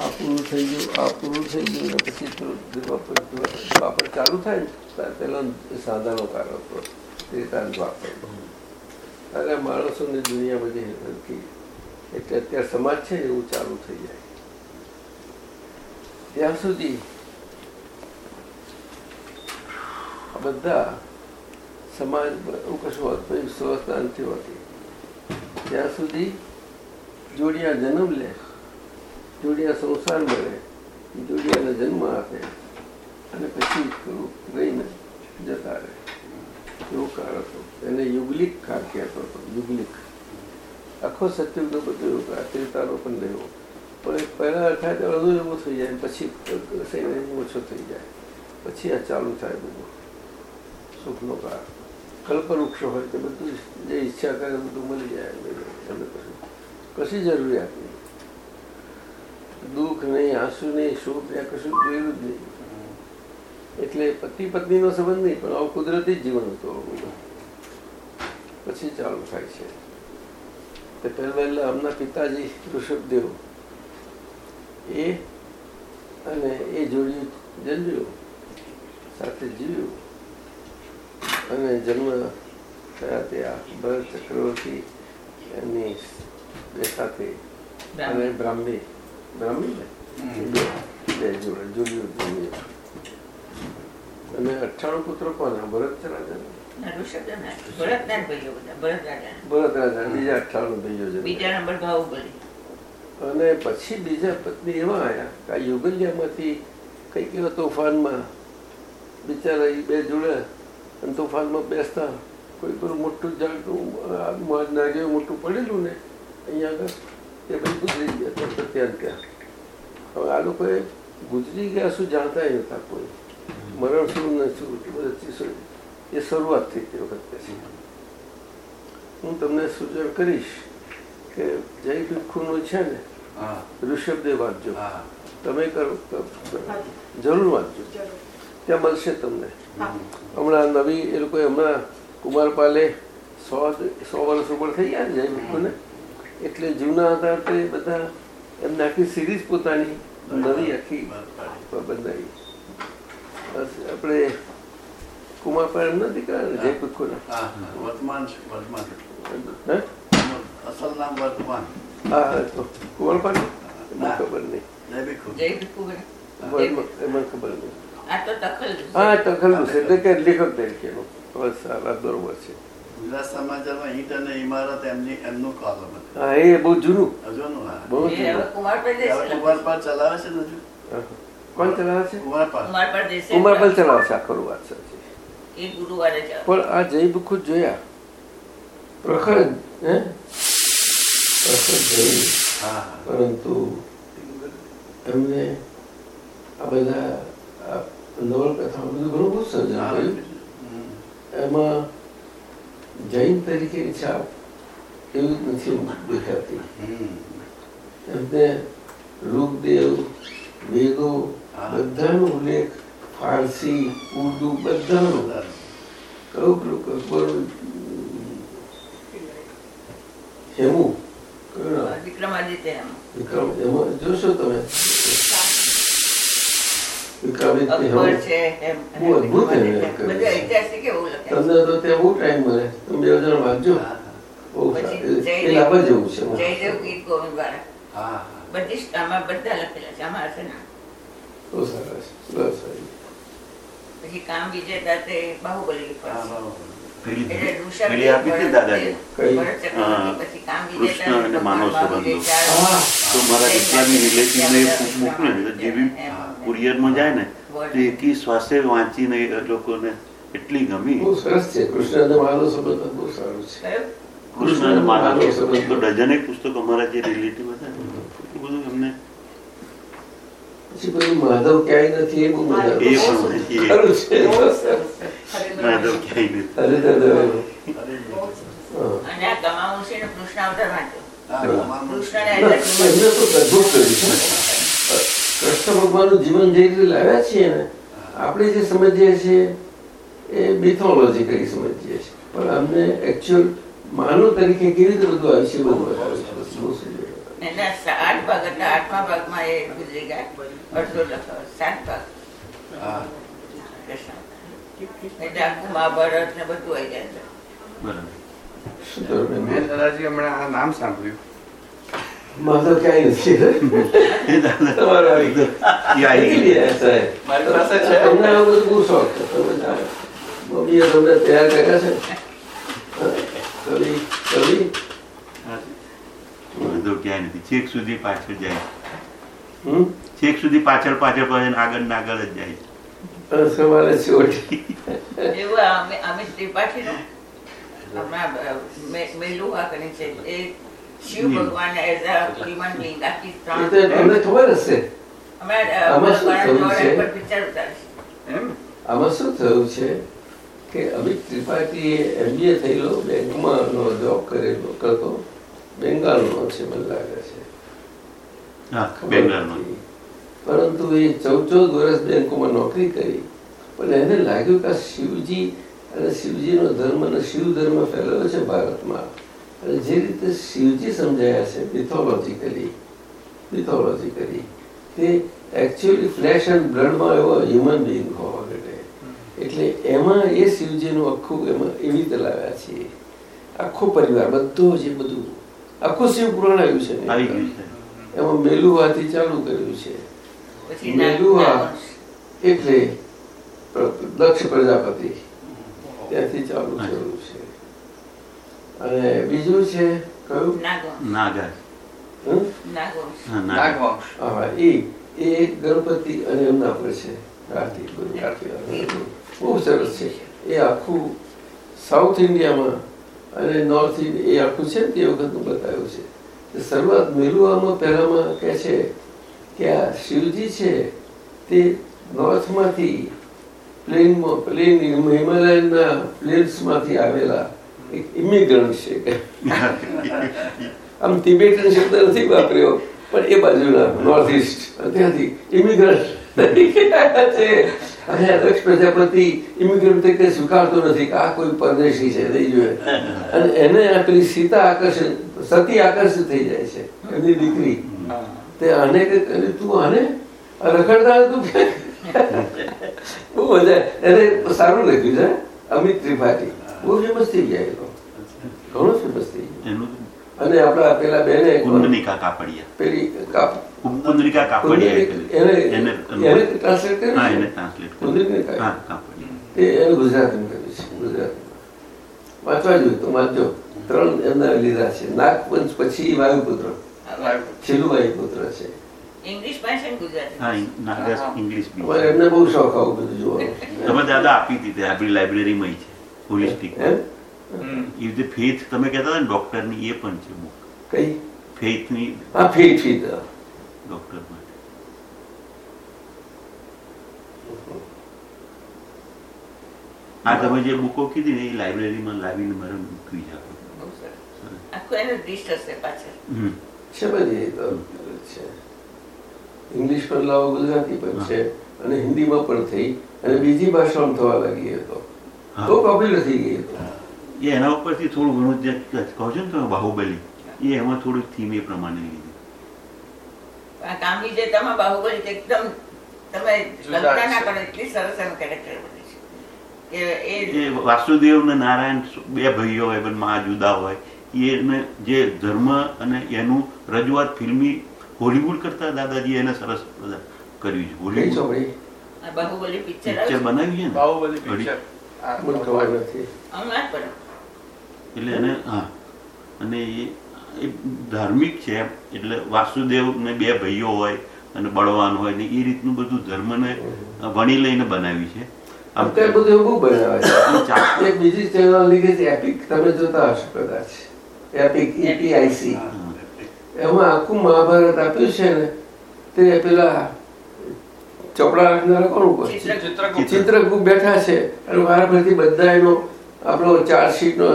આ પૂરું થઈ ગયું, આ પૂરું થઈ ગયું, ને પછી વાપર ચાલુ થાય ને પેલો સાધાનો કાર હતો, તે તાર અરે માણસોની દુનિયા બધી હતી એટલે અત્યારે સમાજ છે એવું ચાલુ થઈ જાય. ત્યાં સુધી બધા સમાજ, એવું કશું હોતું સ્વસ્થતા નથી હોતી. ત્યાં સુધી જોડિયા જન્મ લે. જોડિયા સંસાર મળે જોડિયાને જન્મ આપે, અને પછી થોડું રહીને જતા રહે. એવું કાળ હતો. એને યુગલિક કાળ કહેતો હતો, યુગલિક. આખો સત્યુગનો બધો એવો કાળ, ત્રેતાનો પણ રહ્યો. પણ પહેલાં થાય તો અડધું એવું થઈ જાય, પછી ઓછો થઈ જાય. પછી આ ચાલુ થાય બધું. સુખનો કાળ. કલ્પવૃક્ષો હોય તો બધું જે ઈચ્છા કરે બધું મળી જાય. એમને કશું કશી જરૂરિયાત નહીં. દુઃખ નહીં આંસુ નહીં સુખ ને કશું જોયું જ નહીં. એટલે પતિ પત્નીનો સંબંધ નહીં પણ આવું કુદરતી જીવન હતું પછી ચાલુ થાય છે. તે પહેલા પહેલા હમણાં પિતાજી ઋષભદેવ એ અને એ જોડ્યું જન્મ્યું સાથે જીવ્યું. અને જન્મ થયા ત્યાં ભરત ચક્રવર્તી એમની બે સાથે અને બ્રાહ્મી. અને અઠાણું પુત્રો કોના ભરત રાજા ભરત રાજા બીજા અઠાણું ભાઈઓ જન્મ્યા. બીજા નંબર બાહુબલી અને પછી બીજા પત્ની એવા આવ્યા કે યુગલિયામાંથી કંઈક એવા તોફાનમાં બિચારા એ બે જોડે અને તોફાનમાં બેસતા કોઈ પેલું મોટું ઝાડ મોટું પડેલું ને અહીંયા આગળ એ ભાઈ ગુજરી ગયા તો ત્યાં હવે આ લોકો ગુજરી ગયા શું જાણતા નતા કોઈ? મરણ શું ને શું? એ શરૂઆત થઈ તે વખત પછી. હું તમને સૂચન કરીશ કે જય ભિક્ષુનું છે ને હા. ઋષભદેવ વાંચજો. હા. તમે કરો જરૂર વાંચજો. ત્યાં મળશે તમને. હમણાં નવી એ લોકોએ હમણાં કુમારપાલે સો સો વર્ષ ઉપર થઈ ગયા ને જય ભિક્ષુને એટલે જૂના હતા તે બધા એમને આખી સિરીઝ પોતાની નવી આખી બનાવી બસ આપણે કુમાર પર એમ નથી ને જય હા વર્તમાન વર્તમાન અસલ નામ વર્તમાન. હા તો કુમારપાલ એમને ખબર નહીં. એમને ખબર નહીં. આ તો તખલ હા ટખલું છે. એટલે કે લેખક તરીકેનું. બસ સારા બરોબર છે. ગુજરાત સમાચારમાં ઈંટ અને ઇમારત એમની એમનું કોલમ હતું. એ બહુ જૂનું. હજુનું હા. બહુ એ હવે જૂનું કુમાર પ્રદેશ. હવે કુમારપાલ ચલાવે છે ને કોણ ચલાવે છે? કુમારપાલ કુમાર ચલાવે છે આખરું વાત સાચી એ ગુરુવારે ચાલે. પણ આ જય ભીખુ જોયા. પ્રખર હે? પ્રખર હા હા. પરંતુ એમને આ બધા નવલકથા બધું ઘણું બધું સર્જન કર્યું. એમાં જૈન તરીકે છાપ એવી નથી દેખાતી એમને રૂપદેવ વેદો બધાનો ઉલ્લેખ ફારસી ઉર્દુ બધાનો. કયું પેલું અકબર હેમું? વિક્રમાદિત્ય વિક્રમ. એમાં જોશો તમે? તમને તો ત્યાં બહુ ટાઈમ મળે. તમે બે જણ વાંચજો. હા, બહુ પછી સારું. એ જયદેવ- જેવું છે. જયદેવ ગીત ગોવિંદ વાળા હા હા. બધી આમાં બધા લખેલા છે. આમાં હશે ને? બહુ સરસ. પછી કામ વિજેતા તે બાહુબલી પર. પેલી એટલે આપી હતી દાદાજી કૃષ્ણ અને માનવ સંબંધો. તો મારા રિલેટિવને કુરિયરમાં જાય ને. તો એકી શ્વાસે વાંચીને લોકોને એટલી ગમી. બહુ સરસ છે. કૃષ્ણ અને માનવ સંબંધ બહુ સારું છે. કૃષ્ણ અને માનવ સંબંધ તો. ડઝનેક પુસ્તકો અમારા જે રિલેટિવ હતા એ બધું એમને પછી પેલું માધવ ક્યાંય નથી એ બહુ મજા. ખરું છે. માધવ ક્યાંય નથી. અરે કૃષ્ણ ભગવાન ના, જીવન જે રીતે લાવ્યા છીએ ને આપણે જે સમજીએ છીએ એ મિથોલોજી કઈ સમજીએ છીએ. પણ અમને એકચ્યુઅલ માનવ તરીકે કેવી રીતે બધું આવ્યું છે એ બધું બતાવ્યું છે? બહુ. એના સા- આઠ ભાગ હતા આઠમા ભાગમાં એ ગુજરી ગયા. અડધો લખો સાત ભાગ. એટલે આખું મહાભારત ને બધું આવી જાય મેં દાદાજી હમણાં આ નામ સાંભળ્યું. નથી. તમારો આવી. તમને બધું બહુ શોખ છે. તમે મમ્મીએ તમને તૈયાર કર્યા છે? કવિ કવિ વાંધો ક્યાંય નથી. છેક સુધી પાછળ જાય. છેક સુધી પાછળ પાછળ પાછળ આગળ ને આગળ જ જાય. સવારે છોડી. એવું અમે અમિત ત્રિપાઠીનું હમણાં અ, મે- મેલુહા છે એ શિવ ભગવાન એઝ અ હ્યુમન બિંગ આખી ત્રણ તમને ખબર હશે? આમાં શું થયું છે? કે અમિત ત્રિપાઠી એમબીએ થયેલો બેંકમાં જોબ કરેલો કરતો. બેંગાલનો છે મને લાગે છે. પરંતુ એ ચૌદ ચૌદ વર્ષ બેંકોમાં નોકરી કરી પણ એને લાગ્યું કે શિવજી અને શિવજીનો ધર્મ અને શિવ ધર્મ ફેલાયો છે ભારતમાં. અને જે રીતે શિવજી સમજાયા છે મિથોલોજીકલી મિથોલોજીકલી તે એકચ્યુઅલી ફ્લેશ એન્ડ બ્લડમાં એવો હ્યુમન બિંગ હોવા માટે એટલે એમાં એ શિવજીનું આખું એમાં એવી રીતે લાવ્યા છીએ. આખો પરિવાર બધો જે બધું આખું શિવ પુરાણ આવ્યું છે. એમાં મેલુવાથી ચાલુ કર્યું છે. પછી મેલુહા. એટલે દક્ષ પ્રજાપતિ ત્યાંથી ચાલુ થયું છે. અને બીજું છે કયું? એ ગણપતિ અને એમના પર છે. બહુ સરસ છે. એ આખું સાઉથ ઇન્ડિયામાં અને નોર્થ એ આખું છે તે વખતનું બતાવ્યું છે. શરૂઆત મેલુઆમાં પહેલામાં કહે છે કે આ શિવજી છે તે નોર્થમાંથી પ્લેનમાં, પ્લેન હિમાલયના પ્લેન્સમાંથી આવેલા એક ઇમિગ્રન્ટ છે. આમ તિબેટન શબ્દ નથી વાપર્યો, પણ એ બાજુના નોર્થ ઇસ્ટ ત્યાંથી ઇમિગ્રન્ટ છે. અને દક્ષ તરીકે સ્વીકારતો નથી આ કોઈ પરદેશી છે એને પેલી સીતા આકર્ષણ, સતી આકર્ષિત થઈ જાય છે એની દીકરી. તે આને તું આને રખડતા બહુ એને સારું લખ્યું છે, અમિત ત્રિપાઠી. બહુ ફેમસ થઈ ગયા ઘણો ફેમસ થઈ અને આપણા પેલા બેને કુંદનિકા કાપડિયા. પેલી કાપ કુંદનિકા કાપડિયા. એને એને ટ્રાન્સલેટ કર્યું હા છે? એને ટ્રાન્સલેટ કુંદરીને હા કાપડિયા. એ એને ગુજરાતીમાં કર્યું છે ગુજરાતીમાં. વાંચવા જોઈએ તો વાંચજો. ત્રણ એમના લીધા છે. નાગપંચ પછી વાયુપુત્ર. છેલ્લું વાયુપુત્ર છે. ગુજરાતી એમને બહુ શોખ આવું બધું જોવાનો તમે દાદા આપી દીધી. આપણી લાઇબ્રેરીમાં છે. હોલિસ્ટિક એમ ધ ફેથ તમે કહેતા હતા ડોક્ટરની એ પણ છે બુક કઈ ફેથની હા ફેથ ફીટ ડોક્ટર માટે આ તમે જે બુકો કીધી ને એ લાઇબ્રેરીમાં લાવીને મારે મૂકવી છે આખું એનું લિસ્ટ હશે પાછળ છે બધી છે ઇંગ્લિશ પર લાવો ગુજરાતી પણ છે અને હિન્દીમાં પણ થઈ અને બીજી ભાષામાં થવા લાગી હતો તો. પોપ્યુલર થઈ ગઈ એ તો. એ એના ઉપરથી થોડું ઘણું જે કહો છો ને તમે બાહુબલી એ એમાં થોડું થીમ એ પ્રમાણે લીધી. આ જે તમે બાહુબલી એકદમ તમે કલ્પના ના કરો એટલી સરસ એનું કેરેક્ટર બની છે. કે એ એ વાસુદેવ ને નારાયણ બે ભાઈઓ હોય પણ મા જુદા હોય એને જે ધર્મ અને એનું રજૂઆત ફિલ્મી હોલીવુડ કરતા દાદાજી એને સરસ કર્યું છે. હોલીવુડ બાહુબલી પિક્ચર બનાવ્યું છે ને? બાહુબલી પિક્ચર આ ખબર નથી. એટલે એને હા. અને એ ધાર્મિક છે એટલે વાસુદેવ ને બે ભાઈઓ હોય અને બળવાન હોય ને એ રીતનું બધું ધર્મને વણી લઈને બનાવ્યું છે. અત્યારે બધું એવું બનાવે છે. એક બીજી ચેનલ લીધી છે એપિક તમે જોતા હશો કદાચ. એપિક ઈપીઆઈસી એમાં આખું મહાભારત આપ્યું છે ને તે પેલા ચોપડા રાખનારા કોણ ઉપર? ચિત્રગુપ્ત. બેઠા છે. અને મારા પરથી બધા એનો આપણો ચાર્જશીટ નો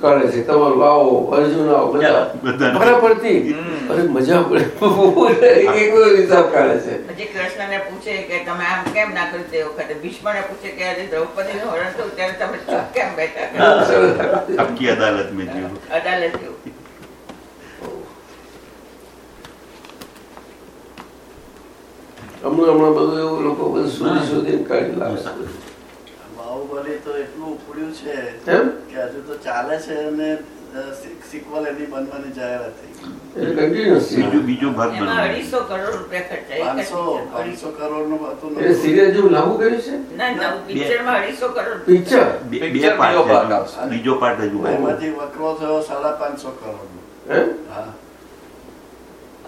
કરે છે તમારું આવો અર્જુન આવો બધા. મારા પડતી. અરે મજા પડે. એક હિસાબ કાઢે છે. પછી કૃષ્ણને પૂછે કે તમે આમ કેમ ના કર્યું તે વખતે? ભીષ્મને પૂછે કે આજે દ્રૌપદી નું હરણ થયું ત્યારે તમે ચૂપ કેમ બેઠા આપકી અદાલત મેં જીવું અદાલત જીવું હમણાં હમણાં બધું એવું લોકો બધું સુધી સુધી કાઢી લાવે બાહુબલી તો એટલું ઉપડ્યું છે એમ? કે હજુ તો ચાલે છે અને સિક્વલ એની બનવાની જાહેરાત થઈ. બીજો બીજો ભાગ અઢીસો કરોડ રૂપિયા ખર્ચાય એક જ પાંચસો picture માં. પાંચસો કરોડનું હતું સિરિયલ જેવું લાગુ કર્યું છે? પિક્ચરમાં અઢીસો કરોડ પિક્ચર બે બે પાર્ટ બીજો ભાગ છે. આવશે. બીજો પાર્ટ હજુ એમાંથી વકરો થયો સાડા પાંચસો કરોડ હા.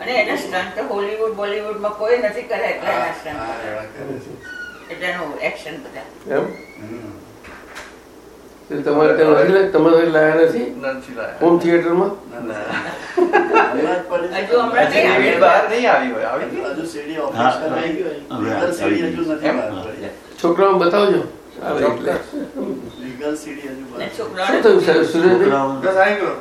અને એને સ્ટન્ટ હોલીવુડ બોલીવુડમાં કોઈ નથી એટલે. એવા કરે છે. એનું એક્શન બધા એમ? તમારે ત્યાં નથી તમારે લાયા નથી? નથી હોમ થિયેટરમાં ના, ના. હમણાં જ પડી છે. હજુ હમણાં હજી નહીં ટીવી બહાર નહીં આવી હોય. આવી ગઈ? હજુ સીડી હા, ઓફિસ હા. આવી હવે લીગલ સીડી આવી હજુ નથી એમ? બહાર પડી. છોકરાઓને બતાવજો. છોકરાઓ-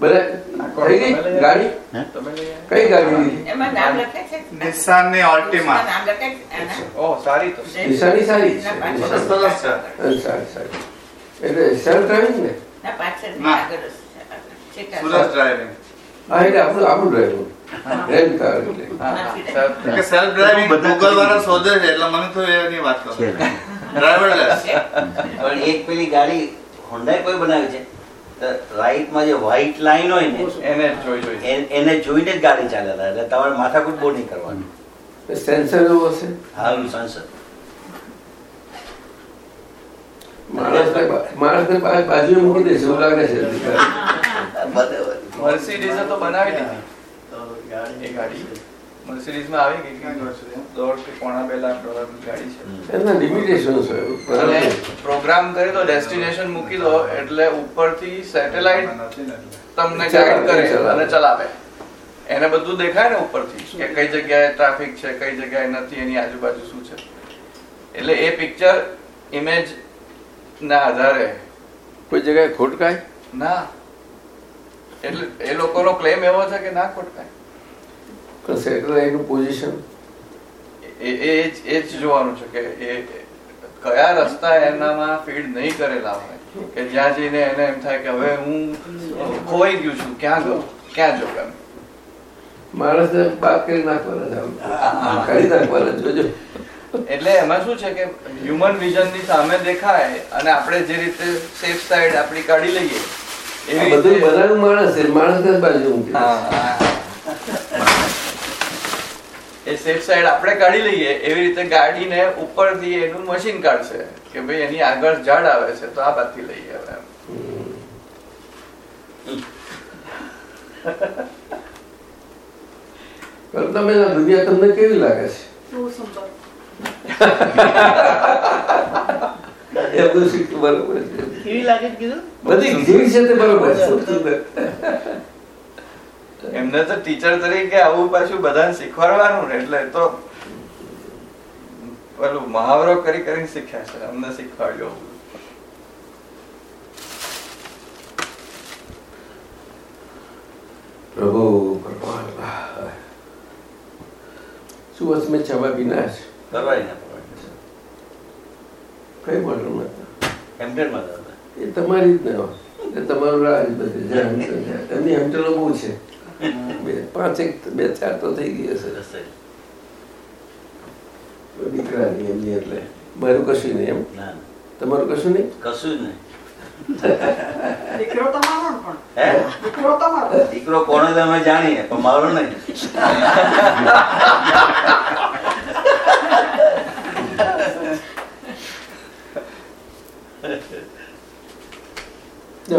ગાડી? તમે લઈ આવ્યા? કઈ ગાડી એમાં નામ લખે છે? નિસ્સાનની Altima. નામ લખે છે? સારી તો. નિશાની સારી છે. ના, પાછળ સરસ સરસ છે. હા, સારી સારી. એટલે સેલ્ફ ડ્રાઇવિંગ ને? ના, પાછળ ના. આગળ સુરત ડ્રાઇવિંગ હા એટલે આપણું આપણું સેલ્ફ ડ્રાઇવિંગ ગૂગલ વાળા શોધે છે એટલે મને તો એની વાત કરો છે. ડ્રાઈવરલેસ પણ એક પેલી ગાડી હોન્ડાએ કોઈ બનાવી છે? રાઈટમાં જે વ્હાઈટ લાઈન હોય ને એને જોઈ જોઈ. એને જોઈને જ ગાડી ચાલે છે. એટલે તમારે માથાકૂટ બહુ નહીં કરવાનું. સેન્સર એવું હશે? હારું સંસદ માણસને બાજુ મૂકી દેશે એવું લાગે છે? બધે તો બનાવી દીધી. ગાડી એ ગાડી. મર્સિડીઝમાં આવી ગઈ કે દોઢ કે પોણા બે લાખ ડોલરની ગાડી છે. એના અને પ્રોગ્રામ કરી દો ડેસ્ટિનેશન મૂકી દો એટલે ઉપરથી સેટેલાઇટ તમને ગાઈડ કરે અને ચલાવે. એને બધું દેખાય ને ઉપરથી કે કઈ જગ્યાએ ટ્રાફિક છે કઈ જગ્યાએ નથી એની આજુબાજુ શું છે. એટલે એ પિક્ચર ઇમેજ ના આધારે. કોઈ જગ્યાએ ખોટકાય? ના. એટલે એ લોકોનો ક્લેમ એવો છે કે ના ખોટકાય. પણ સેટેલાઇટનું પોઝિશન એ એ જ જોવાનું છે કે એ કયા રસ્તા એનામાં ફીડ નહીં કરેલા હોય. કે જ્યાં જઈને એને એમ થાય કે હવે હું ખોઈ ગયું છું ક્યાં ગયો ક્યાં જો એમ. માણસ બાપ કરી નાખવાના કરી નાખવાના જોજો. એટલે એમાં શું છે કે હ્યુમન વિઝનની સામે દેખાય અને આપણે જે રીતે સેફ સાઈડ આપણી કાઢી લઈએ એ બધું બનાવ્યું માણસ છે માણસ જ બાજુ મૂકી હા. એ સેફ સાઈડ આપણે કાઢી લઈએ એવી રીતે ગાડીને ઉપરથી એનું મશીન કાઢશે કે ભાઈ એની આગળ ઝાડ આવે છે તો આ બાજુથી લઈએ હવે તમે દુનિયા તમને કેવી લાગે છે? એ બધું બરોબર છે. કેવી લાગે કીધું? બધી જેવી છે તે બરોબર છે. સુંદર. એમને તો ટીચર તરીકે આવું પાછું બધાને શીખવાડવાનું ને એટલે તો પેલું મહાવરો કરી કરીને શીખ્યા છે અમને શીખવાડ્યો. પ્રભુ પરમાત્મા શું વસમે છબા વિનાશ કરવાય ના કરવાય કઈ બોલું જ હતા. એ તમારી જ ને તમારું રાજ બધે. એમની હેમ્પટનો બહુ છે. પાંચ એક બે ચાર તો થઈ ગઈ હશે. રસ્તે. દીકરાની એમની એટલે. મારું કશું નહીં એમ? તમારું કશું નહીં? કશું જ નહીં. દીકરો તમારો પણ. હે? દીકરો તમારો. દીકરો કોનો તો અમે જાણીએ પણ મારો નહીં.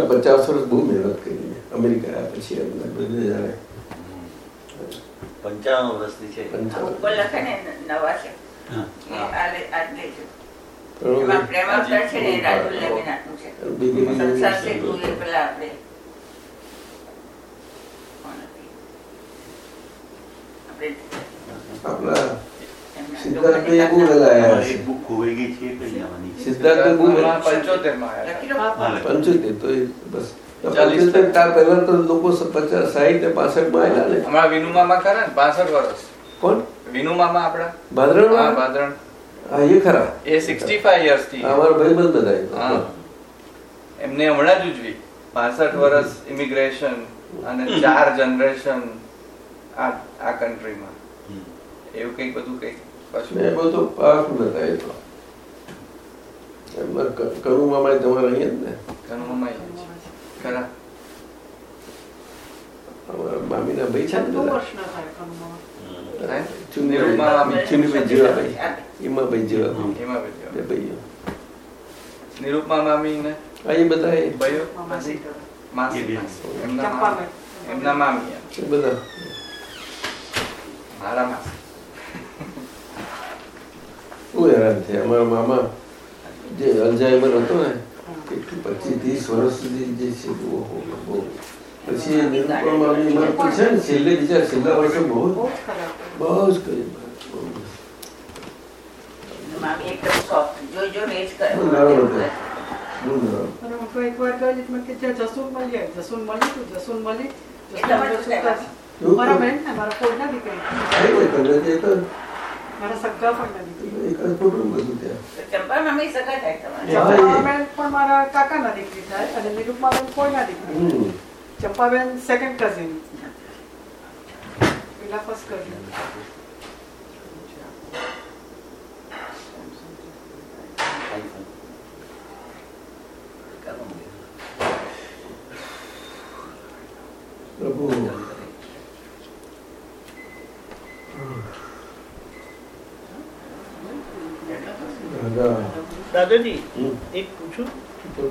પચાસ વર્ષ બહુ મહેનત કરી. અમેરિકા આવ્યા પછી એમને બધે જાણે પંચાવન વર્ષની છે પંચાવન. ઉપર લખે ને નવા છે હા. એ આ લે- આ જ લેજો પણ એમાં પ્રેમાવતાર છે ને એ રાજુલ લેવીનાથનું છે દીકરી સંસાર સેતુ એ પેલા આપણે કોણ હતી? આપણે આપણા એમના સિદ્ધાર્થભાઈ બહુ વહેલા આવ્યા એ છે બુક ખોવાઈ ગઈ છે કઈ જવાની છે? સિદ્ધાર્થ બહુ વહેલા પંચોતેર માં આવ્યા લખી લો. હા, પંચોતેર તો એ બસ ચાલીસ પંચોતેર ત્યાર પહેલા તો લોકો પચાસ સાહીઠ ને પાસઠમાં આવ્યા ને? હમણાં વિનુ ખરા ને? પાસઠ વર્ષ. કોણ? વિનુ મામા ભાદરણ હા ભાદરણ. હા એ ખરા. એ સિક્સટી ફાઈવ યર્સથી અમારા ભાઈબંધ બધા એમને હમણાં જ ઉજવી. પાસઠ વર્ષ ઇમિગ્રેશન અને ચાર જનરેશન આ આ કન્ટ્રીમાં. એવું કંઈક બધું કંઈક પાછું. એ બધું પાવરફુલ હતા એ તો. એમના ક- કરુમાં મારી તમારે અહીંયા જ ને? ઘરમાં ખરા અમારા મામીના ભાઈ છે ને ચૌદ બધા. વર્ષના થાય કનુમાં. હે? ચુનીભાઈ નિરૂપમા ચુનીભાઈ જેવા ભાઈ એમાં ભાઈ જેવા ભાઈ એમાં બધી બે ભાઈઓ નિરૂપમા મામી ને આ એ બધા એ ભાઈઓ માસી બધી કરે. માસી એ બે. એમના ચંપાબેન. મામી. એમના મામી એમ. એ બધા મારા માસી બહુ હેરાન થયા અમારા મામા જે અલ્ઝાઇમર હતો ને કેટલી પચીસ ત્રીસ વર્ષ સુધી જે છે બહુ બહુ. પછી છે ને છેલ્લે બીજા છેલ્લા વર્ષે બહુ બહુ જ કરી મારા. બેન ને? મારા દીકરી. કઈ તે તો મારા સગા પણ નથી એક જ ખોટું બધું ત્યાં તો ચંપા મામી સગા થાય તમારે. હા, એ. ચંપાબેન પણ મારા કાકાના દીકરી થાય અને નિરૂપમાબેન કોઈના દીકરી હમ. ચંપાબેન સેકન્ડ કઝિન પેલા ફર્સ્ટ કઝિન પ્રભુ દાદા દાદાજી. એક પૂછું? છે.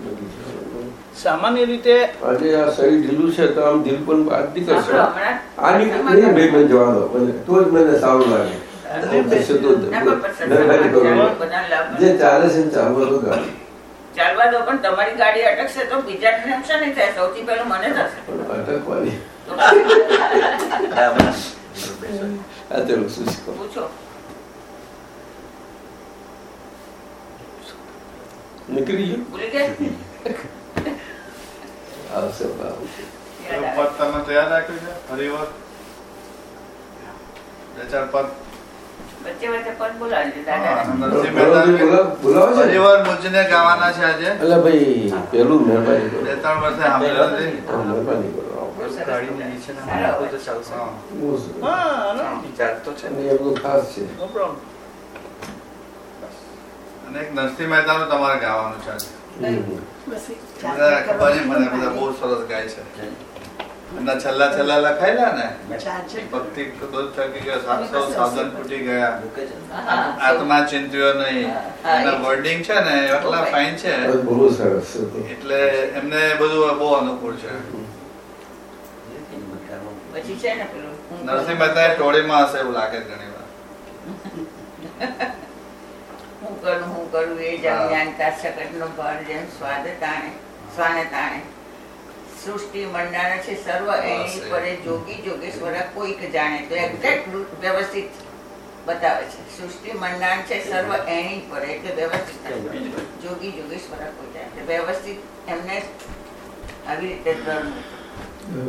સામાન્ય રીતે આજે આ શરીર ઢીલું છે તો આમ દિલ પણ બાદ નીકળશે આ નીકળ બે ભાઈ જવા દો તો જ મને સારું લાગે. જ. ચાલે છે ને ચાલવા તો ગાડી. ચાલવા દો પણ તમારી ગાડી અટકશે તો બીજાને નુકસાન નહીં થાય? સૌથી પહેલું મને થશે અટકવાની. આ તેનું શું પૂછો. નીકળી ગયું આવશે. પદ તમે તૈયાર રાખ્યું છે હરિવર બે ચાર પદ ખાસ છે. અને એક નરસિંહ મહેતાનું તમારે ગાવાનું છે ખબર નહીં મને બધા બહુ સરસ ગાય છે. એમના છેલ્લા છેલ્લા લખાયેલા ને? ભક્તિ દોષ થકી ગયો સાતસો સાધન ફૂટી ગયા. આત્મા ચિંત્યો નહીં. એના વર્ડિંગ છે ને એટલા ફાઇન છે. એટલે એમને બધું બહુ અનુકૂળ છે. ને નરસિંહ મહેતા ટોળીમાં હશે એવું લાગે ઘણી વાર હું કરું હું કરું એ જ અજ્ઞાનતા શકટનો ભાર જેમ સ્વાદ તાણે સ્વાને તાણે. સૃષ્ટિ મંડાણ છે સર્વ એની પરે જોગી જોગેશ્વર કોઈક જાણે. તો એક્ઝેક્ટ વ્યવસ્થિત બતાવે છે. સૃષ્ટિ મંડાણ છે સર્વ એની પરે એટલે વ્યવસ્થિત. જોગી જોગેશ્વર કોઈ જાણે. વ્યવસ્થિત એમને આવી રીતે ધર્મ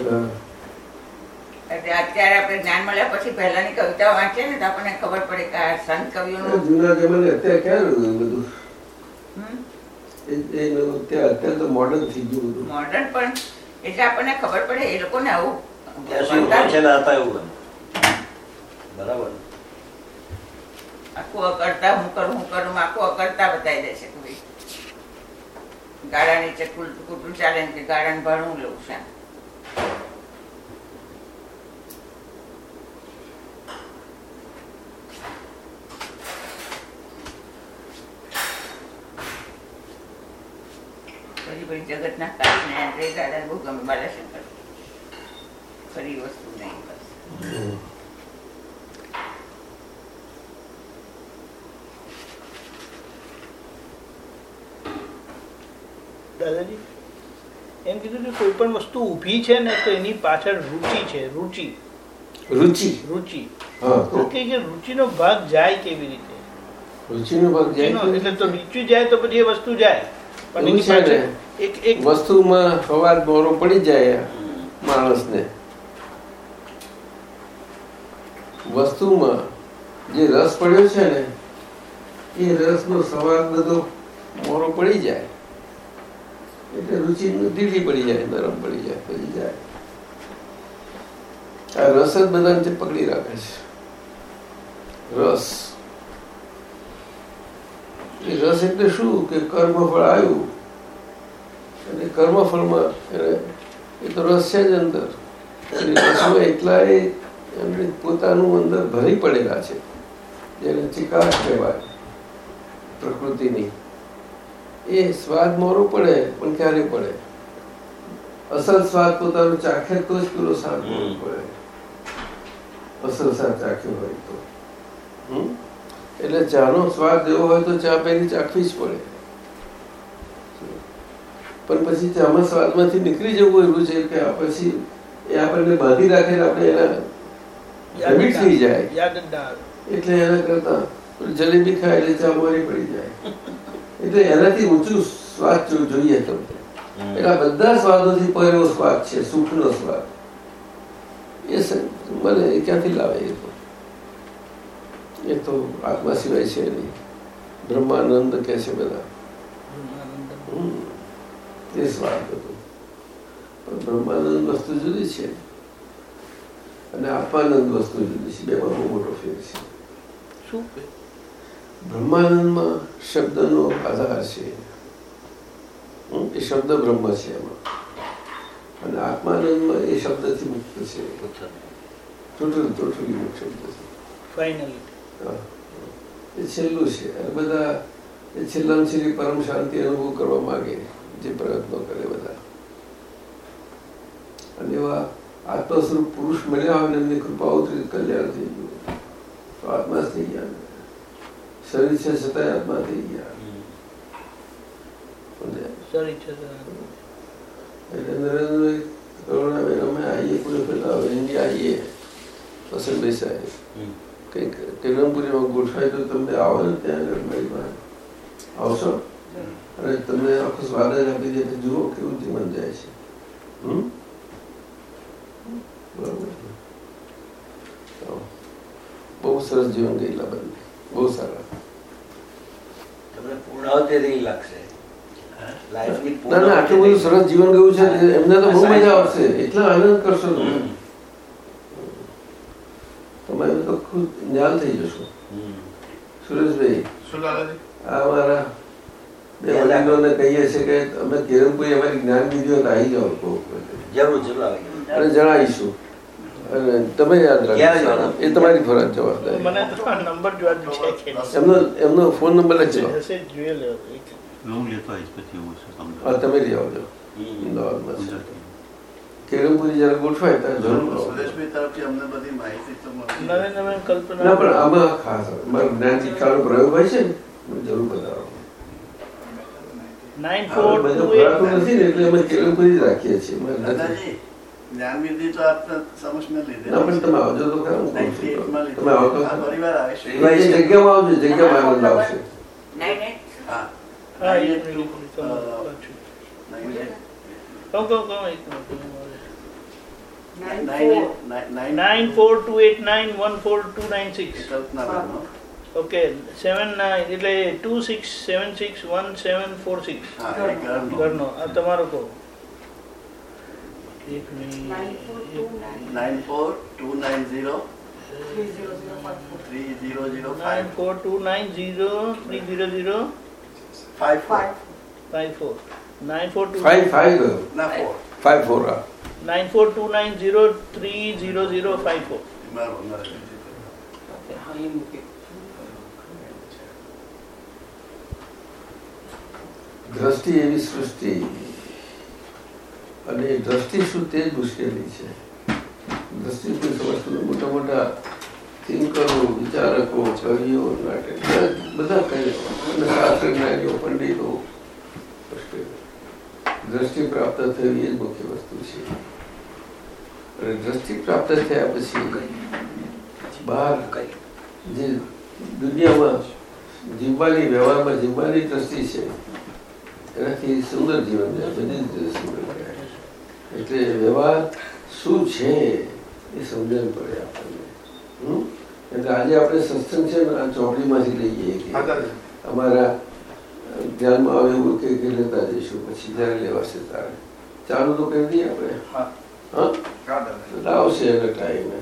હા. એટલે અત્યારે આપણે જ્ઞાન મળ્યા પછી પહેલાની કવિતા વાંચીએ ને તો આપણને ખબર પડે કે આ સંત કવિઓનું જૂના જમાને અત્યારે ક્યાં બધું? હમ, એ- એનું અત્યારે અત્યારે તો મોડર્ન થઈ ગયું બધું. મોડર્ન પણ એટલે આપણને ખબર પડે એ લોકોને આવું ત્યાં સુધી પહોંચેલા હતા એવું બરાબર. આખું અકર્તા હું કરું હું કરું આખું અકર્તા બતાવી દેશે ગાળા નીચે કુલ- કુટુંબ ચાલે ને ગાળાને ભાડું લઉં છું જગતના કારણે રે દાદા બહુ ગમે બાલાશંકર. ફરી વસ્તુ નહીં બસ. દાદાજી એમ કીધું કે કોઈ પણ વસ્તુ ઊભી છે ને તો એની પાછળ રુચિ છે રુચિ. રુચિ? રુચિ. હા. તો કે કે રુચિનો ભાગ જાય કેવી રીતે? રુચિનો ભાગ જાય એટલે તો રુચિ જાય તો પછી એ વસ્તુ જાય. પણ એની પાછળ એક એક વસ્તુમાં સવાર મોરો પડી જાય માણસને. વસ્તુમાં જે રસ પડ્યો છે ને એ રસનો સવાર બધો મોરો પડી જાય. એટલે રુચિ ઢીલી પડી જાય નરમ પડી જાય પડી જાય. આ રસ જ બધાને પકડી રાખે છે. રસ. એ રસ એટલે શું કે કર્મફળ આવ્યું? અને કર્મફળમાં એને એ તો રસ છે જ અંદર. રસમાં એટલા એ પોતાનું અંદર ભરી પડેલા છે. જેને ચિકાશ કહેવાય પ્રકૃતિની. એ સ્વાદ મોરો પડે પણ ક્યારે પડે? અસલ સ્વાદ પોતાનો ચાખે તો જ પેલો સ્વાદ મોરો પડે. અસલ સ્વાદ ચાખ્યો હોય તો. હમ? એટલે ચાનો સ્વાદ એવો હોય તો ચા પહેલી ચાખવી જ પડે. પણ પછી ચામાં સ્વાદમાંથી નીકળી જવું એવું છે કે પછી એ આપણને બાંધી રાખે ને આપણે એના હેબિટ થઈ જાય. એટલે એના કરતા જલેબી ખાય એટલે ચા મોરી પડી જાય. એટલે એનાથી ઊંચું સ્વાદ જોઈએ તમને એટલે બધા સ્વાદોથી પહેલો સ્વાદ છે સુખનો સ્વાદ. એ મને ક્યાંથી લાવે એ એ તો આત્મા સિવાય છે નહીં બ્રહ્માનંદ કે છે બધા. એ સ્વાદ હતો. પણ બ્રહ્માનંદ વસ્તુ જુદી છે. અને આત્માનંદ વસ્તુ જુદી છે. બેમાં બહુ મોટો ફેર છે. શું? બ્રહ્માનંદમાં શબ્દનો આધાર છે? એ શબ્દ બ્રહ્મ છે એમાં. અને આત્માનંદમાં એ શબ્દથી મુક્ત છે. ટોટલ ટોટલી મુક્ત શબ્દ છે. ફાઇનલી. એ છેલ્લું છે. બધા એ છેલ્લામાં છેલ્લી પરમ શાંતિ અનુભવ કરવા માંગે જે પ્રયત્નો કરે બધા. અને એવા આત્મા સ્વરૂપ પુરુષ મળ્યા હોય ને એમની કૃપા ઉતરી કલ્યાણ થઈ ગયું. તો આત્મા થઈ ગયા શરીર છે છતાંય આત્મા થઈ ગયા. એટલે નરેન્દ્રભાઈ કરુણાબેન અમે આવીએ કોઈ પેલા ઇન્ડિયા આવીએ વસંતભાઈ સાહેબ. કંઈક કિરણપુરીમાં ગોઠવાય તો તમને આવો ને ત્યાં આગળ મારી પાસે આવશો? અને તમને આખો સ્વાદ જ આપી દે જુઓ કેવું જીવન જાય છે. બહુ સરસ જીવન ગયેલા બંને બહુ સારા. તમને પૂર્ણાવતી લાગશે. ના ના આટલું બધું સરસ જીવન ગયું છે એમને તો બહુ મજા આવશે. એટલા આનંદ કરશો તમે. તમારે તો ખુદ જ્ઞાન થઈ જશો. સુરેશભાઈ શું આ મારા બે વડીલોને કહીએ છીએ કે અમે કિરણપુરી અમારી જ્ઞાન વિધિઓ આવી જાઓ કોક જરૂર જરૂર અને જણાવીશું. અને તમે યાદ રાખો એ તમારી ફરજ જવાબદારી. મને નંબર જોવાનું છે કે એમનો એમનો ફોન નંબર લખી જ જોઈ લો હું લેતો આવીશ પછી એવું છે તમે લઈ આવજો. અમદાવાદમાં છે. જયારે ગોઠવાય ત્યારે જરૂર સુરેશભાઈ તરફથી અમને બધી માહિતી તો મળી નરેન્દ્રભાઈ ના પણ આમાં ખાસ મારો જ્ઞાન શિક્ષાનો પ્રયોગ હોય છે ને જરૂર બતાવો નાઇન આ ફોર બધું ટુ ભરાતું એટ નથી ને એટલે અમે કિરણપુરી જ રાખીએ છીએ અમે નથી. દાદાજી જ્ઞાન વિધિ તો આપને સમજ મેં લીધેલી ના પણ તમે આવજો તો ખરા હું કહું 98 માં છું. તમે આવો તો લીધેલી. આ ખરા. પરિવાર આવે છે એ જગ્યામાં આવશે નાઇન એટ હા હા એક મિનિટ to, કહું અ, છું 98 કહું કહું કહું એક minute nine- nine- nine four two eight nine one four two nine okay seven nine એટલે two six seven six one seven four six ઘરનો. આ તમારો કહો એક minute 94-290-3005. Nine four two nine zero three zero zero five four. Five four nine four two five ના, four. Four nine four two nine zero three zero zero five four. દ્રષ્ટિ એવી સૃષ્ટિ. અને દ્રષ્ટિ શું તે જ મુશ્કેલી છે. દ્રષ્ટિ કોઈ સમજતું? મોટા મોટા થિંકરો વિચારકો કવિઓ નાટક બધા કહે પંડિતો મુશ્કેલી પંડિતો દ્રષ્ટિ પ્રાપ્ત થવી એ મુખ્ય વસ્તુ છે. અને દ્રષ્ટિ પ્રાપ્ત થયા પછી બહાર જે દુનિયામાં જીવવાની વ્યવહારમાં જીવવાની દ્રષ્ટિ છે એનાથી સુંદર જીવન જાય બધી રીતે સુંદર જાય. એટલે વ્યવહાર શું છે એ સમજણ પડે આપણને? એટલે આજે આપણે સત્સંગ છે ને આ ચોપડીમાંથી લઈએ અમારા ધ્યાનમાં આવે એવું કે કે લેતા જઈશું પછી જ્યારે લેવાશે તારે ચાલુ તો કરી દઈએ આપણે. હા. એને ટાઈમે.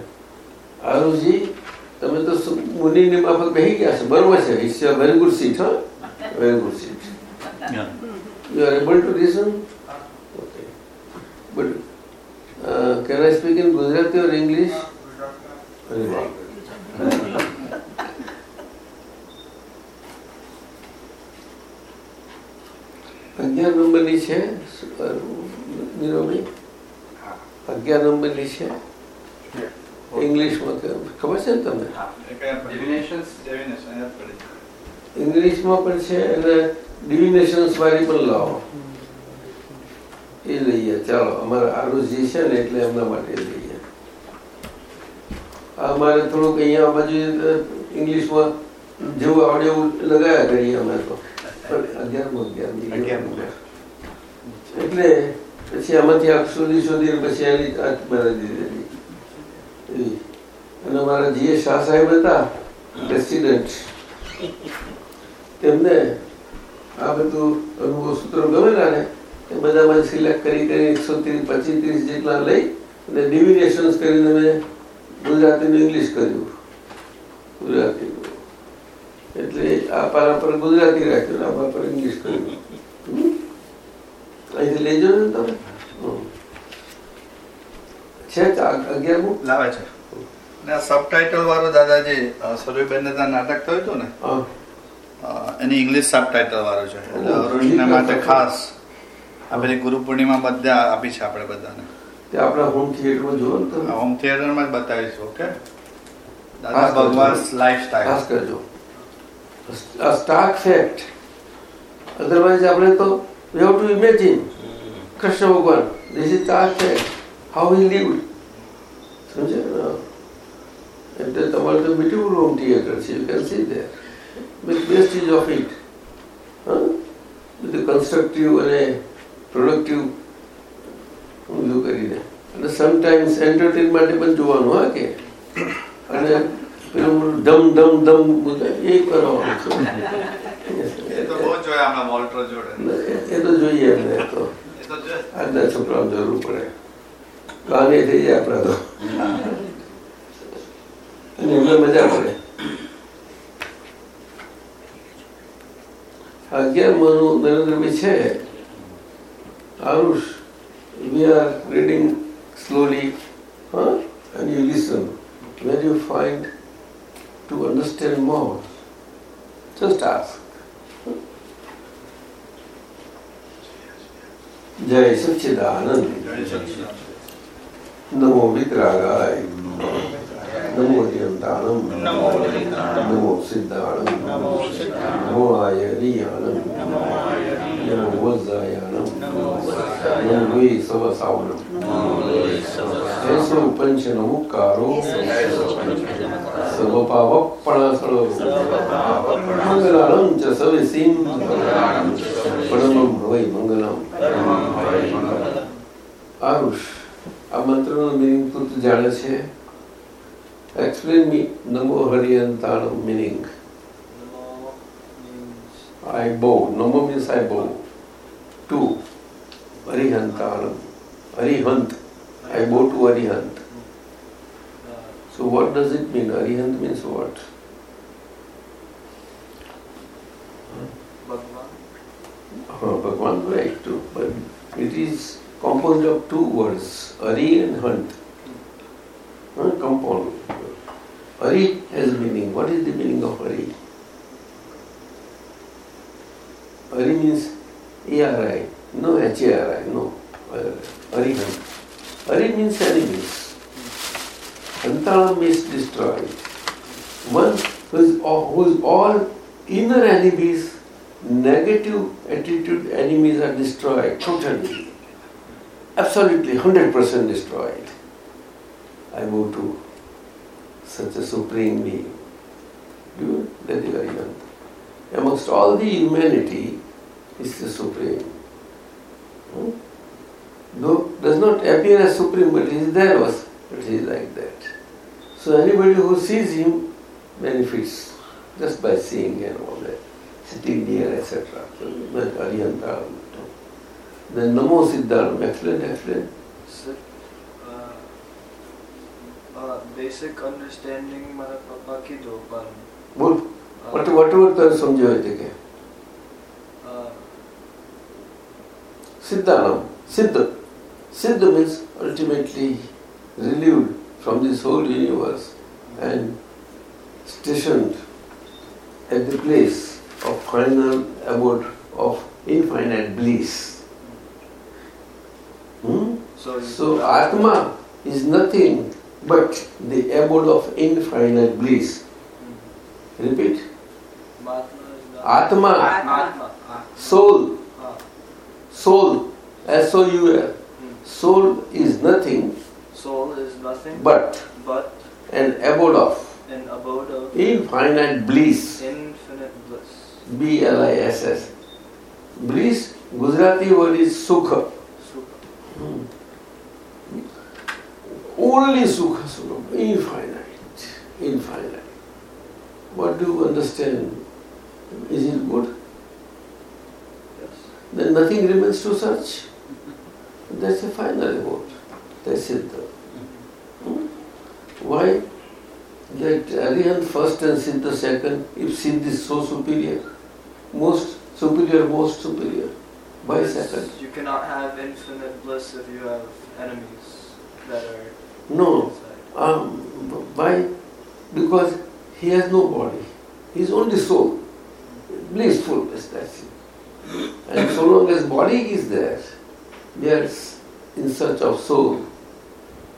આરુજી તમે તો સુ- મુનિની માફક બેસી ગયા છો. બરોબર છે. ઇટ્સ વેરી ગુડ સીટ હા? Very good seat. Yeah. You are able to listen? Can uh, can I speak in Gujarati અરે વાહ. અગિયાર નંબરની છે? નીરવભાઈ અગિયાર નંબરની છે? ઇંગ્લિશમાં ખબર છે ને તમને. ઇંગ્લિશમાં પણ છે અને ડિવિનેશન્સ વાળી પણ લાવો. એ લઈએ. ચાલો અમારે આરુષ જે છે ને એટલે એમના માટે લઈએ. અમારે થોડુંક અહીંયા બાજુ ઇંગ્લિશમાં જેવું આવડે એવું લગાયા કરીએ અમે તો. એટલે પછી આમાંથી આ સુધી સુધી પછી એની આંખ બનાવી દીધેલી. અને મારા જીએ શાહ સાહેબ હતા પ્રેસિડેન્ટ તેમને આ બધું અનુભવ સૂત્રો ગમેલા ને એ બધામાં સિલેક્ટ કરી કરી એકસો ત્રીસ પચીસ ત્રીસ જેટલા લઈ અને ડિવિનેશન્સ કરીને મેં ગુજરાતીનું ઇંગ્લિશ કર્યું ગુજરાતી એટલે આ પર ગુજરાતી રાખ્યું આ પારા પર ઇંગ્લિશ કર્યું? અહીંથી લેજો ને તમે. છે અગિયારમું? લાવે છે. ને સબટાઇટલ વાળું દાદાજી સરુબેન નાટક થયું હતું ને? એની ઇંગ્લિશ સબટાઇટલ વાળો છે. એટલે અરુણના માટે ખાસ આ પેલી ગુરુ પૂર્ણિમા બધા આપી છે આપણે બધાને. તે આપણા હોમ થિયેટરમાં જુઓ ને હોમ થિયેટરમાં જ બતાવીશું ઓકે દાદા ભગવાન લાઈફ ખાસ કરજો. આ સ્ટાર્ક ફેક્ટ અધરવાઇઝ આપણે તો we have to imagine. Krishna ભગવાન, this is stark fact how he lived. સમજે એટલે તમારે તો બ્યુટિફુલ હોમ થિયેટર છે. You can see there with best of it બધું કન્સ્ટ્રક્ટિવ અને પ્રોડક્ટિવ બધું કરીને. અને સમટાઈમ્સ એન્ટરટેન માટે પણ જોવાનું, હા કે? અને પેલું ધમ ધમ ધમ એ કરવાનું એ તો બહુ જોયા હમણાં વોલ્ટર જોડે. એ તો જોઈએ એમને તો. આજના છોકરાઓ જરૂર પડે. કાને થઈ જાય આપણા તો. અને એમને મજા પડે. અગિયારમાનું નરેન્દ્રભાઈ છે. Aarush we are reading slowly હા you listen. Where you find to understand more. Just ask. જય સચ્ચિદાનંદ નમો વિતરાગાય નમો દિયંતાણમ નમો સિદ્ધાણમ નમો આયરિયાણમ નમો વજ્રાયાણમ નમો વૈ સવસાવણમ એસો પંચ નમુકારો સર્વપાવપણાસળો મંગલાણમ ચ સવિસીમ પરમમ ભવૈ મંગલમ આરુષ આ મંત્રનો મિનિંગ તું તો જાણે છે એક્સપ્લેન મી નમો હરિયંતાણમ મિનિંગ આઈ બો નમો means I bow two હરિહંતાણમ Harihant I bow to Arihant So what does it mean? Arihant means what? Bhagwan. Uh, Bhagwan right too, but it is composed of two words, Ari and Hunt. Uh, compound. Ari has meaning. What is the meaning of Ari? Ari means A-R-I, no H-A-R-I, no. Uh, Arihant. Ari means enemies. Antaram means destroyed. One who is all, who is all inner enemies, negative attitude enemies are destroyed totally. Absolutely 100% destroyed. I go to such a supreme being. Do you? That is very. Amongst all the humanity is the supreme. Hmm? Though does not appear as supreme, but is there was, he is like that. So anybody who sees him benefits just by seeing and all that, sitting near, etc. So that. Then Namo Siddharam, explain, explain. Basic understanding મારા પપ્પા કીધું પણ બોલ whatever વટવટ તને સમજાવે છે કે Siddhanam, Siddha. Siddha means ultimately relieved from this whole universe and stationed at the place of final abode of infinite bliss. Hmm? So, So Atma is nothing but the abode of infinite bliss. Repeat. Mahatma is not. Atma, Atma. Soul, Ah. soul, S-O-U-L. Hmm. Soul is nothing Soul is nothing but but an abode of an abode of infinite bliss. infinite bliss. B-L-I-S-S. Bliss, Gujarati word is sukha. Super. Hmm. Only sukha, sukha, infinite, infinite. What do you understand? Is it good? Yes. Then nothing remains to search. That's a final abode. That's it. Why? That Arihant first and Siddha second, if Siddha is so superior, most superior, most superior. Why second? You cannot have infinite bliss if you have enemies that are No. Um, why? Because he has no body. He is only soul. Blissful, that's it. And so long as body is there, we are in search of soul.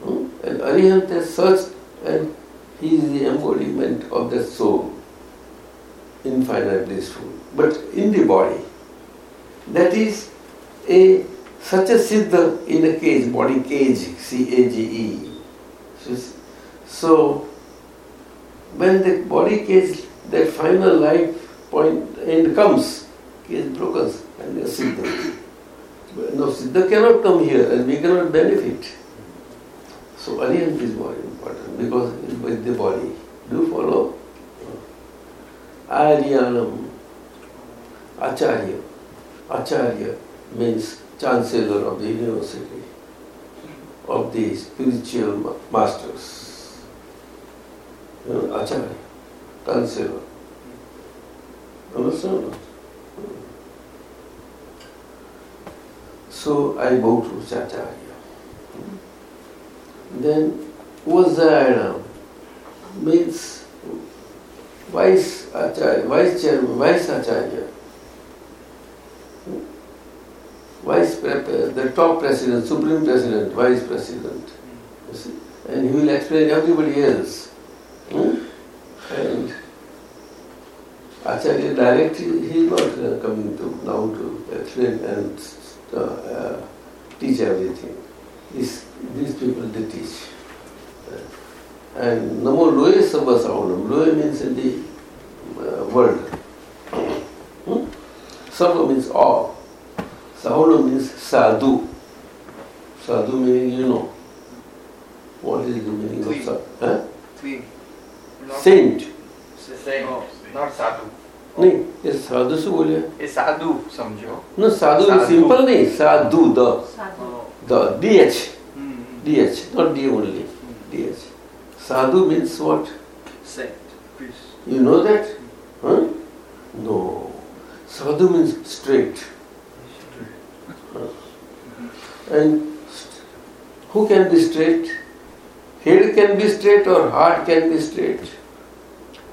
And Arihant has searched and he is the embodiment of the soul. Infinite blissful. But in the body. That is a such a siddha in a cage, body cage, C-A-G-E. So, so when the body cage, that final life point end comes, cage broken and are siddha. No, siddha cannot come here and we cannot benefit. So Arihant is more important because it's the body. Do you follow? Aryanam, Acharya. Acharya means chancellor of the university, of the spiritual masters. You know, Acharya, chancellor. Understand? So I bow to Acharya. Then Vajrayana means vice Acharya, vice chairman, vice Acharya. Vice the top president, supreme president, vice president. And he will explain everybody else. Hmm? And Acharya directly, he is not uh, coming to now to explain and uh, uh, teach everything. These, these people they teach. Uh, and Namo Loe Sabhasavanam. Loe means in the uh, world. Hmm? Sabha means all. Savanam means sadhu. Sadhu meaning you know. What is the meaning Tui. of sadhu? Huh? Saint. Saint. Not sadhu. नहीं ये साधु से बोले ये साधु समझो न साधु simple नहीं साधु द the D H dh not d only dh sadhu means what? Saint. Priest. you know that? Huh? no. Sadhu means straight. Huh. and who can be straight? Head can be straight or heart can be straight?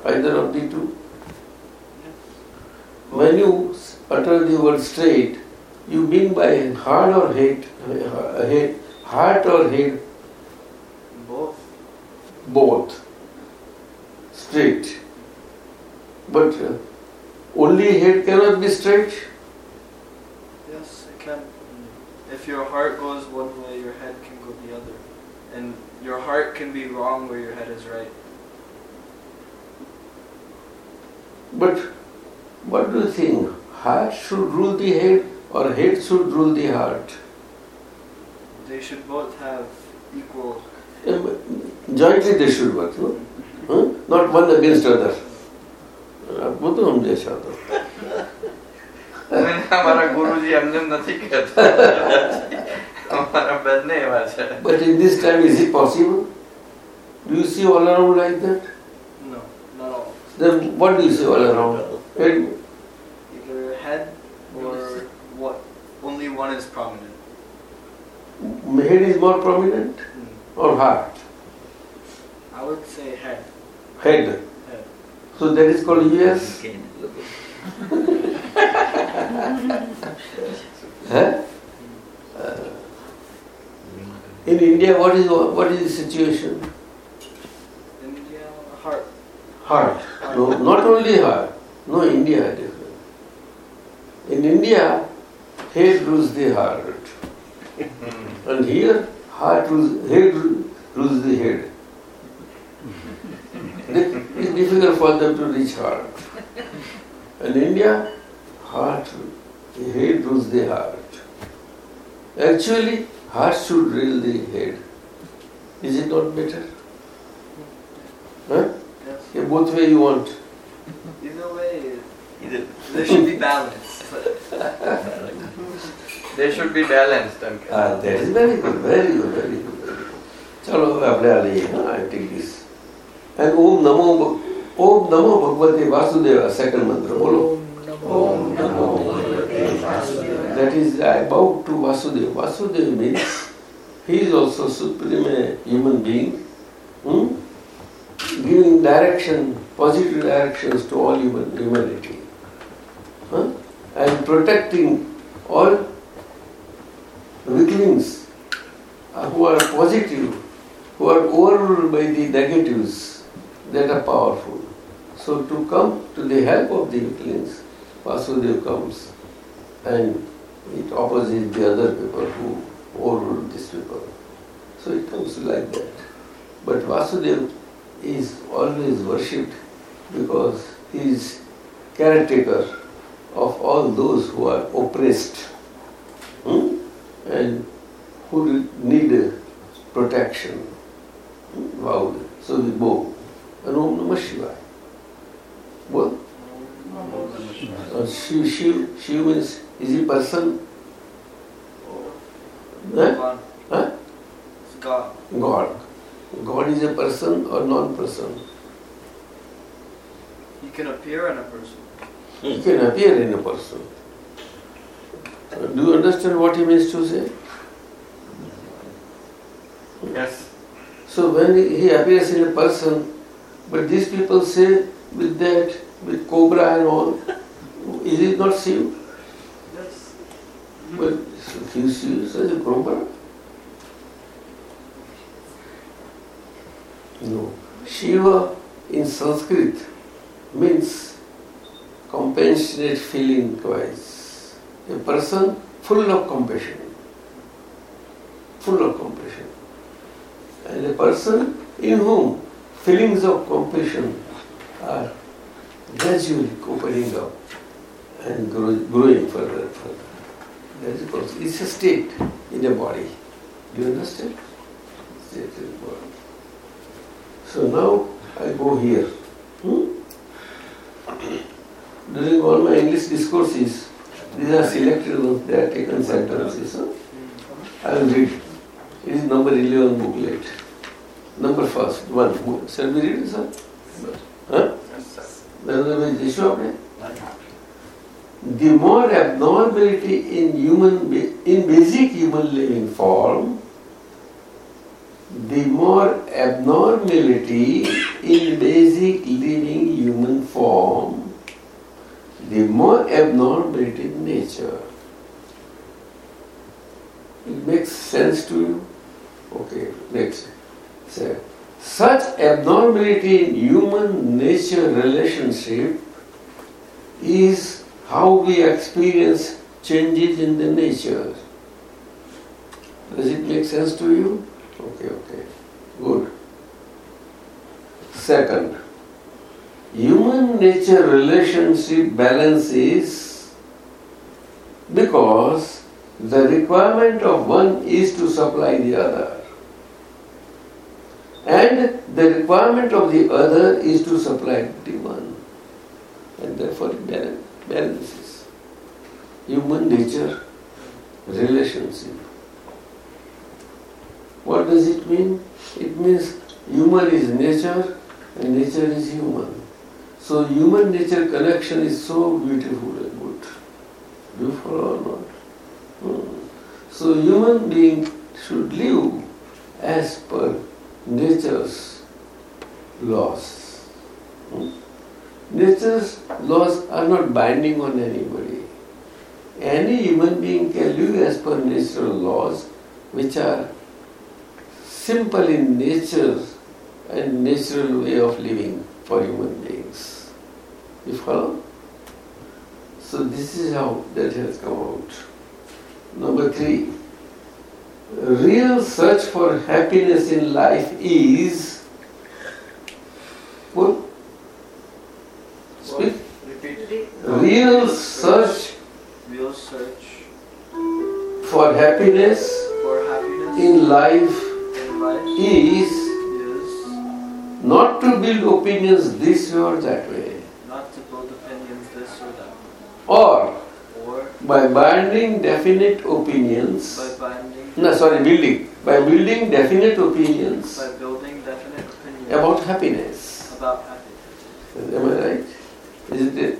Either of the two? When you utter the word straight you mean by heart or head, head heart or head Both. both straight but uh, only head cannot be straight Yes, it can. If your heart goes one way, your head can go the other. And your heart can be wrong where your head is right. but what do you think heart should rule the head or head should rule the heart They should both have equal. Um, jointly they should work no? huh? not one against other Uh, બધું સમજે છે આ તો. અમારા ગુરુજી એમને એમ નથી કહેતા અમારા બંને એવા છે But in this time, is it possible? Do you see all around like that? No, not all. Then what do you see all around? Head, Either head or what? Only one is prominent. Head is more prominent or heart? I would say head. Head. Head. So that is called US. Huh? Uh, in India, what is what is the situation? In India, heart. Heart. No, not only heart. No, India different. In India, head rules the heart, and here heart rules head rules the head. It's difficult for them to reach heart. In India, heart, head rules the heart. Actually, heart should rule the head. Is it not better? Huh? Yes. Yeah, both way you want. Either way, Either- there should be balance. They should be balanced. એમ કે. Ah, that is very good, very good, very good. very good. ચાલો હવે આપણે આ લઈએ હા I take this and Om Namo ભગ- Om Namo ભગવતે Vasudeva second મંત્ર બોલો ઓમ નમો that is I bow to Vasudeva. Vasudeva means he is also supreme human being, hmm? giving direction, positive directions to all human humanity, huh? and protecting all weaklings uh, who are positive, who are overruled by the negatives that are powerful. So to come to the help of the weaklings, Vasudeva comes and it opposes the other people who overrule this people. So it comes like that. But Vasudeva is always worshipped because he is caretaker of all those who are oppressed hmm? And who need protection. Wow. So we bow. And Om Namah Shivaya. Well, uh, Shiv, Shiv, Shiv means is he person? Huh? God. Huh? God. God. God is a person or non-person. He can appear in a person. He can appear in a person. Do you understand what he means to say? Yes. So when he he appears in a person, but these people say with that, with cobra and all, is it not Shiv? Yes. But Shiv Shiv is such a cobra? No. Shiva in Sanskrit means compassionate feeling wise. A person full of compassion. Full of compassion. And a person in whom feelings of compassion are gradually opening up and grow, growing further and further. That is also, it's a state in the body. Do you understand? State in the body. So now I go here. Hmm? During all my English discourses, these are selected ones, they are taken sentences. I will read. It is number 11 booklet. Number first, one. Shall we read this one? Huh? The more abnormality in human, in basic human living form, the more abnormality in basic living human form, the more abnormality in nature. It makes sense to you? Okay, next. Say, such abnormality in human nature relationship is how we experience changes in the nature. Does it make sense to you? Okay, okay. Good. Second, human nature relationship balances because the requirement of one is to supply the other. And the requirement of the other is to supply the one. And therefore it bal- balances. Human nature relationship. What does it mean? It means human is nature and nature is human. So human nature connection is so beautiful and good. Do you follow or not? Hmm. So human being should live as per nature's laws. Hmm? Nature's laws are not binding on anybody. Any human being can live as per natural laws which are simple in nature and natural way of living for human beings. You follow? So this is how that has come out. Number three, real search for happiness in life is what? Speak. Repeat. Real search Real search for happiness for happiness in life in life is is not to build opinions this way or that way, not to build opinions this or that, or or by binding definite opinions. by binding, No, sorry, building. By building definite opinions by building definite opinions about happiness. about happiness. Am I right? Isn't it?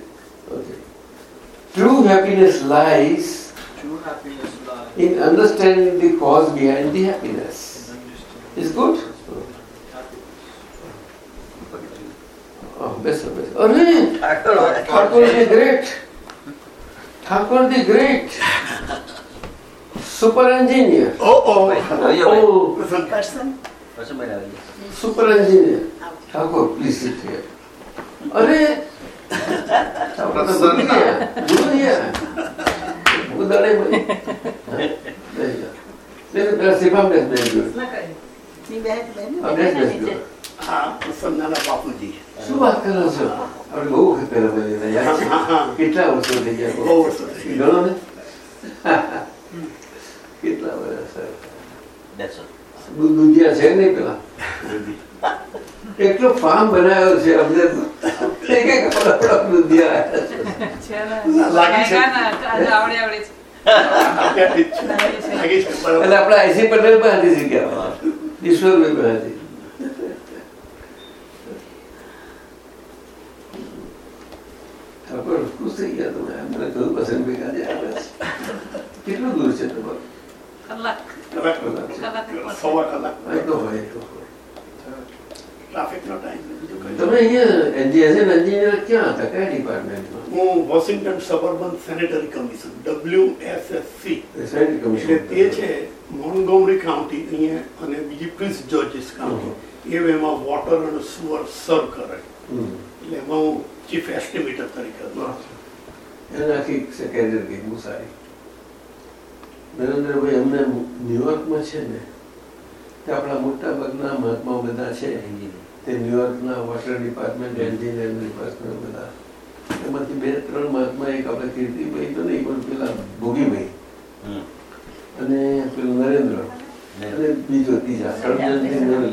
Okay. True happiness lies True happiness lies in understanding the cause behind the happiness. in understanding Is good? happiness. Oh, better, better. Arre! Thakur the Great. Thakur the Great. Super engineer. Oh, oh. Oh, person? પછી બનાવી દે. super engineer. Thakur, please sit here. અરે બાપુજી શું વાત કરો છો આપણે બહુ વખત પહેલા યાદ છે? કેટલા વર્ષો થઈ ગયા? બહુ વર્ષો થઈ ગયા. ગણો ને? કેટલા વર્ષ. દુધિયા છે નહીં પેલા? એટલો ફાર્મ બનાવ્યો છે અમને એક એક કપડા દુધિયા. એટલે આપણા આઈસી પટેલ પણ હતી જગ્યા ઈશ્વરભાઈ પણ હતી. ઠાકોર ખુશ થઈ ગયા તમે મને કહ્યું પસંદ ભેગા જે આવે છે કેટલું દૂર છે તમારું કલાક કલાક કલાક સવા કલાક તો હોય તો હોય. તમે અહીંયા એઝ એન્જિનિયર ક્યાં હતા કયા ડિપાર્ટમેન્ટમાં હું Washington suburban sanitary commission WSSC એટલે કમિશન તે છે મોન્ગોમરી કાઉન્ટી અહીંયા અને બીજી પ્રિન્સ જોર્જિસ કાઉન્ટી એ એમાં વોટર અને સુઅર સર્વ કરે. એટલે એમાં હું ચીફ એસ્ટિમેટર તરીકે. એને આખી કેરિયર બહુ સારી નરેન્દ્રભાઈ અમને ન્યુયોર્કમાં છે ને તે આપણા મોટા ભાગના મહાત્મા બધા છે તે ન્યુયોર્કના વોટર ડિપાર્ટમેન્ટ એન્જિનિયર ડિપાર્ટમેન્ટ બધા. એમાંથી બે ત્રણ મહાત્મા એક આપણે કીર્તિભાઈ તો નહીં પણ પેલા ભોગીભાઈ. અને પેલું નરેન્દ્ર. અને બીજો ત્રીજા.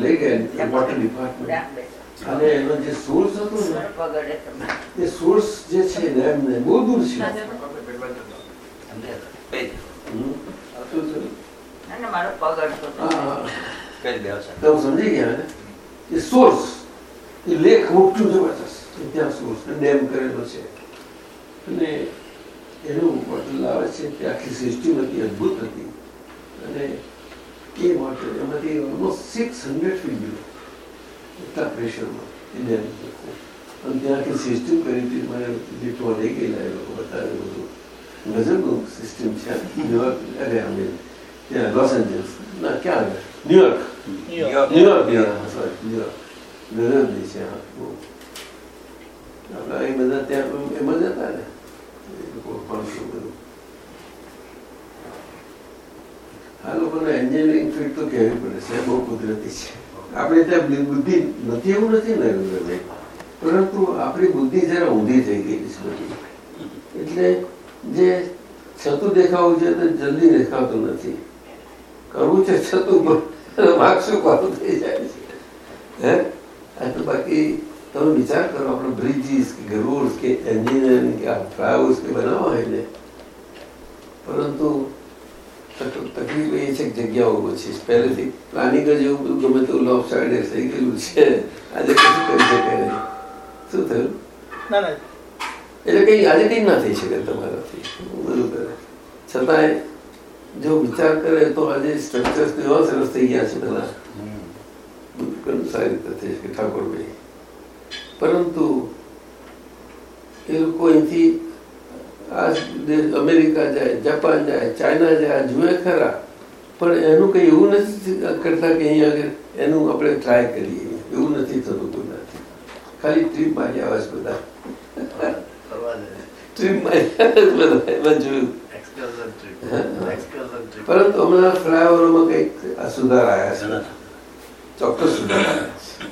લઈ ગયા વોટર ડિપાર્ટમેન્ટ. અને એનો જે સોર્સ હતો ને એ સોર્સ જે છે ને એમને બહુ દૂર છે? ના, ના. તમે. સમજી ગયા ને? એ સોર્સ એ લેખ મોટું જબરજસ્ત. ત્યાં સોર્સ ડેમ કરેલો છે. અને એનું વોટર આવે છે તે આખી સિસ્ટમ હતી અદભુત હતી. અને એ માટે એમાંથી ઓલમોસ્ટ સિક્સ હંડ્રેડ ફીટ ગયું એટલા પ્રેશરમાં એ ડેમ અને ત્યાં આખી સિસ્ટમ કરી હતી મને લીટમાં લઈ ગયેલા એ લોકો બતાવ્યું બધું ગજબનું સિસ્ટમ છે ન્યુયોર્ક અરે અમે ત્યાં લોસ એન્જલ્સ ના ક્યાં આગળ New York New York. New York yeah, sorry, New York ગરજની છે હા બહુ આપણા એ બધા ત્યાં એમાં જ હતા ને એ લોકો ભણતું બધું આ લોકોને એન્જિનિયરિંગ ફીલ્ડ તો કહેવી પડે છે બહુ કુદરતી છે આપણે ત્યાં બુદ્ધિ નથી એવું નથી નરેન્દ્રભાઈ પરંતુ આપણી બુદ્ધિ જરા ઊંધી થઈ ગઈ બધી. એટલે જે છતું દેખાવું છે તો જલ્દી દેખાતું નથી. કરવું છે છતું વાગશું પાછું થઈ જાય છે? હે? આ તો બાકી તમે વિચાર કરો, આપણે બ્રિજીસ કે રોડ્સ કે એન્જિનિયરિંગ કે ફ્લાયઓવર્સ કે બનાવવા હોય ને. પરંતુ તકલીફ એ છે કે જગ્યાઓ ઓછી પહેલેથી પ્લાનિંગ જ એવું બધું ગમે તેવું લોફ સાઈડ થઈ ગયેલું છે. આજે કશું કરી શકાય નહીં. શું થયું? એટલે કંઈ આજે કંઈ ના થઈ શકે તમારાથી. બધું કરે. છતાંય જો વિચાર કરે તો આજે સ્ટ્રક્ચર્સ કેવા સરસ થઈ ગયા છે બધા. ઘણું સારી રીતે થઈ શકે. ઠાકોરભાઈ. પરંતુ એ લોકો અહીંથી આ અમેરિકા જાય જાપાન જાય ચાઇના જાય જુએ ખરા. પણ એનું કંઈ એવું નથી કરતા કે અહીંયા આગળ એનું આપણે ટ્રાય કરીએ. એવું નથી થતું કોઈ નથી ખાલી ટ્રીપ મારી આવે છે બધા. ટ્રીપ મારી બધા. જોયું. પરંતુ હમણાં ફ્લાયઓવરમાં કંઈક સુધાર આવ્યા છે. ચોક્કસ સુધાર આવ્યા છે.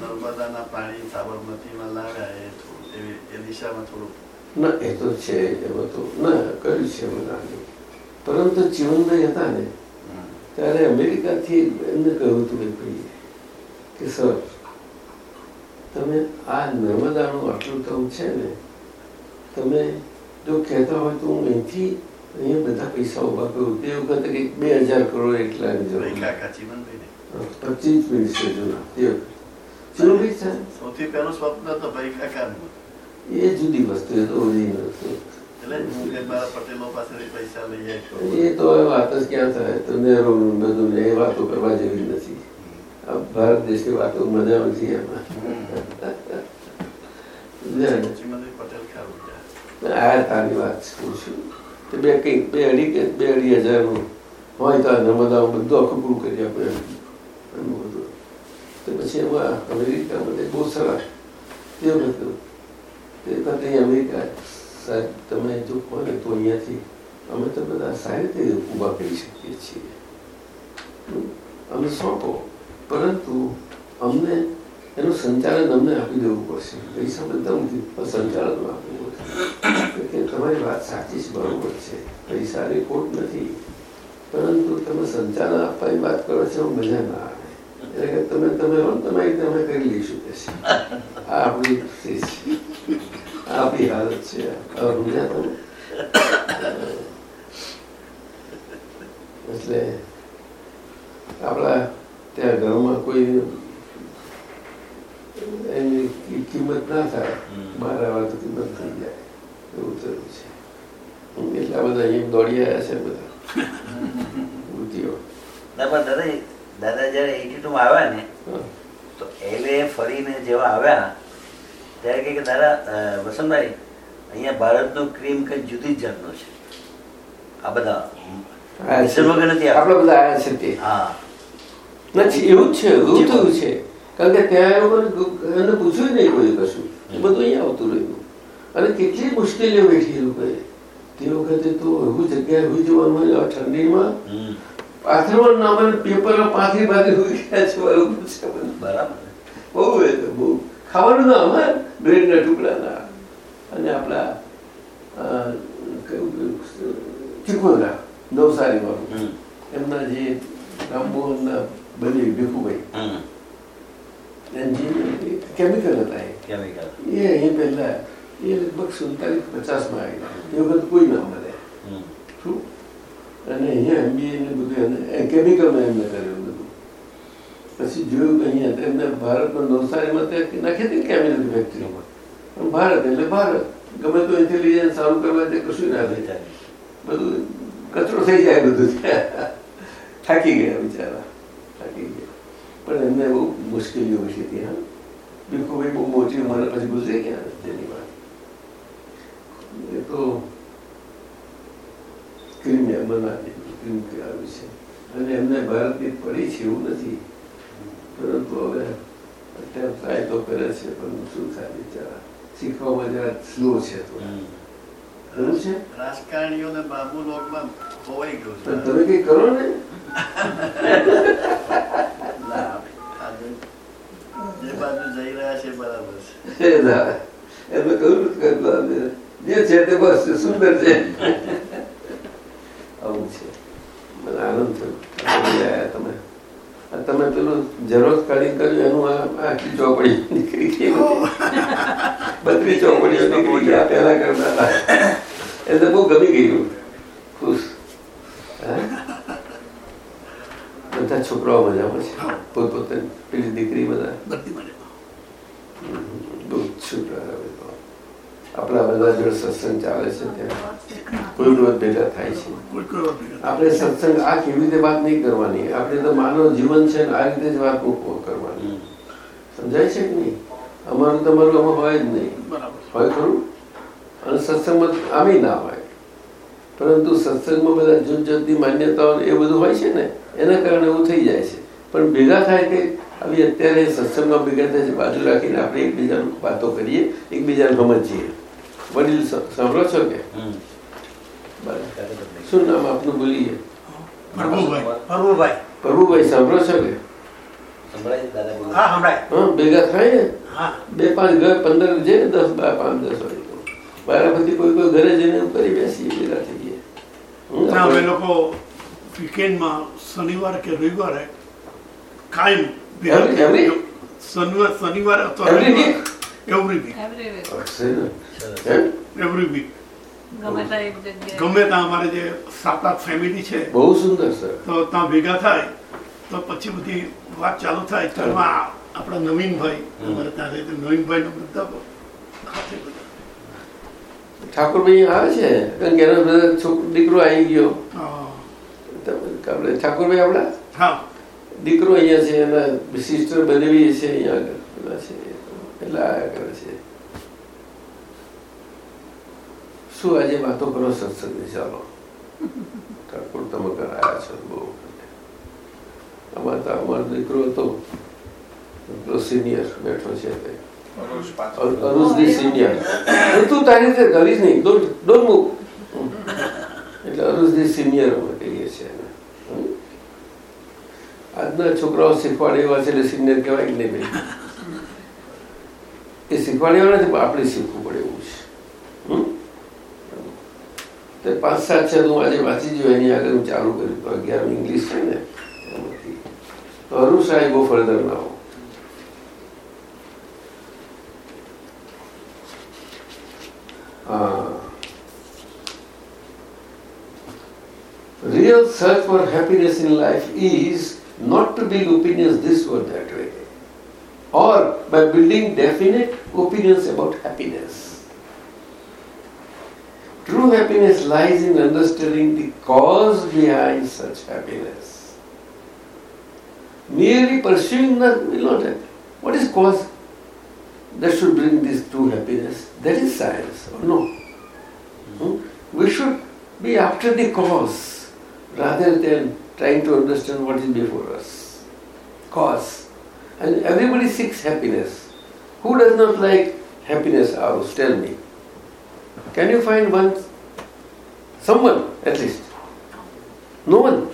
નર્મદાના પાણી સાબરમતીમાં લાવ્યા એ એ દિશામાં થોડું ના એ તો છે એમાં તો ના કર્યું છે બધા પરંતુ જીવનભાઈ હતા ને ત્યારે અમેરિકાથી એમને કહ્યું હતું કે ભાઈ કે સર તમે આ નર્મદાનું આટલું કામ છે ને તમે જો કહેતા હોય તો હું અહીંથી અહીંયા બધા પૈસા ઊભા કરું. તે વખતે કંઈક બે હજાર કરોડ એટલા પચીસ મિનિટ છે જૂના. તે વખતે. સૌથી પહેલું સ્વપ્ન તો ભાઈ કાકાનું એ જુદી વસ્તુ એ તો ઓરિજિનલ વસ્તુ. એ તો વાત જ ક્યાં થાય? તો નહેરોનું બધું એ વાતો કરવા જેવી નથી. આ ભારત દેશની વાતો મજા નથી એમાં. આ તારી વાત છું બે કઈ બે અઢી કે બે અઢી હજારનું હોય તો નર્મદા બધું આખું પૂરું કરી આપણે બધું. તો પછી એમાં અમેરિકા બધે બહુ સરસ. તે વખતે તે વખતે અમેરિકા તમે જો ને તો અહીંયાથી અમે તો બધા સારી રીતે ઊભા કરી શકીએ છીએ. અમે સોંપો. પરંતુ અમને એનું સંચાલન અમને આપી દેવું પડશે. પૈસા બધા નથી સંચાલન આપવું પડશે તમારી વાત સાચી છે, બરોબર છે. પૈસાની ખોટ નથી. પરંતુ તમે સંચાલન આપવાની વાત કરો છો, મજા ના આવે. એટલે કે તમે તમે તમે કરી લઈશું કે આ આપણી છે. આ આપણી હાલત છે હવે સમજ્યા તમે એટલે આપણા ત્યાં ઘરમાં કોઈ એની કિંમત ના થાય મારા વાત કિંમત થઈ જાય એવું થયું છે એટલા બધા અહીંયા દોડી આવ્યા છે બધા બુદ્ધિઓ ના પણ દાદા દાદા જયારે એટી ટુ માં આવ્યા ને તો એલે ફરીને જેવા આવ્યા ત્યારે કહે કે દાદા વસંતભાઈ અહીંયા ભારતનો ક્રીમ કઈ જુદી જ જાતનો છે. આ બધા આ મિશ્રણ વગર નથી આપણા આવતું. બધા આવ્યા છે હા. નથી એવું જ છે એવું છે. કારણ કે ત્યાં એ લોકોને ગુ- એને પૂછ્યું નહીં કોઈ કશું. એ બધું અહીંયા આવતું રહ્યું. અને કેટલી મુશ્કેલીઓ વેઠી એ લોકોએ. તે વખતે તો એવું જગ્યાએ હોઈ જવાનું હોય ઠંડીમાં. પાથરવાનું નામ અને પેપર પાથરી પાથરી હોઈ ગયા છે. બરાબર. બહુ બહુ. ખાવાનું ના અમારે બ્રેડના ટુકડા ના અને આપણા ચિકોદરા નવસારી વાળું એમના જે રામમોહનના બને ભીખુભાઈ. કેમિકલ હતા એ. અહીં પહેલા એ લગભગ સુડતાલીસ પચાસમાં એ વખત કોઈ ના મળે શું અને અહીંયા એમબીએ ને બધું એને કેમિકલમાં એમને બધું પછી જોયું અહીંયા એમને ભારતમાં નવસારીમાં ત્યાં નાખી હતી કેમિકલ ફેક્ટરીમાં પણ ભારત એટલે ભારત. ગમે તો ઇન્ટેલિજન્સ સારું કરવા તે કશું ના થાય. બધું કચરો થઈ જાય બધું. થાકી ગયા બિચારા. થાકી ગયા. પણ એમને બહુ મુશ્કેલીઓ વિશે હતી, હા. બિલકુલ બહુ મોટી ઉંમર પછી ગુજરી ગયા તેની વાત. એ તો ક્રિમિયા બનાવી ક્રીમ આવી છે. અને એમને ભારતની પડી છે એવું નથી. પરંતુ હવે અત્યારે ટ્રાય તો કરે છે પણ શું થાય બિચારા શીખવામાં જરા સ્લો છે થોડા એવું છે રાજકારણીઓને બાબુ લોકમાં ખોવાઈ ગયું છે તમે કઈ કરો ને ના, આજે જે બાજુ જઈ રહ્યા છે બરાબર છે એમને કહ્યું કરતા જે છે તે બસ સુંદર છે આવું છે મને આનંદ થયો તમે તમે પેલું ઝેરોક્ષ કાઢી કર્યું એનું આખી ચોપડી નીકળી ગઈ. બધી ચોપડીઓ નીકળી ગયા પહેલા કરતા. હતા એટલે બહુ ગમી ગયું. ખુશ. બધા છોકરાઓ મજામાં છે. પોતપોતાની પેલી દીકરી બધા. બધી મને બહુ છોકરા આપણા બધા જોડે સત્સંગ ચાલે છે ત્યાં. કોઈ રોજ ભેગા થાય છે. આપણે સત્સંગ આ કેવી રીતે વાત નહીં કરવાની? આપણે તો માનવ જીવન છે આ રીતે જ વાત કરવાની. સમજાય છે કે નહીં? અમારું તમારું આમાં હોય જ નહીં. હોય ખરું? અને સત્સંગમાં આમે ના હોય. પરંતુ સત્સંગમાં બધા જુદ જુદી માન્યતાઓ એ બધું હોય છે ને, એના કારણે એવું થઈ જાય છે. પણ ભેગા થાય કે આવી અત્યારે સત્સંગમાં ભેગા થાય છે, બાજુ રાખીને આપણે એકબીજાનું વાતો કરીએ, એકબીજાને સમજીએ. વડીલ સાંભળો છો કે શું નામ આપનું ભૂલીએ પ્રભુભાઈ સાંભળો છો કે ભેગા થાય ને બે પાંચ ઘર પંદર છે દસ પાંચ દસ હોય તો વારાફરતી કોઈ કોઈ ઘરે જઈને કરી બેસીએ ભેગા થઈએ આપણે- લોકો વીકેન્ડમાં શનિવાર કે રવિવારે કાયમ? શનિવાર શનિવારે અથવા every week every? Every week ગમે ત્યાં એક જગ્યાએ. ગમે ત્યાં અમારે જે સાત આઠ ફેમિલી છે બહુ સુંદર સર. તો ત્યાં ભેગા થાય તો પછી બધી વાત ચાલુ થાય. તો એમાં આપણા નવીનભાઈ અમારે ત્યાં રહે નવીનભાઈ ને બધા ઠાકોરભાઈ આવે છે? કારણ કે એનો દીકરો આવી ગયો. હા. તો આપણે ઠાકોરભાઈ આપણા? હા. દીકરો અહીંયા છે એના સિસ્ટર બનેવી છે અહીંયા આગળ. પેલા છે એટલે આયા કરે છે. શું આજે વાતો કરો સત્સંગની ચાલો. ઠાકોર તમે કરાયા છો બહુ અમારે તો અમારો દીકરો હતો સિનિયર બેઠો છે તે. સિનિયર તું તારી રીતે કરીશ નહીં. ડોન્ટ એટલે અનુજની સિનિયર અમે કહીએ છીએ આજના છોકરાઓ શીખવાડે એવા છે એટલે સિનિયર કહેવાય નહીં ભાઈ? એ શીખવાડે એવા નથી પણ આપણે શીખવું પડે એવું છે. હમ? તે પાંચ સાત છે તો હું આજે વાંચી જોયું એની આગળ હું ચાલુ કર્યું તો અગિયાર ઇંગ્લિશ છે ને એમાંથી તો Arush I go further now Uh, real search for happiness in life is not to build opinions this or that way, or by building definite opinions about happiness. True happiness lies in understanding the cause behind such happiness. Merely pursuing that will not help. What is cause? that should bring this true happiness. That is science, or no? Hmm? We should be after the cause rather than trying to understand what is before us. Cause. And everybody seeks happiness. Who does not like happiness hours? Tell me. Can you find one? Someone, at least. No one.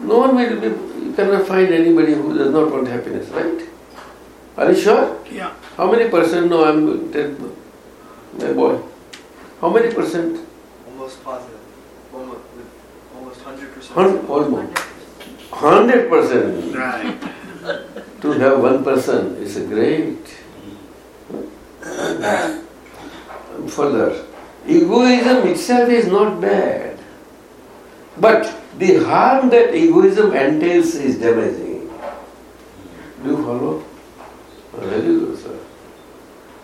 No one will be, you cannot find anybody who does not want happiness, right? Are you sure? Yeah. How many percent? No, I'm dead, my boy. How many percent? Almost positive. Almost, almost 100%. Hun- Almost. Hundred percent. Right. To have one person is a great. Mm-hmm. Further, egoism itself is not bad, but the harm that egoism entails is damaging. Do you follow? Very good, sir.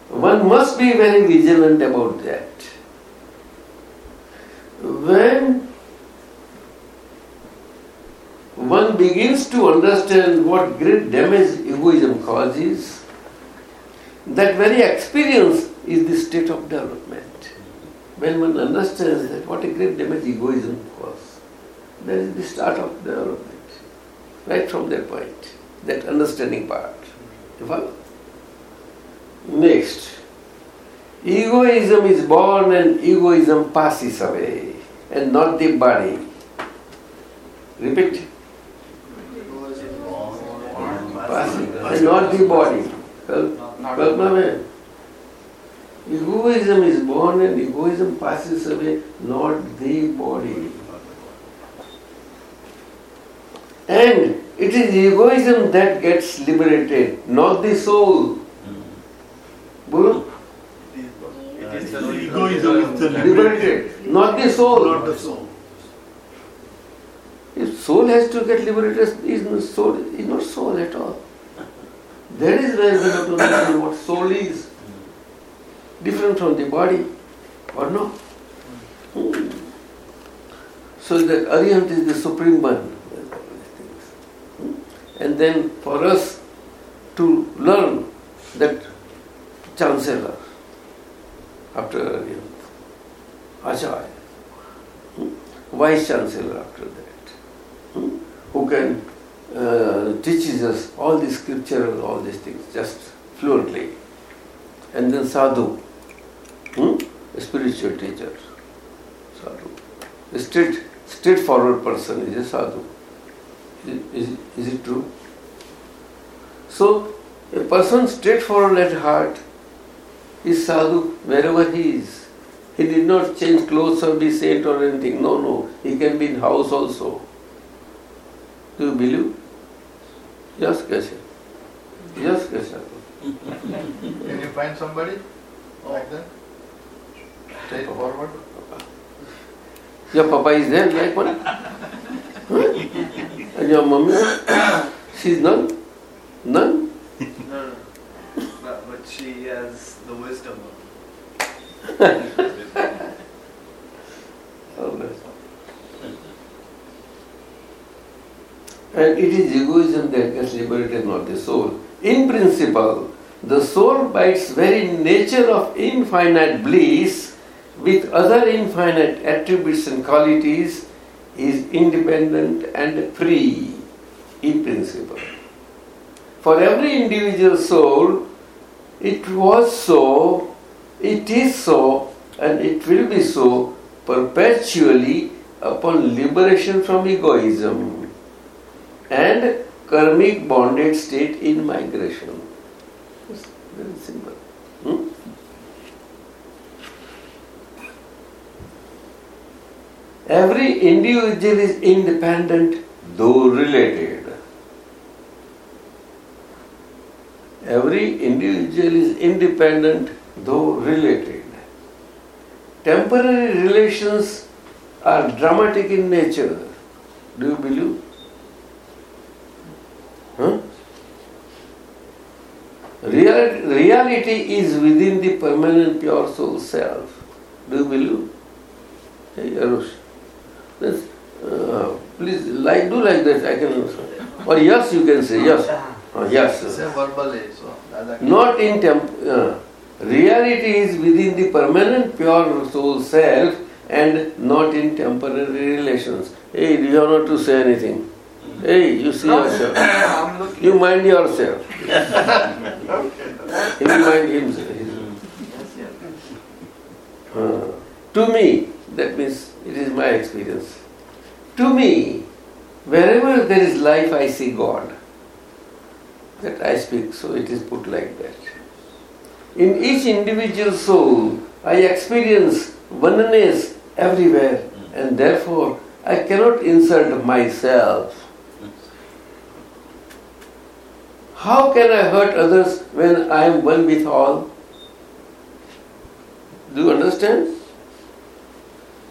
One must be very vigilant about that. When one begins to understand what great damage egoism causes, that very experience is the state of development. When one understands that what a great damage egoism causes, that is the start of development. Right from that point, that understanding part. You follow? Next, egoism is born and egoism passes away, and not the body. Repeat. Egoism is born passing, and not the body. Kal- Kalpana. Egoism is born and egoism passes away, not the body. And it is egoism that gets liberated, not the soul. Hmm? Bolo? Egoism is the liberated, Liberated, not the soul. not the soul. If soul has to get liberated, is not soul is not soul at all. That is we to understand what soul is. different from the body, or no? Hmm. So that Arihant is the supreme one. Hmm. And then for us to learn that chancellor after Arihant, Acharya, hmm, vice chancellor after that, hmm, who can uh, teaches us all the scripture and all these things just fluently. And then sadhu, hmm, a spiritual teacher, sadhu. A straight, straightforward person is a sadhu. Is, is, is it true? So, a person straightforward at heart is sadhu wherever he is. He did not change clothes or be saint or anything. No, no. He can be in house also. Do you believe? Yes, yes. Yes, yes. Can you find somebody like that? Straight forward? Your papa is there like one? Huh? And your mommy? She's none? None? No, no. But, but she has the wisdom of. oh, And it is egoism that gets liberated, not the soul. In principle, the soul, by its very nature of infinite bliss, with other infinite attributes and qualities, is independent and free in principle. For every individual soul, it was so, it is so, and it will be so perpetually upon liberation from egoism and karmic bonded state in migration. It's very simple. Hmm? Every individual is independent though related. Every individual is independent though related. Temporary relations are dramatic in nature. Do you believe? Huh? Real, reality is within the permanent pure soul self. Do you believe? Hey, Arush. That's, uh, please, like, do like that. I can. Or yes, you can say yes. Uh, yes. Say verbally, so Not in temp. Uh, reality is within the permanent pure soul self and not in temporary relations. Hey, you have not to say anything. Hey, you see yourself. You mind yourself. He will mind himself. Uh, to me, that means it is my experience. To me, wherever there is life, I see God. That I speak, so it is put like that. In each individual soul, I experience oneness everywhere, and therefore I cannot insult myself. How can I hurt others when I am one with all? Do you understand?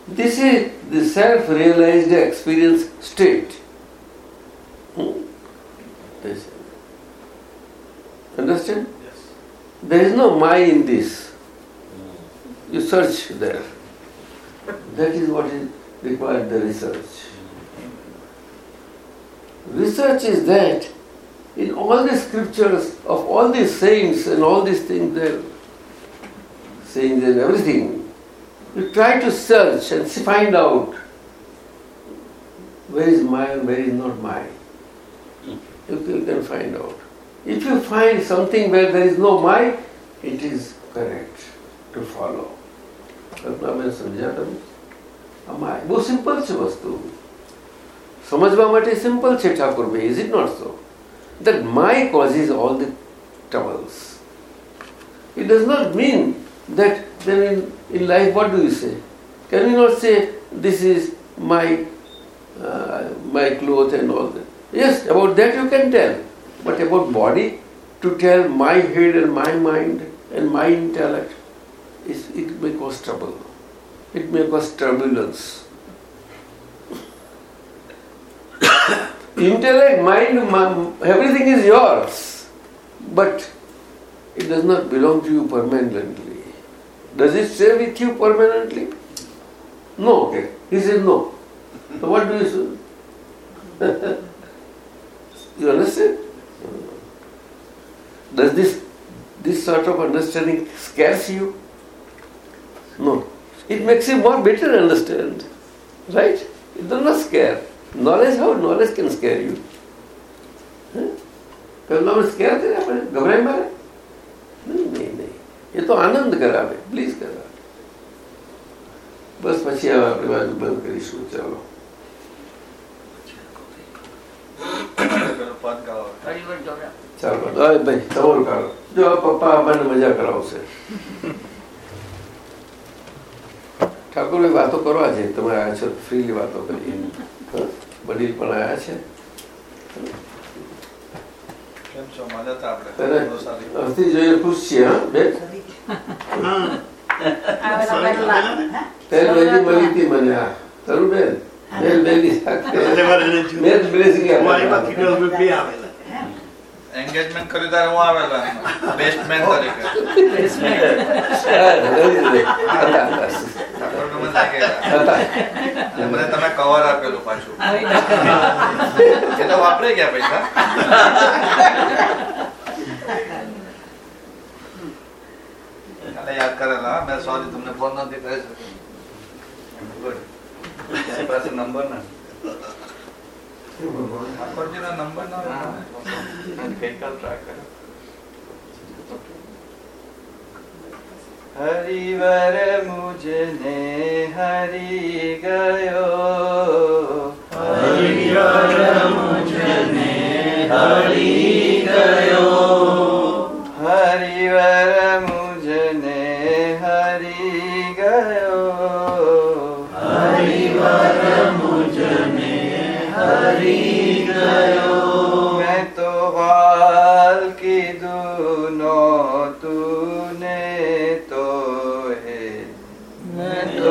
This is the self realized experience state. Hmm? Understand? Yes. There is no my in this. You search there. That is what is required the research. Research is that in all the scriptures of all these saints and all these things there, sayings and everything, you try to search and find out where is mine, where is not mine. You you can find out. If you find something where there is no my, it is correct to follow. કલ્પના મેં સમજ્યા તમે આમાં બહુ simple છે વસ્તુ સમજવા માટે simple છે Thakorbhai is it not so that my causes all the troubles. It does not mean that then in, in life what do you say? Can you not say this is my uh, my cloth and all that? Yes, about that you can tell. But about body, to tell my head and my mind and my intellect, is it may cause trouble. It may cause turbulence. Intellect, mind, everything is yours, but it does not belong to you permanently. Does it stay with you permanently? No. Okay. He says no. So what do you do? you understand? Does this this sort of understanding scares you? No. It makes you more better understand. Right? It does not scare. Knowledge, how knowledge can scare જો પપ્પા આપણને મજા કરાવશે ઠાકોર વાતો કરવા છે તમારે આ છો ફ્રીલી વાતો કરીએ હા? વડીલ પણ આવ્યા છે. હસ્તી જોઈએ ખુશ છીએ હા બેન. મળી હતી મને બેન બેન સાથે બ્લેસિંગ આવેલા. એન્ગેજમેન્ટ કર્યું ત્યારે હું આવેલો બેસ્ટ તરીકે. ઠાકોરને મને લાગેલા. મને તમે કવર આપેલું પાછું. એ તો વાપરી ગયા પૈસા. યાદ કરેલા મેં સોરી તમને ફોન નથી કરી શક્યો. એની પાસે નંબર ના. નંબર ના. ગઈકાલ ટ્રાય કર્યો. હરિવર મુજને હરી ગયો. હરિવર મુજને હરી ગયો. મેં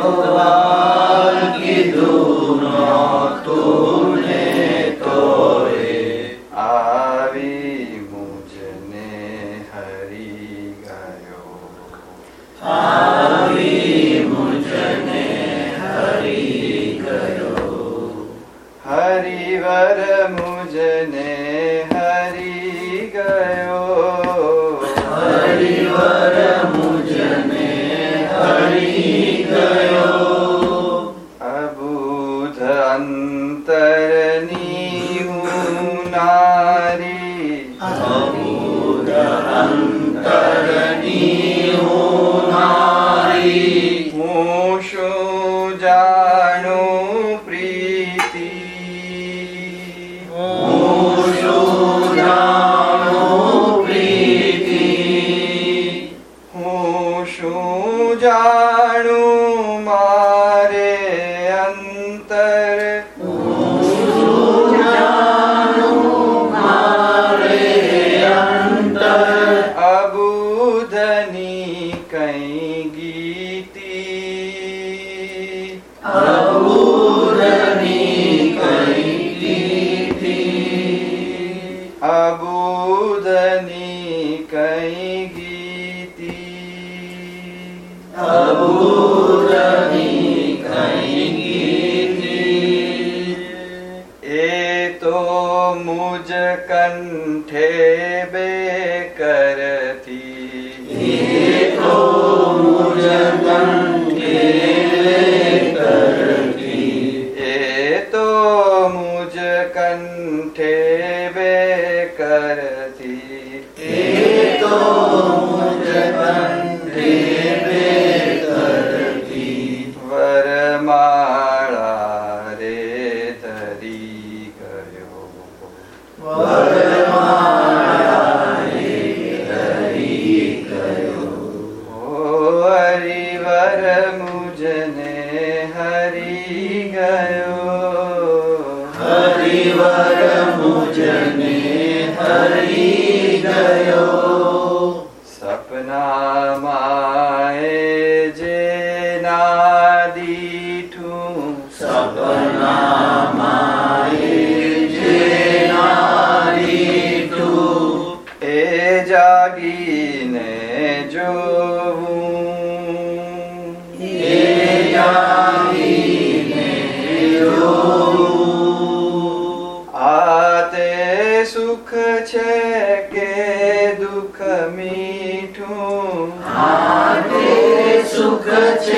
મેં कण्ठे वेति સુખ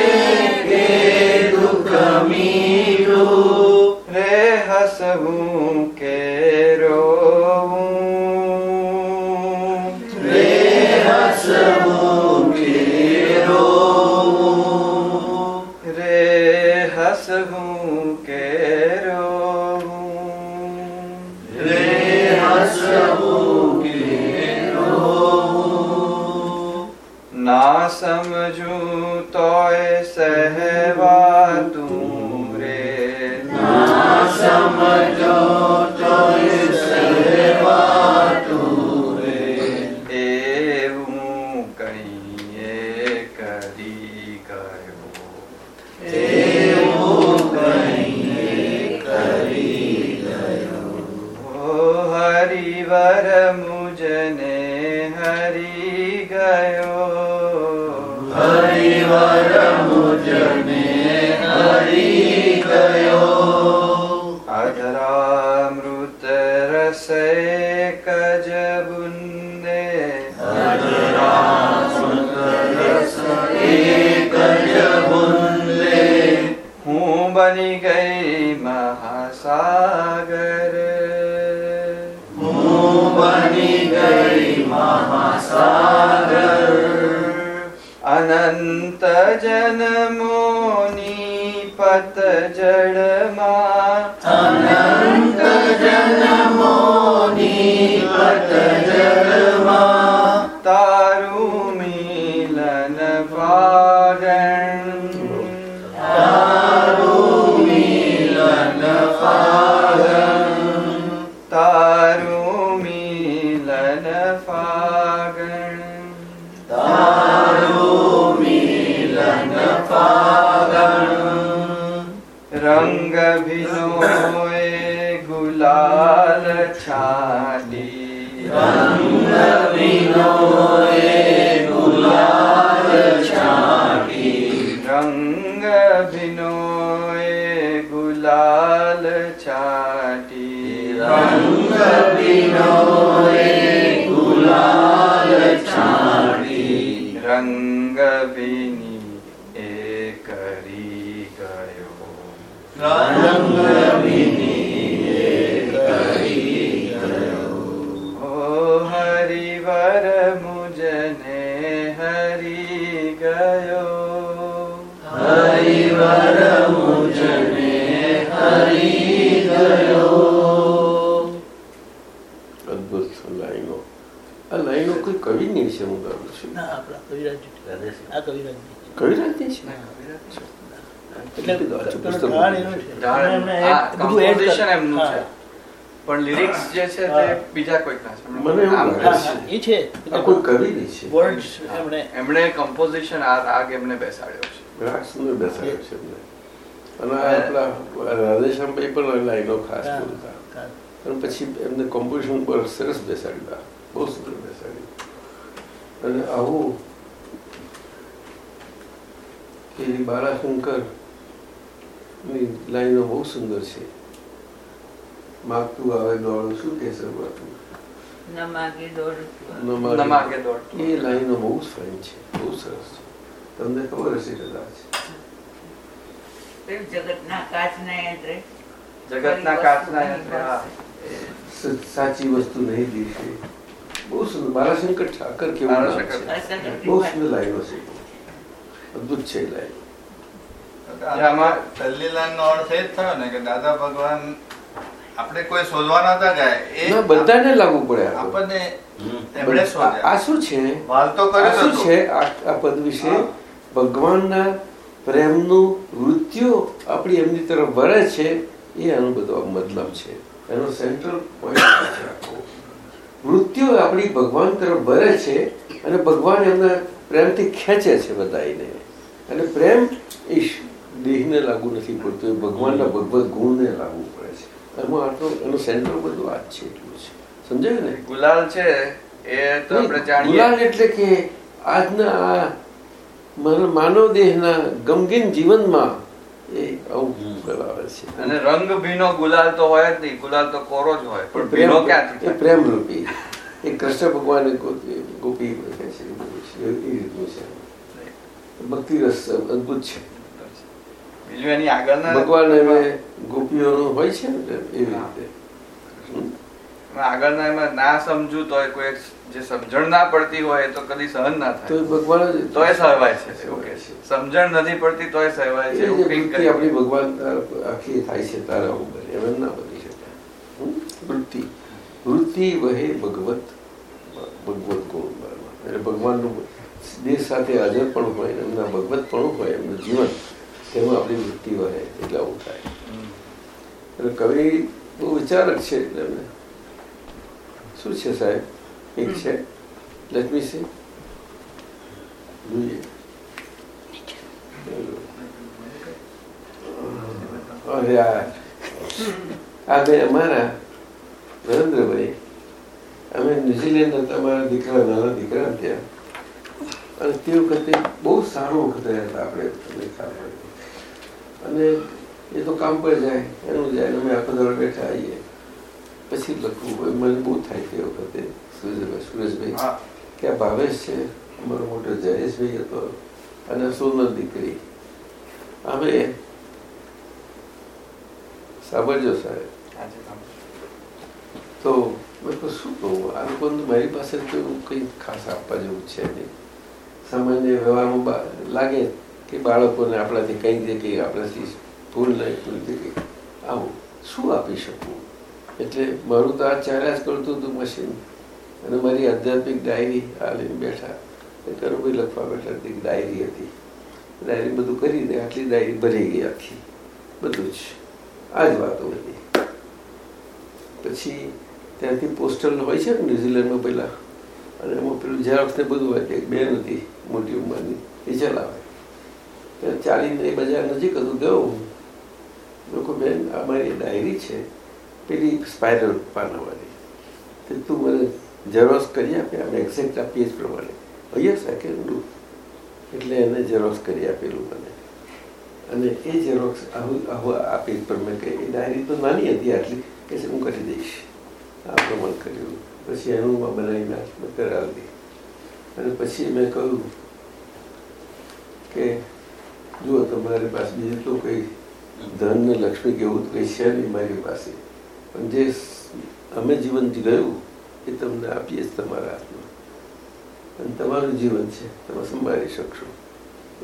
એમણે કમ્પોઝિશન આ રાગ એમને બેસાડ્યો છે. રાગ સુંદર બેસાડ્યો છે એમને. અને આ આપણા રાધેશ્યામભાઈ પણ લાઈનો ખાસ બોલતા અને પછી એમને કોમ્પોઝિશન પર સરસ બેસાડ્યા બહુ સુંદર બેસાડ્યું. અને આવું કે બાળાશંકરની લાઈનો બહુ સુંદર છે. માગતું આવે દોડું શું કે શરૂઆતમાં? ન માગે દોડતું. એ લાઈનો બહુ ફાઇન છે બહુ સરસ છે તમને ખબર હશે કદાચ જગતના કાચના યંત્રે જગતના કાચના યંત્ર સાચી વસ્તુ નહીં દીધી બહુ સુંદર બાલાશંકર ઠાકર કેવું બહુ સુંદર લાઈનો છે અદભુત છે એ લાઈન પહેલી લાઈન નો અર્થ એ જ થયો ને કે દાદા ભગવાન આપણે કોઈ શોધવાના હતા ગયા એ બધાને લાગુ પડે આપણને એમણે આ શોધ્યા. આ શું છે? વાલ તો આ શું છે? આ આ પદ વિશે ભગવાનના પ્રેમનું મૃત્યુ આપણી એમની તરફ વળે છે એ આનો બધો મતલબ છે. એનો સેન્ટ્રલ પોઈન્ટ છે આખો. મૃત્યુ આપણી ભગવાન તરફ ભરે છે અને ભગવાન એમના પ્રેમથી ખેંચે છે બધાને અને પ્રેમ એ શ- દેહને લાગુ નથી પડતું એ ભગવાનના ભગવત ગુણને લાગુ પડે. એમાં આટલો એનો સેન્ટ્રલ બધું આ છે એટલું છે સમજાયું ને? ગુલાલ છે એ તો આપણે જાણીએ. ગુલાલ એટલે કે આજના માનવ- માનવ દેહના ગમગીન જીવનમાં એ આવું કરાવે છે. અને રંગ ભીનો ગુલાલ તો હોય જ નહીં. ગુલાલ તો કોરો જ હોય પણ ભીનો ક્યાંથી પ્રેમ રૂપી એ કૃષ્ણ ભગવાન ગોપી છે એ રીતનું છે. ભક્તિ રસ અદભુત છે. બીજું એની આગળના ભગવાન ગોપીઓનું હોય છે એવી રીતે. આગળના એમાં ના સમજુ તોય કોઈ જે સમજણ ના પડતી હોય તો કદી સહન ના તો ભગવાન સહેવાય છે સમજણ નથી પડતી સહેવાય છે આપણી ભગવાન આખી થાય છે તારા ઉપર એમ ના બની શકે. હમ? વૃત્તિ. વૃત્તિ વહે ભગવત ભગવત ગુણ. એટલે ભગવાનનું દેશ સાથે હાજર પણ હોય એમના ભગવત પણ હોય એમનું જીવન તેમાં આપણી વૃત્તિ વહે એટલે આવું થાય. એટલે કવિ બહુ વિચારક છે એટલે શું છે સાહેબ? એક છે? લક્ષ્મી સિંહ જોઈએ. અરે આ બે અમારા નરેન્દ્રભાઈ, અમે ન્યુઝીલેન્ડ હતા અમારા દીકરા, નાના દીકરા ત્યાં. અને તે વખતે બહુ સારો વખત હતા આપણે. અને એ તો કામ પર જાય એનું જાય અમે આખો દાડો બેઠા આવીએ. પછી લખવું હોય મને બહુ થાય તે વખતે સુરેશભાઈ સુરેશભાઈ. કે આ ભાવેશ છે અમારો મોટો જયેશભાઈ હતો અને સોનલ દીકરી. હવે સાંભળજો સાહેબ. તો મેં શું કહું? આ લોકોને મારી પાસે તો કંઈ ખાસ આપવા જેવું છે નહીં. સામાન્ય વ્યવહારમાં લાગે. કે બાળકોને આપણાથી કહી દે કે આપણાથી ભૂલ નહીં, ભૂલ દે કે આવું શું આપી શકું? એટલે મારું તો આ ચાલ્યા જ કરતું હતું મશીન અને મારી આધ્યાત્મિક ડાયરી આ લઈને બેઠા. એ કરુભાઈ લખવા બેઠા હતી ડાયરી હતી. ડાયરી બધું કરીને આટલી ડાયરી ભરી ગઈ આખી. બધું જ. આ જ વાતો હતી. પછી ત્યાંથી પોસ્ટલ હોય છે ન્યુઝીલેન્ડમાં પહેલાં? અને એમાં પેલું ઝેરોક્સ વખતે બધું હોય એક બેન હતી મોટી ઉંમરની, એ ચલાવે. ચાલીને બજાર નજીક હતું, ગયો લોકો બેન અમારી ડાયરી છે, પેલી સ્પાઇરલ પાનાવાળી તે તું મને ઝેરોક્સ કરી આપે આમ એક્ઝેક્ટ આપીએ જ પ્રમાણે. અહીંયા સેકન્ડ ડુ એટલે એને ઝેરોક્સ કરી આપેલું મને. અને એ ઝેરોક્સ આવું આવું આપી પ્રમાણે કહી એ ડાયરી તો નાની હતી આટલી, કે હું કરી દઈશ. આ પ્રમાણ કર્યું. પછી એનું બનાવીને કરાવી. અને પછી મેં કહ્યું કે જુઓ તમારી પાસે બીજું તો કંઈ ધન ને લક્ષ્મી કે એવું તો કંઈ છે નહીં મારી પાસે. પણ જે અમે જીવન ગયું એ તમને આપીએ જ તમારા હાથમાં. અને તમારું જીવન છે તમે સંભાળી શકશો.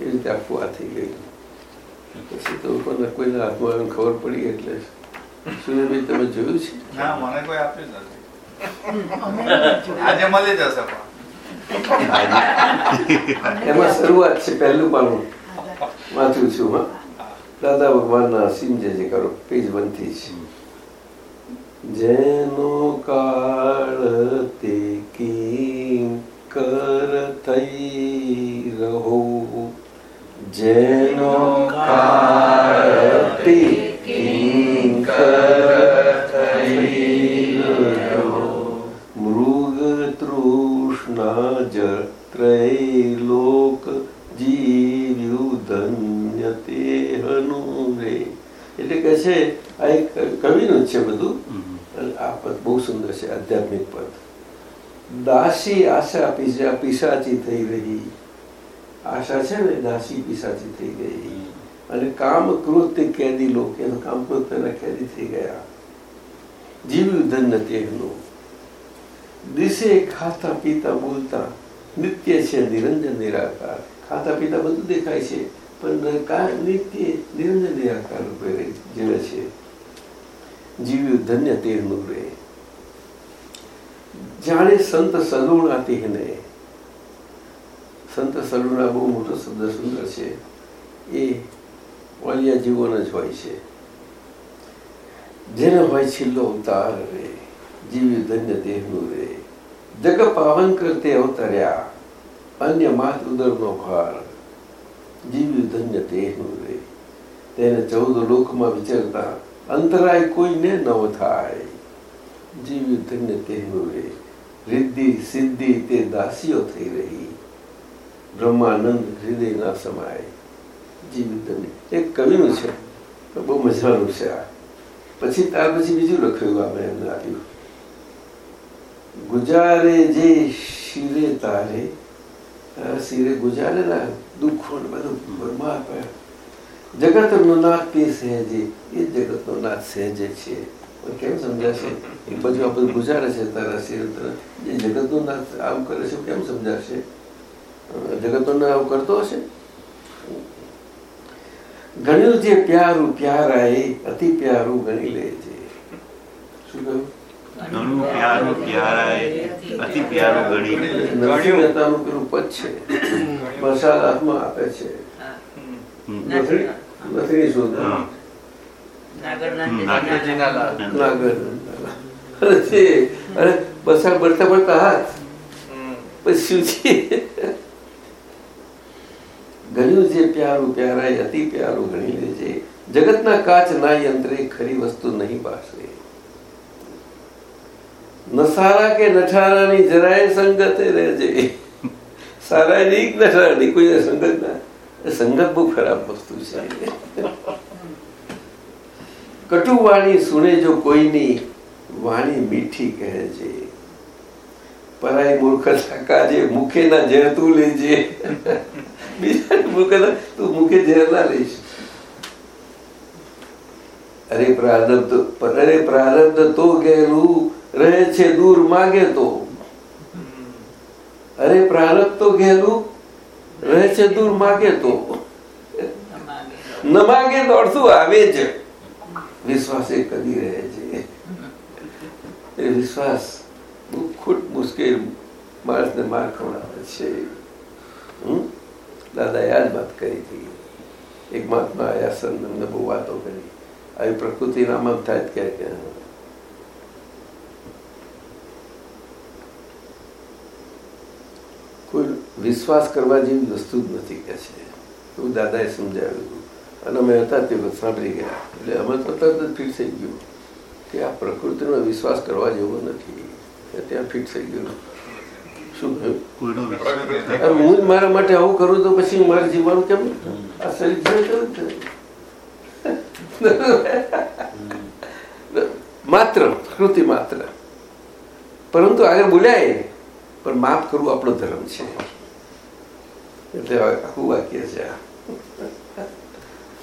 એ રીતે આપવું આ થઈ ગયું. પછી તો કોઈને કોઈના હાથમાં આવીને ખબર પડી એટલે સુરેશભાઈ તમે જોયું છે? ના મને કોઈ આપ્યું નથી. આજે મળી જશે એમાં શરૂઆત છે પહેલું પાનું વાંચું છું હા. દાદા ભગવાનના સીમ જે જે કરો પેજ બનતી છે. જેનો કાળ તે કર થઈ રહો. જેનો કાળ તે કિંકર એટલે કે છે આ એક કવિનું છે બધું. અને આ પદ બહુ સુંદર છે આધ્યાત્મિક પદ. દાસી આશા પીસા પીસાચી થઈ રહી. આશા છે ને દાસી પીસાચી થઈ ગઈ. અને કામ ક્રોધ કેદી લોકો એનું કામ ક્રોધ તેના કેદી થઈ ગયા. જીવ્યું ધન નથી એનું દિશે ખાતા પીતા બોલતા નિત્ય છે નિરંજન નિરાકાર. ખાતા પીતા બધું દેખાય છે. પણ કા નિત્ય જીવ્યું ધન્ય તેરનું રે જાણે સંત તેને સંત બહુ મોટો શબ્દ સુંદર છે. એ વાલિયા જીવોનો જ હોય છે. જેને હોય છેલ્લો અવતાર રે, જીવ્યું ધન્ય દેહનું રે. જગ પાવન કરતે અવતર્યા, અન્ય માત ઉદરનો ભાર. જીવ્યું ધન્ય રે. તેને ચૌદ લોકમાં વિચરતા અંતરાય કોઈને ન થાય. જીવ્યું ધન્ય તેનું રે. રિદ્ધિ, સિદ્ધિ તે દાસીઓ થઈ રહી. બ્રહ્માનંદ હૃદયના સમાય. જીવ્યું ધન્ય એક કવિનું છે. બહુ મજાનું છે આ. પછી ત્યાર પછી બીજું લખ્યું આપણે એમને આપ્યું. ગુજારે જે શિરે તારે. શિરે ગુજારે ના દુઃખો ને બધું નાથ તે સહેજે? એ જગતનો નાથ સહેજે છે. કેમ સમજાશે? એ બધું બધું ગુજારે છે તારા શિર એ જગતનો નાથ આમ કરે છે, કેમ સમજાશે? જગતનો ના આવું કરતો હશે? ગણ્યું જે પ્યારું, પ્યારા એ અતિ પ્યારું ગણી લે છે. શું કહ્યું? ઘણું પ્યારું અતિ પ્યારું પેલું પદ છે આપે છે. નથી શોધ છે બસા હાથ. પછી ગણ્યું જે પ્યારું પ્યારાય અતિ પ્યારું ગણી લેજે. જગતના કાચ ના યંત્રે ખરી વસ્તુ નહીં પાસે નસારા કે નઠારાની જરાય સંગતે રહેજે. સારા નહીં નઠારાની કોઈ સંગત ના? સંગત બહુ ખરાબ વસ્તુ છે. કટુ વાણી સુને જો કોઈની વાણી મીઠી કહે છે પરાય મૂર્ખતા કાજે મુખે ના ઝેર તું લેજે. બીજા મુખે તું મુખે ઝેર ના લઈશ. અરે પ્રારબ્ધ પર અરે પ્રારબ્ધ તો ગેલું રહે છે દૂર માગે તો. અરે પ્રારબ્ધ તો ઘેલું, રહે છે દૂર માગે તો. ન માગે તો અડધું આવે જ. વિશ્વાસ એ કદી રહે છે. એ વિશ્વાસ બહુ મુશ્કેલ માણસને માર ખવડાવે છે. આ જ વાત કરી હતી. એક મહાત્મા આયા સર બહુ વાતો કરી. આવી પ્રકૃતિના મન થાય ક્યાં ક્યાં કોઈ વિશ્વાસ કરવા જેવી વસ્તુ જ નથી કે છે. એવું દાદાએ સમજાવ્યું અને અમે હતા તે વખત સાંભળી ગયા. એટલે અમે તો તરત જ ફિટ થઈ ગયું. કે આ પ્રકૃતિનો વિશ્વાસ કરવા જેવો નથી. ત્યાં ફિટ થઈ ગયું. હું મારા માટે આવું કરું તો પછી મારે જીવવાનું કેમ? આ શરીર માત્ર પ્રકૃતિ માત્ર. પરંતુ આગળ બોલ્યા પણ માફ કરવું આપણો ધર્મ છે. એટલે આખું વાક્ય છે.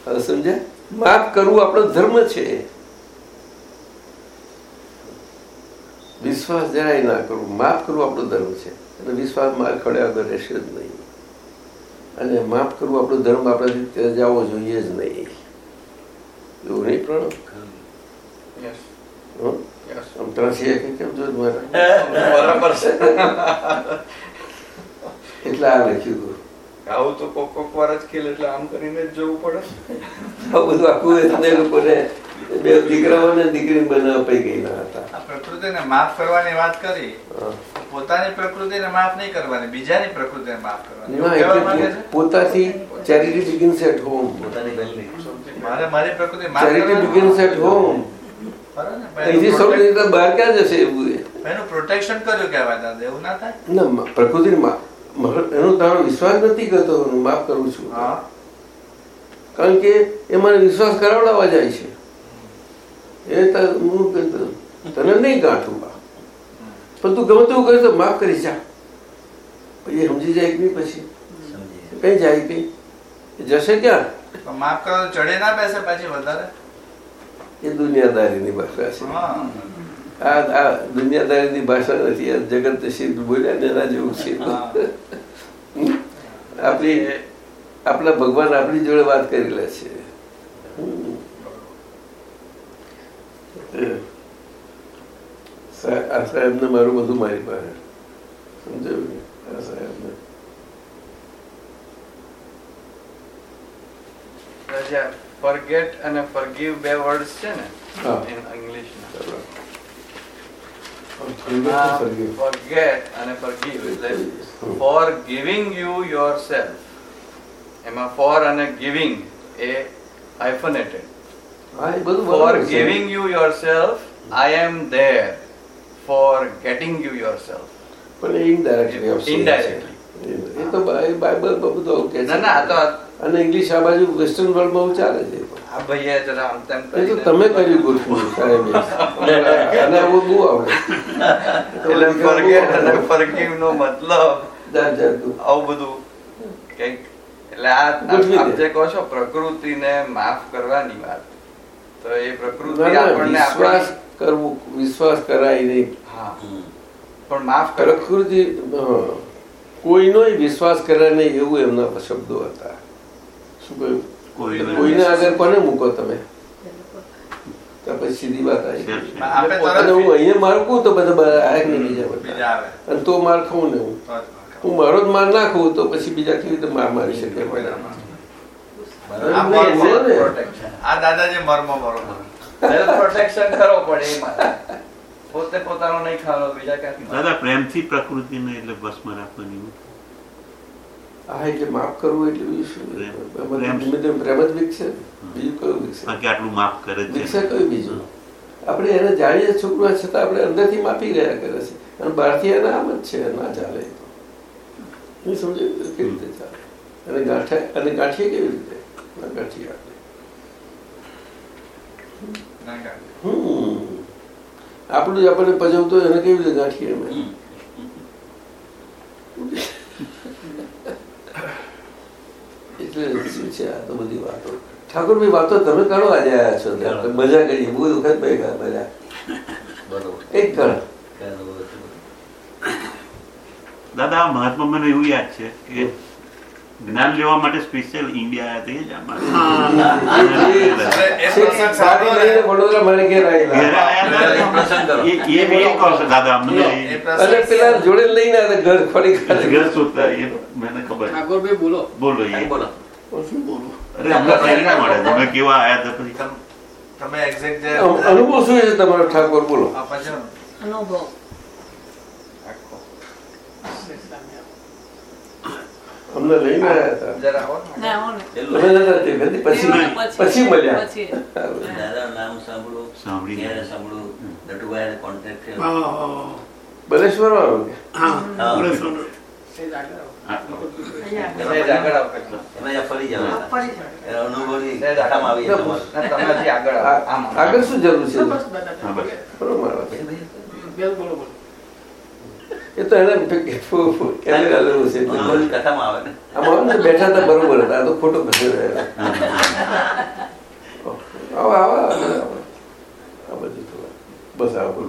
હવે સમજ્યા? માફ કરવું આપણો ધર્મ છે. વિશ્વાસ જરાય ના કરવું. માફ કરવું આપણો ધર્મ છે. અને વિશ્વાસ માર ખડ્યા વગર રહેશે જ નહીં. અને માફ કરવું આપણો ધર્મ આપણે જવો જોઈએ જ નહીં. એવું નહીં પ્રણવ? આમ ત્રાસી કે કેમ જો મારા? બરાબર છે. એટલે આ લખ્યું હતું. આવું તો કોક કોક વાર જ ખેલ એટલે આમ કરીને જ જવું પડે. આવું બધું આખું એ લોકોને બે દીકરાઓને દીકરી બને અપાઈ ગયેલા હતા. આ પ્રકૃતિને માફ કરવાની વાત કરી. પોતાની પ્રકૃતિને માફ નહીં કરવાની બીજાની પ્રકૃતિને માફ કરવાની. ના પોતાથી ચેરિટી બિગિન્સ એટ હોમ પોતાની મારે મારી પ્રકૃતિ માફ ચેરિટી બિગિન્સ એટ હોમ ને? અહીંથી સૌ બહાર ક્યાં જશે એવું એનું પ્રોટેક્શન કર્યું કહેવાય દાદા એવું ના થાય? ના એનો તારો વિશ્વાસ નથી કરતો હું માફ કરું છું. કારણ કે એ મને વિશ્વાસ કરાવડાવવા જાય છે. એ ત- હું તને નહીં ગાંઠું બા. પણ તું ગમે તેવું કરે તો માફ કરી જા. પછી સમજી જાય કે નહીં પછી? કઈ જાય કે? જશે ક્યાં? માફ કરો ચડે ના બેસે પછી વધારે? એ દુનિયાદારીની ભાષા છે આ આ દુનિયાદારીની ભાષા નથી જગત શીત બોલ્યા ને એના જેવું છે. આપણી આપણા ભગવાન આપણી જોડે વાત કરેલા છે. આ સાહેબને મારું બધું મારી પાસે. સમજાયું આ સાહેબને. forget અને ફોરગીવ બે વર્ડ્સ છે ને. In forgive. Forget અને forgive એટલે for giving you yourself એમાં for અને giving એ hyphenated for giving you yourself I am there for getting you yourself પણ indirectly Indirectly. એ તો બાઇબલ બધું આવું ના ના તો અને ઇંગ્લિશ આ બાજુ વેસ્ટર્ન વર્લ્ડમાં ચાલે છે તેમ કર્યું ગોઠવું સાહેબ. અને આવું બહુ આવડે. એટલે forgive નો મતલબ. આવું બધું કંઈક. એટલે આ જે કહો છો પ્રકૃતિને માફ કરવાની વાત. તો એ પ્રકૃતિ આપણને વિશ્વાસ કરવું વિશ્વાસ કરાય નહીં. હા. પણ માફ કરો. પ્રકૃતિ. કોઈનો વિશ્વાસ કરે નહીં એવું એમના શબ્દો હતા. શું કહ્યું? કોઈને આગળ કોને મૂકો તમે? પછી સીધી વાત આવી. છે. આપે અને તરત હું અહીંયા મારું કહું તો બધા બહાર આયા જ બીજા અને તો માર ખાઉં ને હું. તો જ માર હું મારો જ માર નાખું તો પછી બીજા કેવી રીતે માર મારી શકે. આ દાદા જે મર્મ પ્રોટેક્શન કરવો પડે એમાં પોતે પોતાનો નહીં ખાવાનો બીજા ક્યાંથી? દાદા પ્રેમથી પ્રકૃતિને એટલે બસમાં રાખવાની હા એટલે માફ કરવું એટલે બીજું પ્રેમ. એમાં ધીમે ધીમે પ્રેમ જ વિકસે બીજું કયું વિકસે? આટલું માફ કરે વિકસે કયું બીજું? આપણે એને જાણીએ છોકરા છતાં આપણે અંદરથી માપી રહ્યા કરે છે. અને બહારથી એને આમ જ છે ના ચાલે. એ સમજે કેવી રીતે ચાલે? અને ગાંઠે અને ગાંઠીએ કેવી રીતે? ના આપણે હમ. આપણું જ આપણને પજવતો એને કેવી રીતે ગાંઠીએ અમે હમ. એટલે શું છે આ તો બધી વાતો? ઠાકોરભાઈ વાતો તમે આજે આવ્યા છો મજા કરીએ. બહુ વખત ભેગા મજા. બરોબર. એક બરોબર. દાદા મહાત્મા મને એવું યાદ છે કે જ્ઞાન લેવા માટે સ્પેશિયલ ઇન્ડિયા અનુભવ શું છે તમારો? ઠાકોર બોલો. અનુભવ. અમને લઈને આવ્યા હતા. પછી પછી મળ્યા. દાદા નામ સાંભળો. સાંભળી સાંભળું. કોન્ટેક્ટ થયો. હા, હા, બલેશ્વર વાળો હા હા. આગળ શું જરૂર છે? બરોબર મારો છે. બેલ બોલો બોલો એ તો એને બેઠા હતા બરોબર હતા. તો ખોટો બધું બસ આવો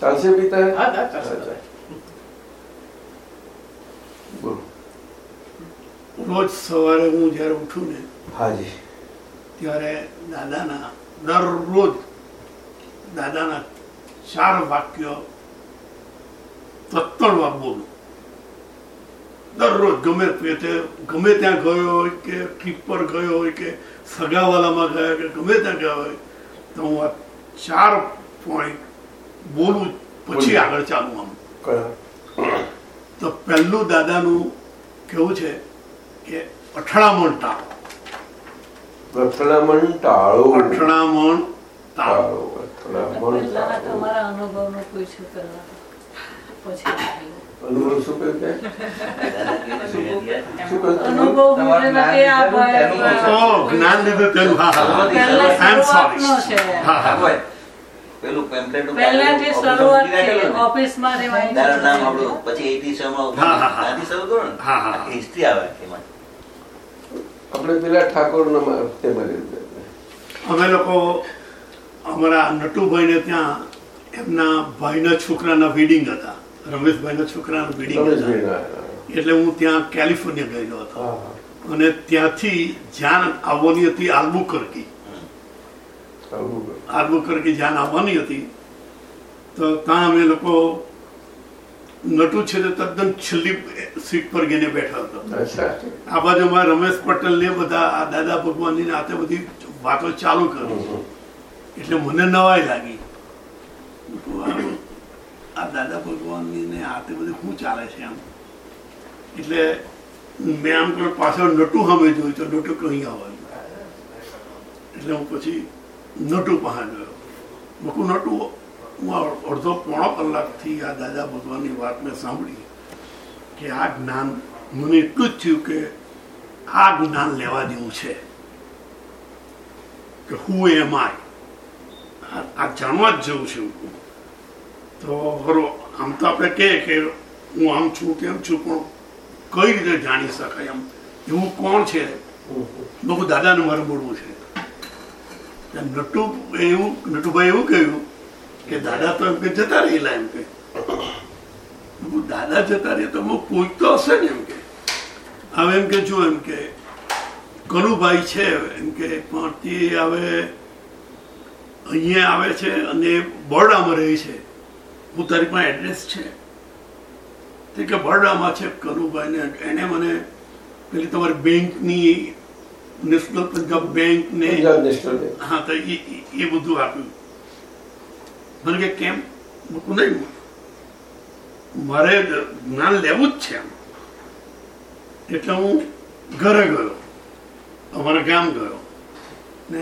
ચાલશે પિતા? રોજ સવારે હું જ્યારે ઉઠું ને હાજી ત્યારે દાદાના દરરોજ દાદાના ચાર વાક્યો ત્રણ વાર બોલું. દરરોજ ગમે તે ગમે ત્યાં ગયો હોય કે ટ્રીપ પર ગયો હોય કે સગાવાલામાં ગયો કે ગમે ત્યાં ગયો હોય તો હું આ ચાર પોઈન્ટ બોલું પછી આગળ ચાલુ આમ. તો પહેલું દાદાનું કેવું છે કે અથડામણ ટાળો. અથડામણ ટાળો. અથડામણ ટાળો. અથડામણ પહેલાના ટાળો. તમારા અનુભવનું પહેલા પછી આવ્યું. ને. આપણું પછી 87 માં હા, હા, હા. ત્યાંથી શરૂ કરો ને હા, હા. આખી આવે એમાં આપણે પેલા મારફતે મળ્યું અમે લોકો અમારા નટુભાઈને ત્યાં એમના ભાઈના છોકરાના વેડિંગ હતા રમેશભાઈના છોકરાના વેડિંગ એટલે હું ત્યાં કેલિફોર્નિયા ગયેલો હતો. અને ત્યાંથી જ્યાં આવવાની હતી આલ્બુકર્કી આલ્બુકર્કી જાન આવવાની હતી. તો ત્યાં અમે લોકો નટુ છે તે તદ્દન છેલ્લી સીટ પર ગઈને બેઠા હતો. આ આ બાજુમાં રમેશ પટેલ ને બધા આ દાદા ભગવાનની ને આતે બધી વાતો ચાલુ કરી. એટલે મને નવાઈ લાગી. આ- દાદા ભગવાનની આતે બધું શું ચાલે છે એમ? એટલે મેં આમ કોઈ પાછળ નટુ સામે જોયું તો નટુ કહી આવવાનું એટલે હું પછી નટુ પાસે ગયો. મકુ નટુ, હું અડધો પોણો કલાકથી આ દાદા ભગવાનની વાત મેં સાંભળી કે આ જ્ઞાન મને એટલું જ થયું કે આ જ્ઞાન લેવા જેવું છે કે હું એમ આ આ જાણવા જ જેવું છે તો ખરો આમ તો આપણે કહીએ કે હું આમ છું તેમ છું પણ કઈ રીતે જાણી શકાય એમ? એવું કોણ છે? લોકો દાદાને મારે બોલવું છે. નટુ એવું નટુભાઈ એવું કહ્યું કે દાદા તો એમ કે જતા રહેલા એમ કે. દાદા જતા રહે તો કોઈ કોઈક તો હશે ને એમ કે. હવે એમ કે જો એમ કે કનુભાઈ છે એમ કે પણ તે હવે અહીંયા આવે છે અને બરોડામાં રહે છે. હું તારી પાસે એડ્રેસ છે. તે કે બરોડામાં છે કનુભાઈ ને એને મને પેલી તમારી બેંકની નેશનલ પંજાબ બેંક. ને હા તો એ બધું આપ્યું. મને કે કેમ? મૂકું નહીં મારે જ્ઞાન લેવું જ છે એટલે હું ઘરે ગયો. અમારા ગામ ગયો. ને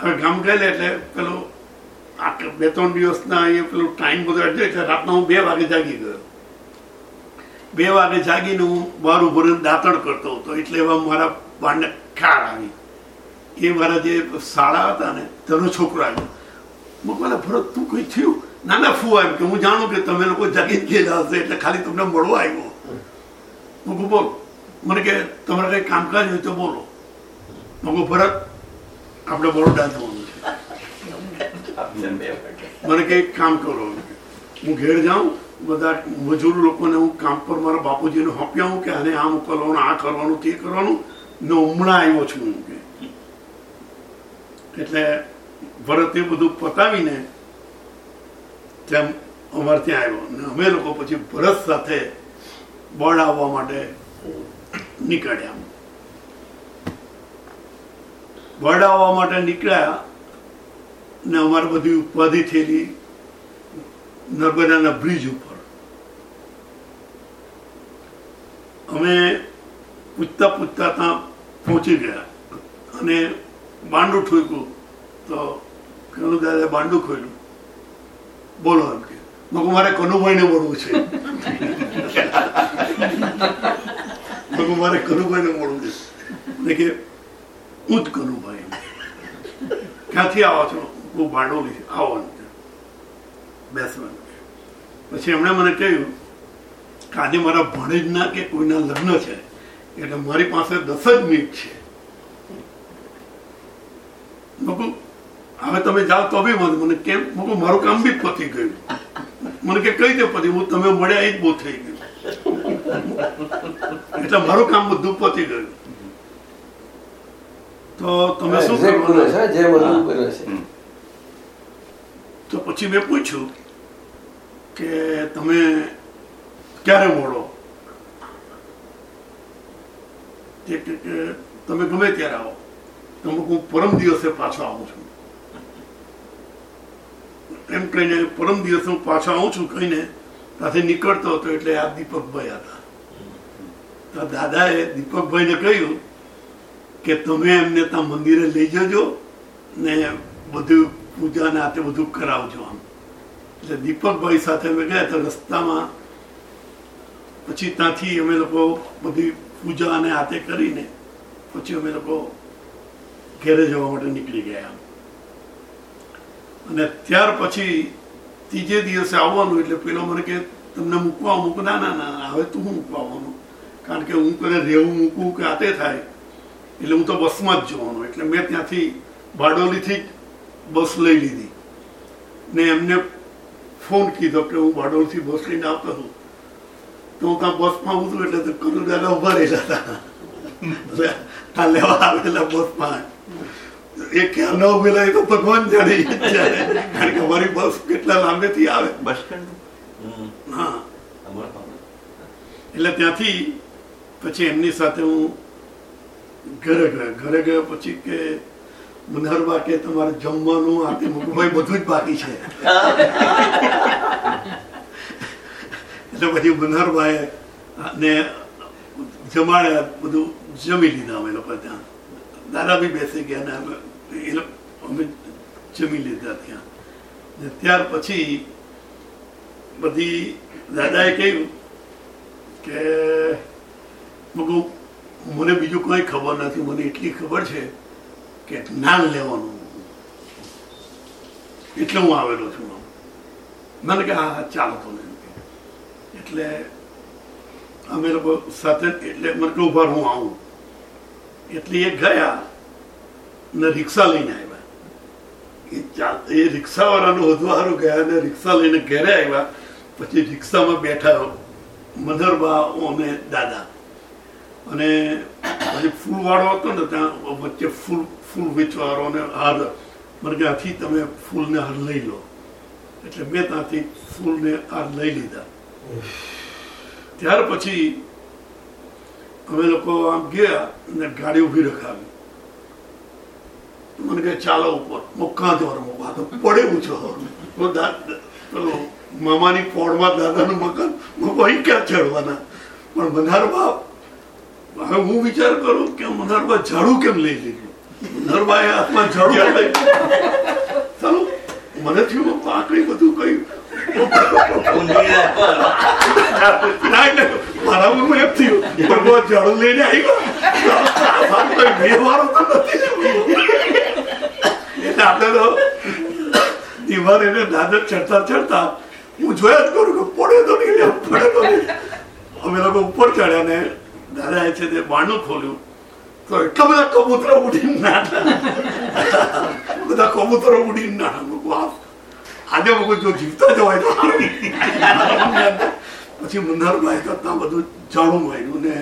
હવે ગામ ગયેલા એટલે પેલો બે ત્રણ દિવસના એ પેલું ટાઈમ બધો એડજસ્ટ રાતના હું બે વાગે જાગી ગયો. બે વાગે જાગીને હું બહાર ઊભો રહીને દાંતણ કરતો હતો, એટલે એવા મારા બાળને ખ્યાલ આવી. એ મારા જે શાળા હતા ને, તેનો છોકરો આવ્યો. મૂકવાના ભરત, તું કઈ થયું? નાના ફૂ આવ્યું કે, હું જાણું કે તમે લોકો જાગી ગયેલા હશે, એટલે ખાલી તમને મળવા આવ્યો. હું કહું બોલ, મને કે તમારે કંઈ કામકાજ હોય તો બોલો. હું ભરત, આપણે બરોડા જવાનું મને કે કામ કરો. હું ઘેર જાઉં, બધા મજૂર લોકોને હું કામ પર મારા બાપુજીને હોપ્યા કે આને આ મોકલવાનું, આ કરવાનું, તે કરવાનું. ને હમણાં આવ્યો છું હું કે. એટલે ભરત એ બધું પતાવીને તેમ અમારે ત્યાં આવ્યો. ને અમે લોકો પછી ભરત સાથે બળ આવવા માટે નીકળ્યા. બળ આવવા માટે નીકળ્યા અમારે બધી ઉપાધિ થયેલી નર્મદાના બ્રિજ ઉપર. અમે પૂછતા પૂછતા ત્યાં પહોંચી ગયા અને બાંડું ઠોક્યું. તો કનુ દાદા બાંડું ખોલ્યું. બોલો એમ કે મારે કનુભાઈને મળવું છે. મારે કનુભાઈને મળવું છે. કે, હું જ કનુભાઈ. ક્યાંથી આવો છો? હું બારડોલી આવો એમ બેસવાનું પછી એમણે મને કહ્યું કે આજે મારા ભણેજના કે કોઈના લગ્ન છે. એટલે મારી પાસે દસ જ મિનિટ છે. હવે તમે જાઓ તો બી મને. મને કેમ? મૂકું મારું કામ બી પતી ગયું. મને કે કઈ દે પતી? હું તમે મળ્યા એ જ બહુ થઈ ગયું. એટલે મારું કામ બધું પતી ગયું. તો તમે શું બોલે છે? જે બધું બોલે છે. તો પછી મેં પૂછ્યું કે તમે ક્યારે કે તમે ગમે ત્યારે આવો. તમે હું પરમ દિવસે પાછો આવું છું. એમ કહીને પરમ દિવસે હું પાછો આવું છું કહીને ત્યાંથી નીકળતો હતો એટલે આ દીપકભાઈ હતા. તો દાદાએ દીપકભાઈને કહ્યું કે તમે એમને ત્યાં મંદિરે લઈ જજો ને બધું પૂજા ને આ બધું કરાવજો આમ. એટલે દીપકભાઈ સાથે અમે ગયા તો રસ્તામાં. પછી ત્યાંથી અમે લોકો બધી પૂજા અને આ કરીને પછી અમે લોકો ઘેરે જવા માટે નીકળી ગયા. અને ત્યાર પછી ત્રીજે દિવસે આવવાનું એટલે પેલો મને કે, તમને મૂકવા મૂક, ના ના ના હવે તું હું મૂકવા આવવાનું? કારણ કે હું કરે રહેવું, મૂકવું કે આતે થાય? એટલે હું તો બસમાં જ જવાનું, એટલે મેં ત્યાંથી બારડોલીથી જ બસ લઈ લીધી. ને એમને ફોન કીધો કે હું બારડોલીથી બસ લઈને આવતો છું. તો હું ત્યાં બસમાં ઉતરું એટલે તો દાદા ઊભા રહેલા હતા. ત્યાં લેવા આવેલા બસમાં. એ ક્યાં ન ઉભેલા એ તો ભગવાન જાણે. કારણ કે અમારી બસ કેટલા લાંબેથી આવે. Bus stand? હા. એટલે ત્યાંથી પછી એમની સાથે હું ઘરે ગયા. ઘરે ગયા પછી કે મુનહરબા કે તમારે જમવાનું આ તે મુકુભાઈ બધું જ બાકી છે. એટલે પછી મુનહરભાઈ ને જમાડ્યા, બધું જમી લીધા અમે લોકો ત્યાં. દાદા બી બેસી ગયા ને અમે, એ લોકો, અમે જમી લીધા ત્યાં. ને ત્યાર પછી બધી દાદાએ કહ્યું કે મેં મને બીજું કંઈ ખબર નથી, મને એટલી ખબર છે કે જ્ઞાન લેવાનું. એટલે હું આવેલો છું. મને કે હા ચાલો એટલે અમે લોકો સાથે, એટલે મને કે ઊભા હું આવું. એટલે એ ગયા ને રિક્ષા લઈને આવ્યા. એ રિક્ષાવાળાનો વધવારો ગયા ને રિક્ષા લઈને ઘરે આવ્યા. પછી રિક્ષામાં બેઠા મધરબા અને દાદા. અને પછી ફૂલવાળો હતો ને, ત્યાં વચ્ચે ફૂલ ફૂલ વેચવાળો ને હાર મરગાથી તમે ફૂલને હાર લઈ લો. એટલે મેં ત્યાંથી ફૂલને હાર લઈ લીધા. ત્યાર પછી અમે લોકો આમ ગયા અને ગાડી ઊભી રખાવી. મને કહે, ચાલો ઉપર. મોકા વાર મોકા તો પડે દા- પેલો મામાની પોળમાં દાદાનું મકાન. હું અહીં ક્યાં ચડવાના? પણ મનારબા હવે હું વિચાર કરું કે મનારબા ઝાડુ કેમ લઈ લીધું? મનારબાએ હાથમાં ઝાડુ ચાલો મને થયું આકડી બધું કહ્યું. મારા મનમાં એમ થયું. પણ ઝાડુ લઈને આવ્યો આ કોઈ વ્યવહારો તો નથી. એટલે આપણે તો દીવાર એને દાદર ચડતા ચડતા હું જોયા જ કરું કે પડે તો નહીં પડે તો નહીં. અમે લોકો ઉપર ચડ્યા ને દાદાએ છે તે બાણું ખોલ્યું. તો એટલા બધા ઉડીને નાના બધા કબૂતરો ઉડીને નાના આજે મૂકું જો જીવતા જવાય તો પછી મંદારભાઈ તો ત્યાં બધું જાણું માર્યું ને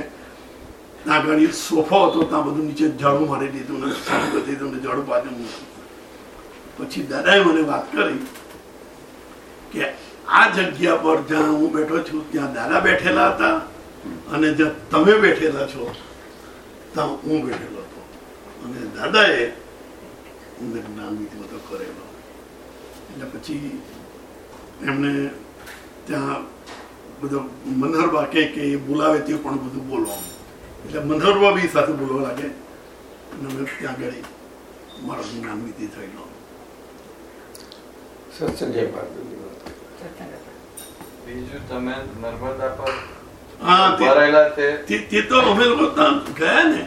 ત્યાં આગળ સોફો હતો ત્યાં બધું નીચે ઝાડું મારી દીધું ને સાફ બાજુ મૂક્યું પછી દાદાએ મને વાત કરી કે આ જગ્યા પર જ્યાં હું બેઠો છું ત્યાં દાદા બેઠેલા હતા અને જ્યાં તમે બેઠેલા છો ત્યાં હું બેઠેલો હતો અને દાદાએ અંદર જ્ઞાન બધો કરેલો એટલે પછી એમને ત્યાં બધો મનહરબા કે કે એ બોલાવે તે પણ બધું બોલવાનું એટલે મનહરબા બી સાથે બોલવા લાગે અને અમે ત્યાં આગળ મારો જ્ઞાન થયેલો સત્સંગ બીજું તમે નર્મદા પર ભરાયેલા તે તે તે તો અમે લોકો ગયા ને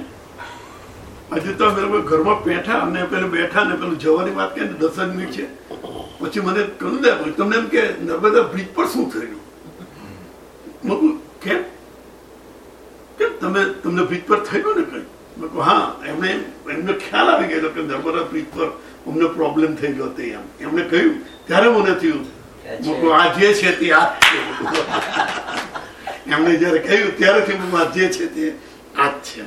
હજુ તો અમે લોકો ઘરમાં બેઠા અને પેલું બેઠા ને પેલું જવાની વાત કે દસ જ મિનિટ છે પછી મને કહ્યું દે તમને એમ કે નર્મદા બ્રિજ પર શું થયું મેં કેમ કેમ તમે તમને બ્રિજ પર થયું ને કઈ હા એમને એમને ખ્યાલ આવી ગયેલો કે નર્મદા બ્રિજ પર અમને પ્રોબ્લેમ થઈ ગયો તે એમ એમને કહ્યું ત્યારે મને થયું મેં આ જે છે તે આ જ છે એમણે જયારે કહ્યું ત્યારેથી જે છે તે આ જ છે.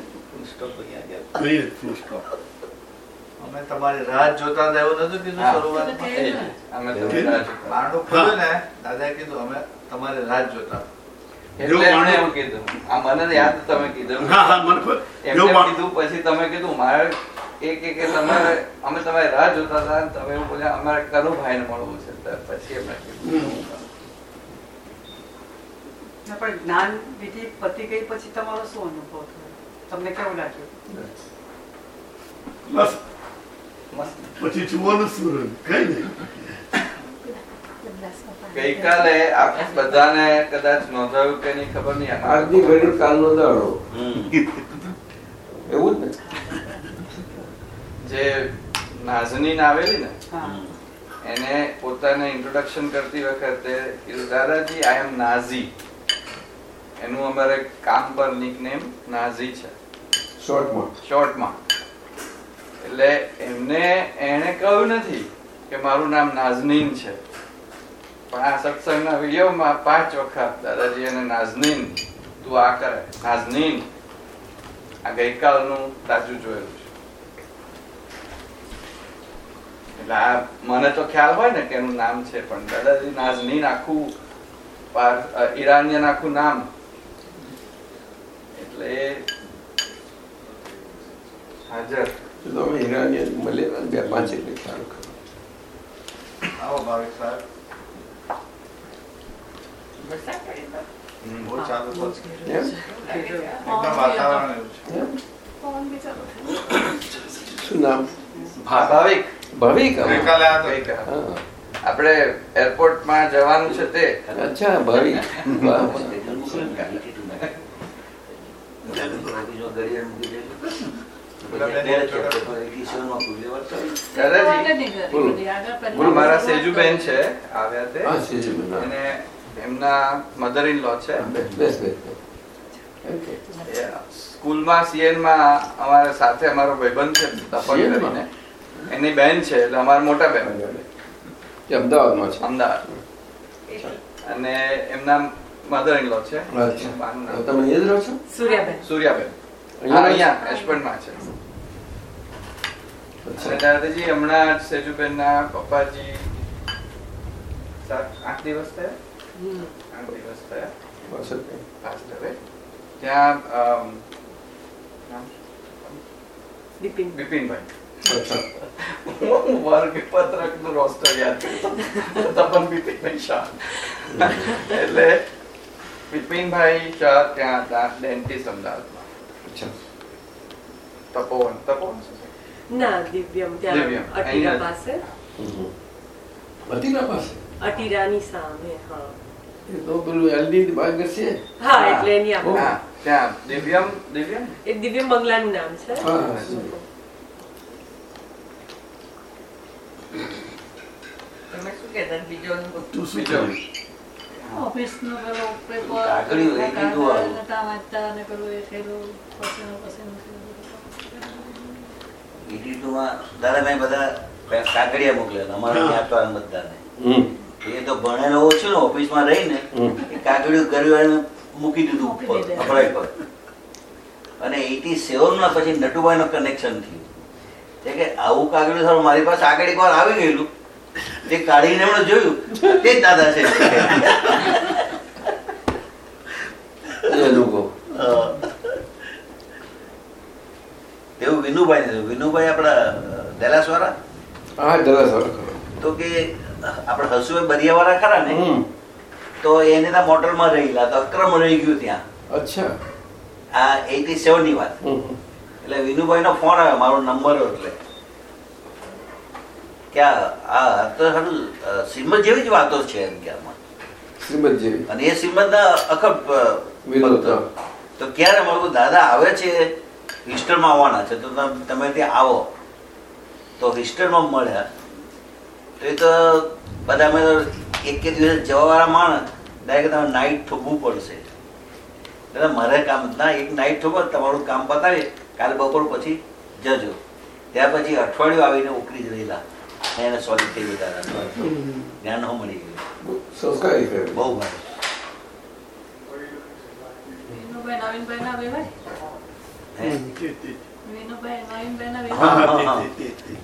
અમે તમારી રાહ જોતા હતા એવું નતું કીધું શરૂઆતમાં. એ જ. અમે તમને રાહ જોતા. બારણું ખોલ્યું ને દાદાએ કીધું અમે તમારી રાહ જોતા. એટલે એમણે એવું કીધું. આ મને યાદ તમે કીધું. હા મને કીધું પછી તમે કીધું મારે એક કે કે તમારે અમે તમારી રાહ જોતા હતા તમે એવું બોલ્યા અમારે કનુભાઈને મળવું છે. પછી એમણે કીધું. પણ જ્ઞાન વિધિ પતી ગઈ પછી તમારો શું અનુભવ થયો? તમને કેવું લાગ્યું? પછી જોવાનું શું કઈ નહીં ગઈકાલે આપ બધાને કદાચ નોંધાયું કે નહીં ખબર નહીં. આજની ઘડી કાલનો દાડો એવું જ ને? જે નાઝનીન આવેલી ને એને પોતાને ઇન્ટ્રોડક્શન કરતી વખતે દાદાજી આઈ એમ નાઝી એનું અમારે કામ પર નિકનેમ નાઝી છે. શોર્ટમાં શોર્ટમાં એટલે એમને એણે કહ્યું નથી કે મારું નામ નાઝનીન છે. પણ આ સત્સંગના વિડીયોમાં પાંચ વખત દાદાજી એને નાઝનીન તું આ કરે. નાઝનીન આ ગઈકાલનું તાજું જોયેલું છે. એટલે આ મને તો ખ્યાલ હોય ને કે એનું નામ છે પણ દાદાજી નાઝનીન આખું ઈરાનિયન આખું નામ એટલે હાજર. તો અમે ઈરાનિયન મળેલા બે પાંચ એટલે સારું ખરું. આવો ભાવિક સાહેબ. બહુ ચાલુ વાતાવરણ એવું છે. શું નામ? ભા- ભાવિક. ભાવિક? હા. ગઈકાલે આ તો ગઈકાલ. હા. આપણે એરપોર્ટમાં જવાનું છે તે. અચ્છા ભાવિક. મારા સેજુબેન છે આવ્યા તે. અને એમના મધર ઇન લો છે સ્કૂલમાં અમારા સાથે અમારો ભાઈબંધ છે તપન કરીને. એની બેન છે એટલે અમારા મોટા બેન. અમદાવાદમાં છે. અમદાવાદ. અને એમના મધર ઇન લો છે. અચ્છા. બાનું નામ. હવે તમે અહીંયા જ રહો છો? સૂર્યાબેન. સૂર્યાબેન. અહીંયા હા રહો છો? અહીંયા એશપન્ડમાં છે. અને દાદાજી હમણાં જ સેજુબેનના પપ્પાજી આઠ દિવસ થયા? આઠ દિવસ થયા. બસ જ નહીં. last હવે. ત્યાં? બિપિન. બિપિનભાઈ. હું વર્ગ રોસ્ટર યાદ કરતો. તપન બિપિનભાઈ શાહ એટલે બિપિનભાઈ શાહ ત્યાં હતા ડેન્ટિસ્ટ અમદાવાદમાં તપોવન તપોવન ના દિવ્યમ. ત્યાં અટીરા પાસે. હમ. પાસે? અટીરાની સામે હા. એ તો પેલું એલડી બાગ છે હા એટલે એની ત્યાં. દિવ્યમ? દિવ્યમ? એ દિવ્ય બંગલાનું નામ છે. હા. તમે શું કહેતા? બીજો તું બીજો. ઓફિસનો પેલો પેપર. નતા વાંચતા અને પેલું એ થયેલું પછીનું પછીનું ET2 માં દાદા મેં બધા અમારા બધાને. હમ. એ તો ભણેલો ઓછો ને ઓફિસમાં રહીને કાગળિયું ઘરવાળાને મૂકી દીધું ઉપર દીધા. પર અને એટી સેવનમાં પછી નટુભાઈનો કનેક્શન થયું. કે આવું કાગળિયું મારી પાસે આગળ એક વાર આવી ગયેલું. તે કાઢીને એમણે જોયું તે જ દાદા છે. એ અનુભવ તેવું વિનુભાઈ ને વિનુભાઈ આપણા દેલાસ વાળા હા વાળો તો કે આપણે હસુભાઈ બરિયા વાળા ખરા ને? તો એને ત્યાં મોટલમાં રહેલા તો અક્રમ રહી ગયું ત્યાં. અચ્છા. આ એટી સેવનની વાત. એટલે વિનુભાઈ નો ફોન આવ્યો મારો નંબર એટલે. કે આ તો સારું શ્રીમદ જેવી જ વાતો છે એમ કે આમાં. શ્રીમદ જેવી. અને એ શ્રીમદ ના અખબ તો ક્યારે મારું દાદા આવે છે? હિસ્ટરમાં આવવાના છે. તો તમ- ત્યાં આવો. તો હિસ્ટરમાં મળ્યા. તો એ તો બધા અમે એક એક દિવસ જવાવાળા માણસ. ડાયરેક્ટ તમે નાઇટ થોભવું પડશે. એટલે મારે કામ ના એક નાઇટ થોભો તમારું કામ બતાવી કાલે બપોર પછી જજો. ત્યાર પછી અઠવાડિયું આવીને ઉકળી જ રહેલા. એને સોલિડ થઈ ગયા જ્ઞાન ન મળી ગયું. સંસ્કારી કરે બહુ ભારે દીકરી વકીલ ના વેવાય હે? તે, તે. વિનુભાઈ નવીનભાઈ ના હા, વેવાય હા, તે, તે, તે, તે.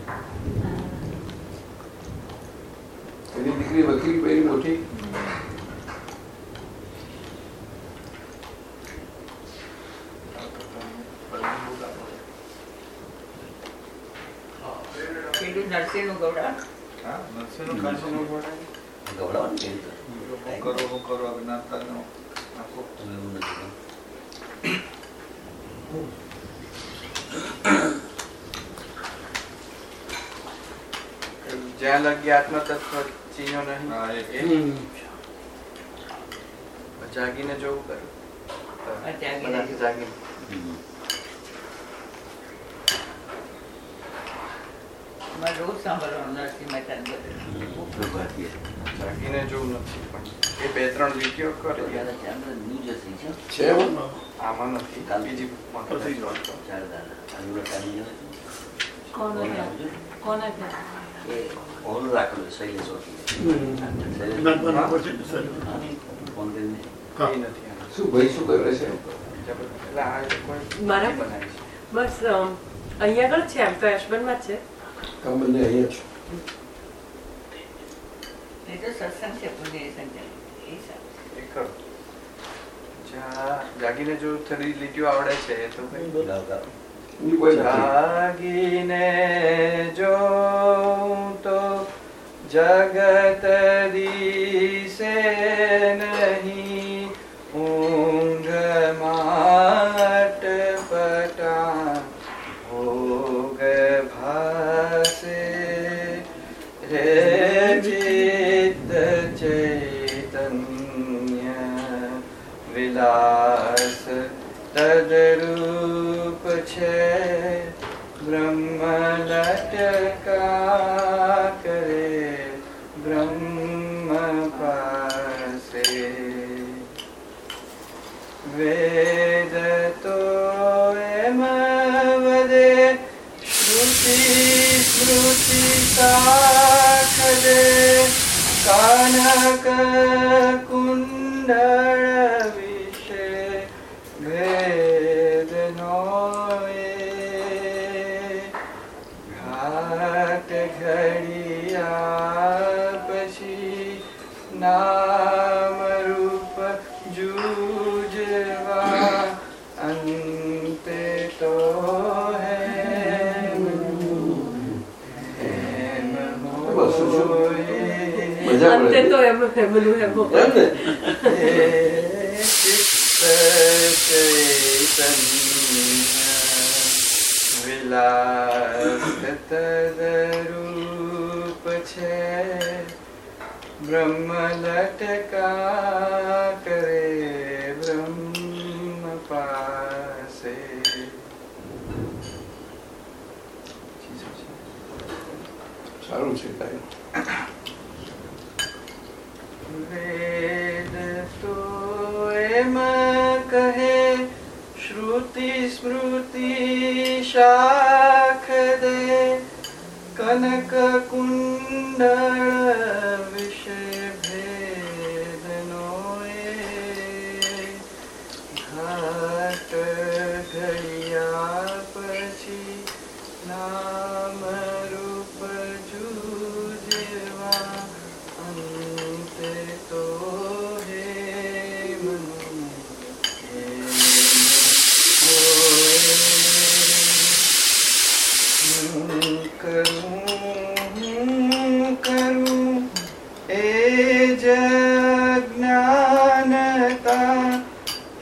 એની દીકરી વકીલ બની મોટી પેલું નરસિંહનું ગૌડા હા, નરસિંહનું કાશીનું ગોળા. ગભરાવાનું કેવી રીતે? હું હું કરું, અજ્ઞાનતાનો આખો. તમે એવું નથી જ્યાં લગી આત્મતત્વ ચીનો નહીં હા, એ- એ. હમ. જાગીને જોવું કરું હા, જાગીને બધાથી જાગીને હમ. મારે રોજ સાંભળવાનું નરસિંહ મહેતાનું બધું. જોવું નથી પણ એ બે ત્રણ વીડિયો છે છે આમાં નથી. બીજી. ચાર દાદા ચાલી કોને ઓલું રાખેલું શૈલેષ બસ અહીંયા આગળ છે એમ તો એશબનમાં જ છે. તમે બંને અહીંયા છો એ તો સત્સંગ છે પુણ્ય સંજય એ સારું એ ખરું. જા- જાગીને જો થોડી લીટીઓ આવડે છે એ તો કઈ જાગીને જો તો જગત દિશે નહીં ઊંઘ दास तदरूप छे। ब्रह्म लटका करे। ब्रह्म पासे। वेद पसे वेदो श्रुति श्रुति साखदे। कानक कुन्द મજા અંતે પડે તો એમ nu એમ એમ ને રૂપ છે બ્રહ્મ લટકા કરે બ્રહ્મ પાસે સારું છે કાંઈ वेद तो एम कहे श्रुति स्मृति शाख दे। कनक कुण्डल विषय भेद नोए। घाट घड़िया पछी नाम रू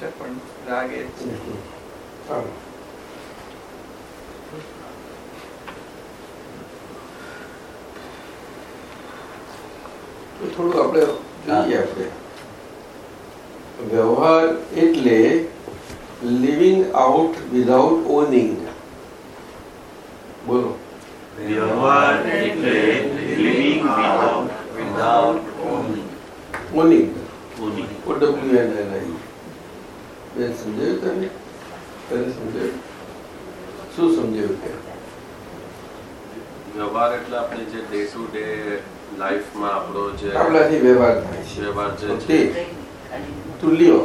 છે પણ રાગ એ છે. થોડું આપણે જોઈએ આપણે. વ્યવહાર એટલે લિવિંગ આઉટ વિધાઉટ ઓનિંગ બોલો. વ્યવહાર એટલે લિવિંગ આઉટ વિધાઉટ ઓનિંગ ઓની O W N N I બેન સમજાયું તને તને સમજાયું શું સમજાયું કે વ્યવહાર એટલે આપણે જે ડે ટુ ડે લાઈફમાં આપણો જે આપણાથી વ્યવહાર થાય છે. વ્યવહાર જે છે તુલ્યો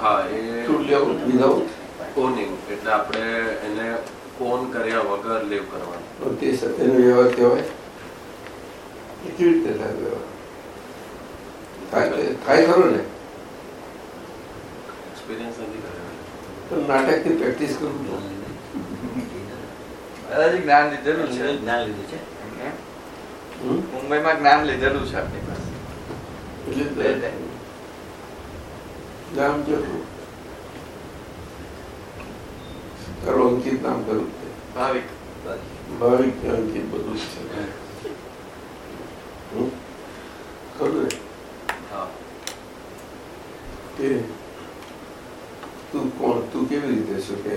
હા એ તુલ્યો વિધાઉટ ઓનિંગ એટલે આપણે એને ઓન કર્યા વગર લીવ કરવાનું. તે સાથેનો વ્યવહાર કહેવાય? એ કેવી રીતે થાય વ્યવહાર? થાય ખરો ને? એક્સપિરિયન્સ નથી નાટકની પ્રેક્ટિસ કરું છું દાદાજી જ્ઞાન લીધેલું છે. જ્ઞાન લીધું છે? મુંબઈમાં જ્ઞાન લીધેલું છે આપની પાસે. નામ જોયું તારું અંકિત નામ કરું? ભાવિક. ભાવિક અંકિત બધું જ છે? ખરું ને હા. કે તું કોણ? તું કેવી રીતે શું કે?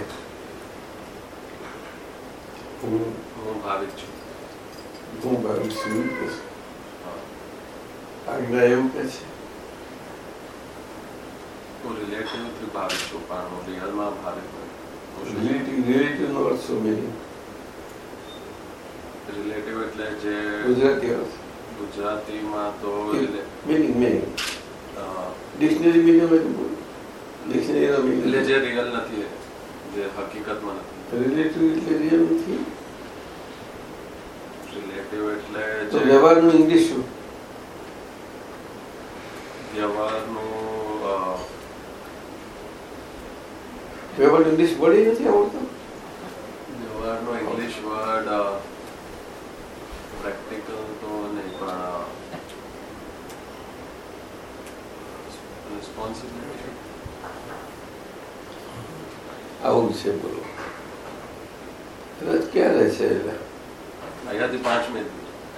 હું હું ભાવિક છું હું ભાવિક છું એવું કે છે. આજ્ઞા એવું કે છે ગુજરાતીમાં તો meaning અ, ડિક્શનરી બોલ ડિક્શનરી એટલે જે રિયલ નથી જે હકીકતમાં નથી રિલેટિવ એટલે રિયલ નથી રિલેટિવ એટલે તો વ્યવહારનું ઇંગ્લિશ શું? વ્યવહારનું વ્યવહાર ઇંગ્લિશ બોલી નથી આવડતો વ્યવહારનો ઇંગ્લિશ વર્ડ પ્રેક્ટિકલ તો નહીં પણ રિસ્પોન્સિબિલિટી આવું છે બોલો. રજ ક્યારે છે એટલે? અહીંયાથી પાંચ મિનિટ.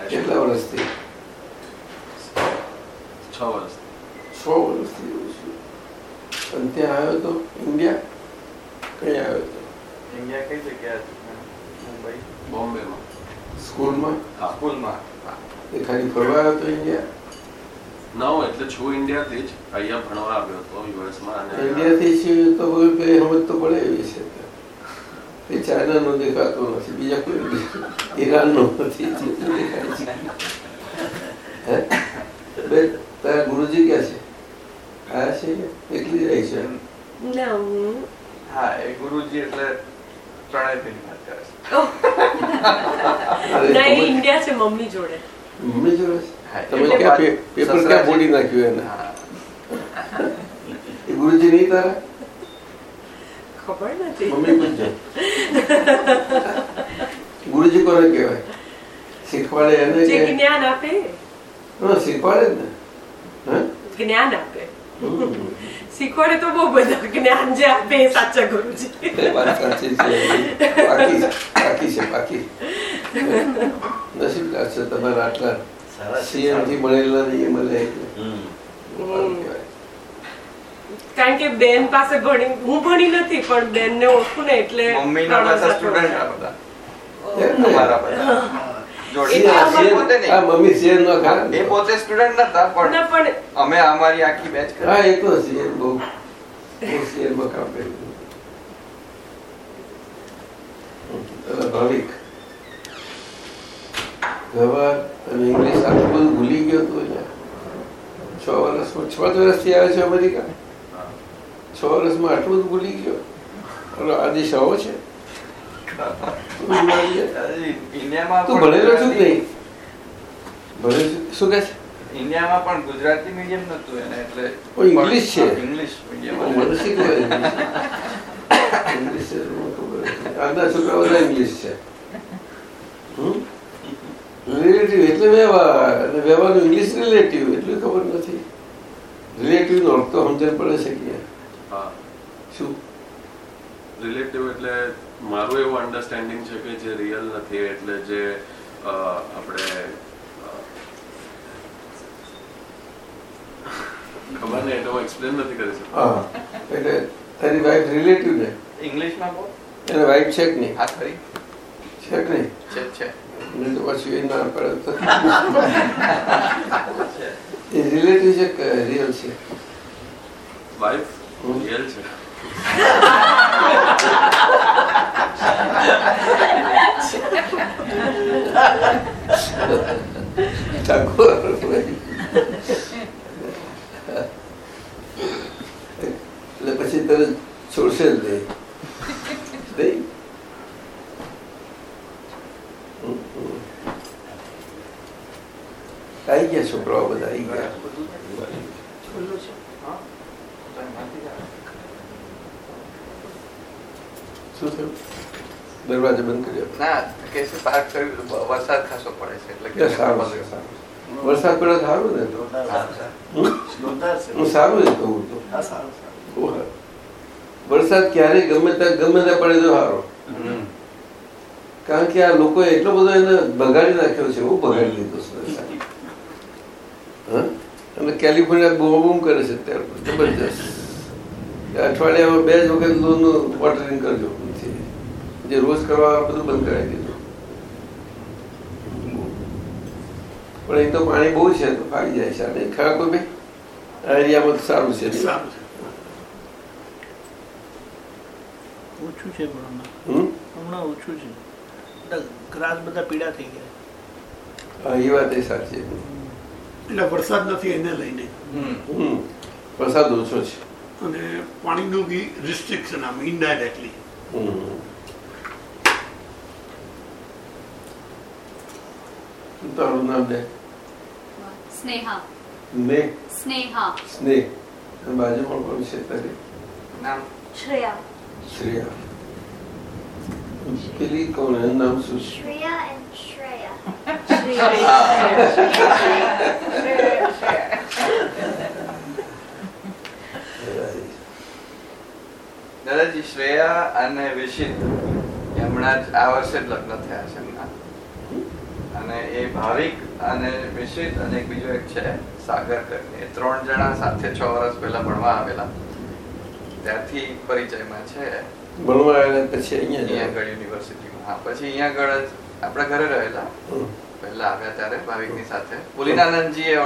કેટલા વર્ષથી? છ વર્ષ છ વર્ષથી એવું છું. અને ત્યાં આવ્યો તો? ઇન્ડિયા? કઈ આવ્યો તો? ઇન્ડિયા કઈ જગ્યાએ મુંબઈ. બોમ્બેમાં. સ્કૂલમાં? હા. સ્કૂલમાં. એ ખાલી ફરવા આવ્યો તો ઇન્ડિયા? ના એટલે છું ઇન્ડિયાથી જ અહીંયા ભણવા આવ્યો હતો યુએસમાં અને ઇન્ડિયાથી છે તો સમજ તો પડે એવી છે. એ ચાઇનાનો દેખાતો નથી બીજા કોઈ ઈરાનનો નથી જે તો દેખાય છે. હે? બે તારા ગુરુજી ક્યાં છે? આયા છે એકલી રહી છે? હા. એ ગુરુજી એટલે મમ્મી જોડે. મમ્મી જોડે છે? હા, તમે ક્યાં પેપર ક્યાં સસરાજી- નાખ્યું એને? એ ગુરુજી નહીં તારા? ખબર નથી. મમ્મી પૂછે ગુરુજી કોને કહેવાય? શીખવાડે એને જે જ્ઞાન આપે. હા શીખવાડે જ ને. હા? જ્ઞાન આપે. શીખવાડે તો બહુ બધા જ્ઞાન જે આપે એ સાચા ગુરુજી. સાચી છે. બાકી પાકી છે પાકી. નસીબ લાગશે તમારા આટલા સીએમથી મળેલા નહીં મળે એટલે. કારણ કે બેન પાસે ભણી હું ભણી નથી પણ બેન ને ઓળખું ને એટલે મમ્મીના બધા સ્ટુડન્ટ આ બધા. એમ ને? બધા અમારી આખી તો ઇંગ્લિશ બધું ભૂલી ગયો. છ વર્ષ છ વર્ષ વર્ષથી આવે છે અમેરિકા? છ વર્ષમાં આટલું જ ભૂલી ગયો. આજે આદિ છે? તું ભણેલો છું? કે નહીં? ભણે શું કે છે? ઇન્ડિયામાં પણ ગુજરાતી મીડિયમ નતું એને એટલે ઇંગ્લિશ છે. ઇંગ્લિશ મીડિયમ ઇંગ્લિશ આજના છોકરા બધા ઇંગ્લિશ છે. રિલેટિવ એટલે વ્યવહાર અને વ્યવહારનું ઇંગ્લિશ રિલેટિવ એટલું ખબર નથી. રિલેટિવ નો અર્થ તો સમજણ પડે છે કે હા. શું? રિલેટિવ એટલે મારું એવું અન્ડરસ્ટેન્ડિંગ છે કે જે રિયલ નથી એટલે જે આપણે ખબર નહીં એટલે હું એક્સપ્લેન નથી કરી શકતો. હા. એટલે તારી વાઈફ રિલેટિવ ને ઇંગ્લિશમાં બોલ. એને વાઈફ છે કે નહીં? હા ખરી છે કે નહીં? છે છે. મને તો પછી એ ના પડે તો. એ રિલેટિવ છે કે રિયલ છે? વાઇફ હમ. રિયલ છે ઠાકોર એટલે પછી તને છોડશે જ નહીં નહીં હમ, હમ. આઈ ગયા છોકરાઓ બધા આઈ ગયા ખુલ્લું છે શું થયું? દરવાજો બંધ કર્યો ના કે પાર્ક કર્યું વરસાદ ખાસો પડે છે એટલે સારું વરસાદ પડે તો સારું ને? હમ? હું સારું જ કહું તો વરસાદ ક્યારે ગમે ત્યાં ગમે ત્યાં પડે તો સારો. કારણ કે આ લોકોએ એટલો બધો એને બગાડી નાખ્યો છે એવું બગાડી લીધો છે હા? અને કેલિફોર્નિયા બૂમ બૂમ કરે છે અત્યારે જબરજસ્ત. અઠવાડિયામાં બે જ વખત લોનનું વોટરિંગ કરજો જે રોજ કરવા બધું બંધ કરાવી દીધું પણ એ તો પાણી બહુ છે તો ફાવી જાય છે. અને ખરા કોઈ ભાઈ? આ એરિયામાં સારું છે. સારું છે. ઓછું છે હમણાં. હમ? હમણાં ઓછું છે. બધા ગ્રાસ બધા પીડા થઈ ગયા. હા એ વાત એ સાચી એટલે વરસાદ નથી એને લઈને. વરસાદ ઓછો છે. અને પાણીનું બી રિસ્ટ્રિક્શન આમ ઇનડાયરેક્ટલી તારું નામ દે સ્નેહા. મે સ્નેહા. સ્નેહ. બાજુમાં કોણ છે તારે? નામ? શ્રેયા. શ્રેયા. પેલી કોણ નામ શું શ્રેયા એન્ડ શ્રેયા દાદાજી શ્રેયા અને વિશિત હમણાં જ આ વર્ષે જ લગ્ન થયા છે એમના. અને એ ભાવિક અને વિશિત અને એક બીજો એક છે સાગર કરીને એ ત્રણ જણા સાથે છ વર્ષ પહેલા ભણવા આવેલા. ત્યારથી પરિચયમાં છે. ભણવા આવ્યા પછી અહીંયા આગળ યુનિવર્સિટીમાં પછી અહીંયા આગળ જ આપણા ઘરે રહેલા. પહેલા આવ્યા ત્યારે ભાવિકની સાથે. પુલિનાનંદજીએ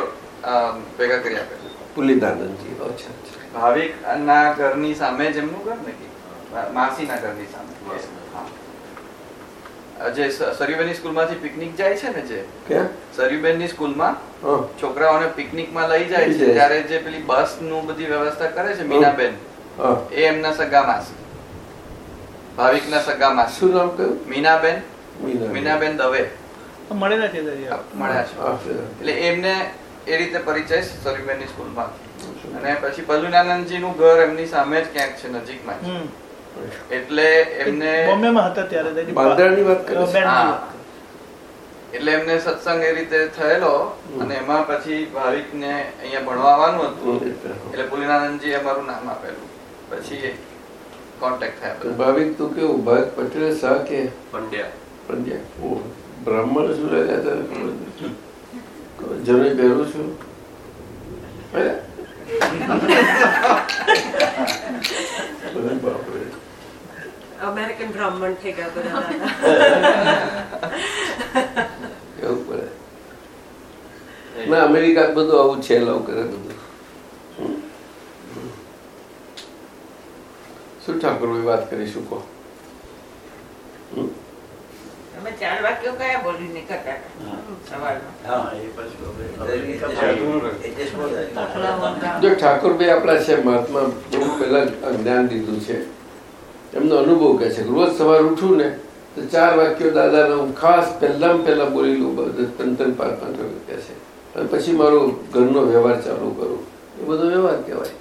ભેગા કરી પહેલા પુલિનાનંદજી. અચ્છા ભાવિક ના ઘરની સામે જેમનું ઘર ને માસીના ઘરની સામે. જે સ- સરયુબેનની સ્કૂલમાંથી પિકનિક જાય છે ને જે? ક્યાં સરયુબેનની સ્કૂલમાં છોકરાઓને પિકનિકમાં લઈ જાય છે. ત્યારે જે પેલી બસનું બધી વ્યવસ્થા કરે છે મીનાબેન એ એમના સગા માસી. ભાવિકના સગા માસી. શું નામ કયું મીનાબેન મીના મીનાબેન દવે મળેલા છે મળ્યા છે. એટલે એમને એ રીતે પરિચય સરયુબેનની સ્કૂલમાં. અને પછી પલ્લુનાનંદજી ઘર એમની સામે જ ક્યાંક છે નજીકમાં એટલે એમને બોમ્બેમાં હતા ત્યારે બાંદ્રાની વાત કરે છે? બેનની હા. વાત. એટલે એમને સત્સંગ એ રીતે થયેલો અને એમાં પછી ભાવિક ને અહીંયા ભણવા આવવાનું હતું એટલે. એટલે પુલિનાનંદજી અમારું નામ આપેલું. પછી કોન્ટેક્ટ થયા ભાવિક તું કેવું? ભાવિક પટેલ શાહ કે? પંડ્યા. ઓ બ્રાહ્મણ છું જનોઈ પહેરું છું અરે. અરે બાપરે. અમેરિકન બ્રાહ્મણ થઈ ગયા બધા દાદા. પડે ના અમેરિકા બધું આવું છે લવ કરે બધું શું ઠાકોર વાત કરીશું કહો ચાર વાક્યો કયા બોલી નીકળતા સવારમાં જો ઠાકોરભાઈ આપણા છે મહાત્મા બહુ પહેલા જ્ઞાન દીધું છે. એમનો અનુભવ કહે છે રોજ સવાર ઉઠું ને તો ચાર વાક્યો દાદાના હું ખાસ પહેલા પહેલા બોલી લઉં ત્રણ ત્રણ પાંચ પાંચ કહે છે. અને પછી મારો ઘરનો વ્યવહાર ચાલુ કરું. એ બધો વ્યવહાર કહેવાય.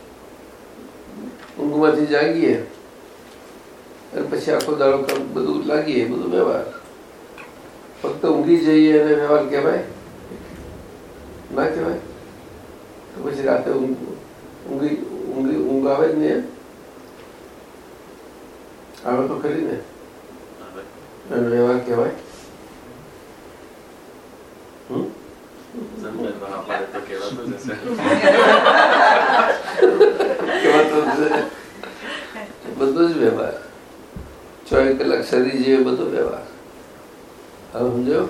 ઊંઘમાંથી જાગીએ અને પછી આખો દાડો બધું લાગીએ બધું વ્યવહાર. ફક્ત ઊંઘી જઈએ અને વ્યવહાર કહેવાય? ના કહેવાય? તો પછી રાતે ઊંઘ, ઊંઘી ઊંઘી આવે જ ને આવે તો ખરી ને? વ્યવહાર કહેવાય. બધો જ વ્યવહાર. ચોવીસ કલાક શરીર જેવો બધો વ્યવહાર. હવે સમજો?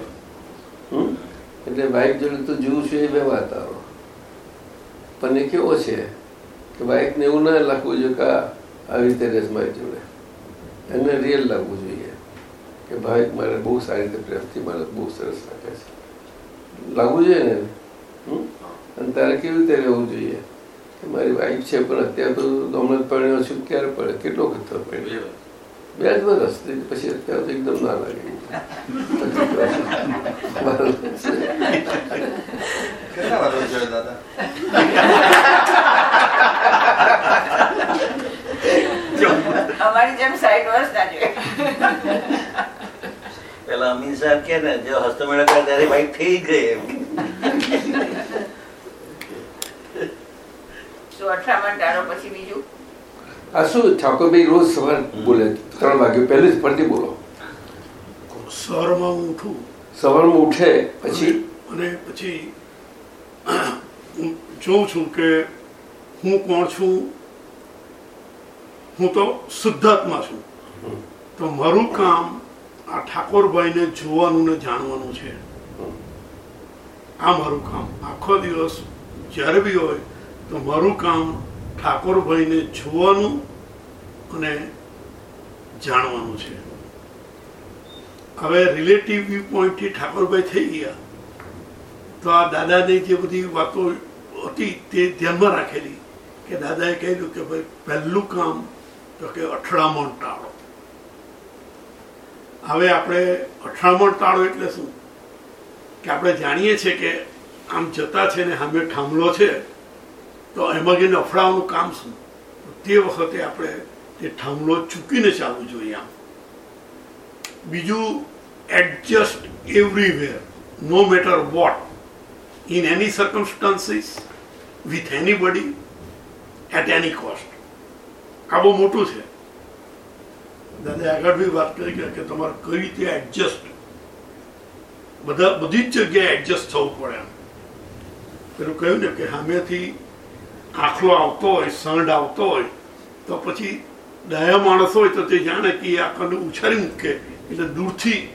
એટલે બાઇક જોડે તો જીવું છું એ બે વાત આવો પણ એ કેવો છે કે બાઇકને એવું ના લાગવું જોઈએ કે આવી રીતે રેસ મારી જોડે. એને રિયલ લાગવું જોઈએ કે ભાઈ મારે બહુ સારી રીતે પ્રેમથી મારે બહુ સરસ રાખે છે. લાગવું જોઈએ ને? અને તારે કેવી રીતે રહેવું જોઈએ? મારી વાઈફ છે પણ અત્યારે તો હમણાં પડ્યો છું, ક્યારે પડે કેટલો ખતરો પડ્યો? બે જ પછી અત્યારે એકદમ ના લાગે અમારી જેમ સાઈઠ વર્ષ ના પેલા અમીન સાહેબ કે ને જો હસ્તો ત્યારે ભાઈ થઈ ગઈ એમ અઠામણ ટાળો પછી બીજું આ શું ઠાકોરભાઈ રોજ સવાર બોલે? ત્રણ વાગે પહેલી જ ફરતી બોલો. સવારમાં હું ઉઠું. સવારમાં ઉઠે પછી? અને પછી જોઉં છું કે હું કોણ છું? હું તો શુદ્ધાત્મા છું. તો મારું કામ આ ઠાકોરભાઈને જોવાનું ને જાણવાનું છે. આ મારું કામ. આખો દિવસ જ્યારે બી હોય તો મારું કામ ઠાકોરભાઈને જોવાનું અને જાણવાનું છે. હવે રિલેટિવ વ્યૂ પોઈન્ટથી ઠાકોરભાઈ થઈ ગયા. તો આ દાદાની જે બધી વાતો હતી તે ધ્યાનમાં રાખેલી કે દાદાએ કહ્યું કે ભાઈ પહેલું કામ તો કે અથડામણ ટાળો. હવે આપણે અથડામણ ટાળો એટલે શું? કે આપણે જાણીએ છીએ કે આમ જતા છે ને સામે થાંભલો છે તો એમાં જે નફડાવાનું કામ શું તે વખતે આપણે તે ઠામલો ચૂકીને ચાલવું જોઈએ આમ. બીજું adjust everywhere no matter what in any circumstances with anybody at any cost આ બહુ મોટું છે. દાદા, આગળ બી વાત કરી કે- તમારે કઈ રીતે એડજસ્ટ બધા બધી જ જગ્યાએ એડજસ્ટ થવું પડે એમ પેલું કહ્યું ને કે સામેથી આખલો આવતો હોય સંડ આવતો હોય, તો પછી ડાયા માણસ હોય તો તે જાણે કે એ આપણને ઉછારી મૂકે. એટલે દૂરથી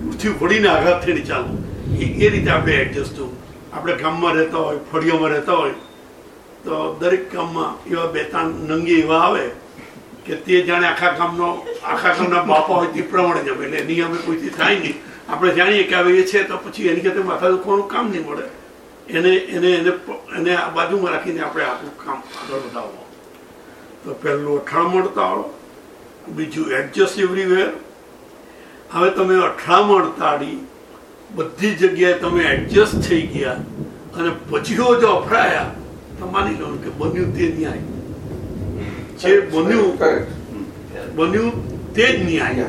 દૂરથી વળીને આઘાત થઈને ચાલવું એ રીતે આપણે એડજસ્ટ થવું. આપણે ગામમાં રહેતા હોય, ફળિયામાં રહેતા હોય, તો દરેક ગામમાં એવા બે, ત્રણ નંગી એવા આવે કે તે જાણે આખા ગામનો, આખા ગામના બાપા હોય તે પ્રમાણે જમે. એટલે એની અમે કોઈથી થાય નહીં. આપણે જાણીએ કે હવે એ છે, તો પછી એની કરતા માથા દુખવાનું કામ નહીં મળે. એને એને એને એને આ બાજુમાં રાખીને આપણે આપણું કામ આગળ વધારવું તો પહેલું અથડામણ તાળો બીજું એડજસ્ટ એવરીવેર હવે તમે અથડામણ તાળી બધી જગ્યાએ તમે એડજસ્ટ થઈ ગયા અને પછીઓ જો અફડાયા તો માની લો કે બન્યું તે ન્યાય. જે બન્યું બન્યું તે જ ન્યાય.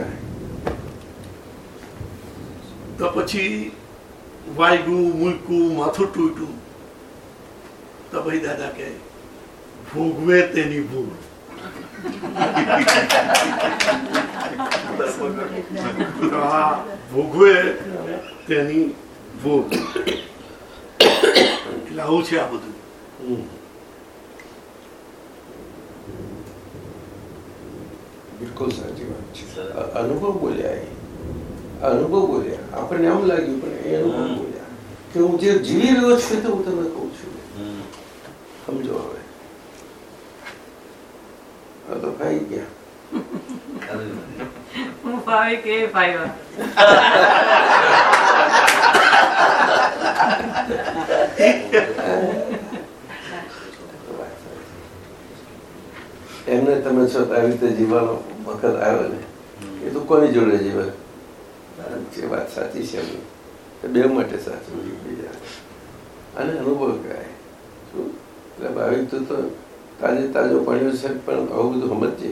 તો પછી વાયગું, મૂલકું, માથું તૂટ્યું. તો ભાઈ દાદા કે ભોગવે તેની ભૂલ. ભોગવે તેની ભૂલ. એટલે આવું છે આ બધું. બિલકુલ સાચી વાત છે. અનુભવ બોલ્યા અનુભવ બોલ્યા આપણને આમ લાગ્યું પણ એ અનુભવ બોલ્યા કે હું જે જીવી રહ્યો છું તો હું તમને કહું છું. સમજો હવે. આ તો ખાઈ ગયા. હું ભાવે કે એ એમને તમે છો આવી રીતે જીવાનો વખત આવ્યો ને એ તો કોની જોડે જીવે? વાત સાચી છે એમની. બે માટે સાચું બીજા. અને અનુભવ કહેવાય શું? એટલે ભાવિક તું તો તાજે તાજો ભણ્યો છે પણ આવું બધું સમજજે.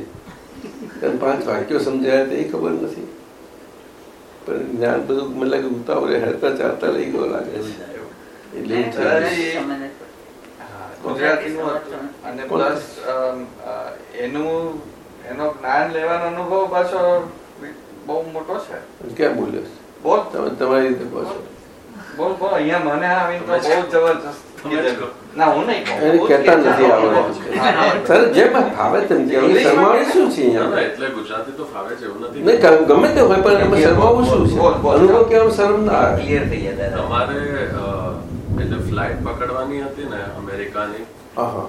તને પાંચ વાક્યો સમજાયા તે ખબર નથી. પણ જ્ઞાન બધું મને લાગે ઉતાવળે હેરતા ચાલતા લઈ ગયો લાગે છે. એટલે ગુજરાતીનું અને પ્લસ એનું એનો જ્ઞાન લેવાનો અનુભવ પાછો બહુ મોટો છે. કેમ બોલ્યો? તમે તમારી રીતે કહો છો. અહીંયા મને આવીને બહુ જબરજસ્ત ગમે- ગમે તે હોય પણ શરમાવું શું છે? બોલ, બોલ. અનુભવ કહેવાનું શરમ ના આવે. ક્લિયર થઈ ગયા દાદા. તમારે એટલે ફ્લાઇટ પકડવાની હતી ને અમેરિકાની.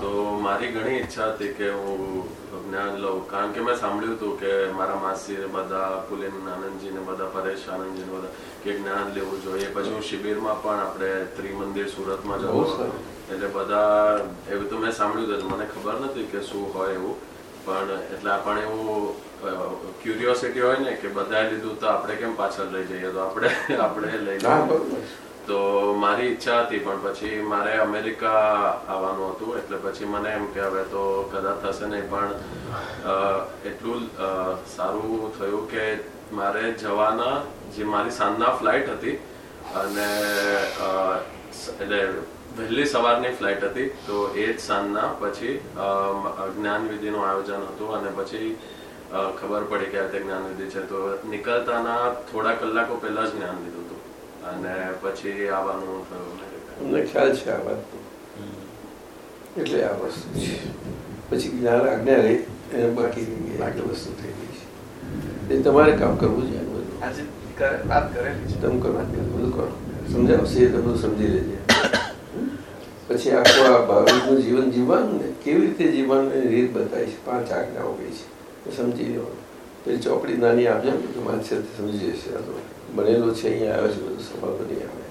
તો મારી ઘણી ઈચ્છા હતી કે હું જ્ઞાન લઉં કારણ કે મેં સાંભળ્યું હતું કે મારા માસી બધા પુલિન આનંદજી ને બધા પરેશ આનંદજી ને બધા કે જ્ઞાન લેવું જોઈએ. પછી હું શિબિરમાં પણ આપણે ત્રિમંદિર સુરતમાં જવું. એટલે બધા એવું તો મેં સાંભળ્યું હતું મને ખબર નથી કે શું હોય એવું. પણ એટલે આપણે એવું ક્યુરિયોસિટી હોય ને કે બધાએ લીધું તો આપણે કેમ પાછળ લઈ જઈએ? તો આપણે આપણે લઈ તો મારી ઈચ્છા હતી, પણ પછી મારે અમેરિકા આવવાનું હતું, એટલે પછી મને એમ કે હવે તો કદાચ થશે નહીં, પણ એટલું સારું થયું કે મારે જવાના, જે મારી સાંજના ફ્લાઇટ હતી, અને એટલે વહેલી સવારની ફ્લાઇટ હતી, તો એ જ સાંજના પછી જ્ઞાનવિધિનું જ્ઞાન વિધિનું આયોજન હતું, અને પછી ખબર પડી કે આ તે જ્ઞાન વિધિ છે. તો નીકળતાના થોડા કલાકો પહેલા જ જ્ઞાન લીધું અને પછી આવવાનું થયું અમને ખ્યાલ છે આ વાત એટલે આ વસ્તુ છે. પછી જ્ઞાન આજ્ઞા રહી એને બાકી બાકી આટલી વસ્તુ થઈ ગઈ છે. એ તમારે કામ કરવું છે બધું. આજે વાત કરેલી છે. તમે કરો બધું કરો. સમજાવશે એ તો બધું સમજી લેજે. પછી આખું આ ભાવિકનું જીવન જીવવાનું ને કેવી રીતે જીવવાનું રીત બતાવી છે? પાંચ આજ્ઞાઓ ગઈ છે. સમજી લેવાનું. પેલી ચોપડી નાની આપજો ને તો માનસે સમજી જશે આ તો. બનેલો છે અહીંયા આવે છે બધું સંભાળતો નહીં આવે.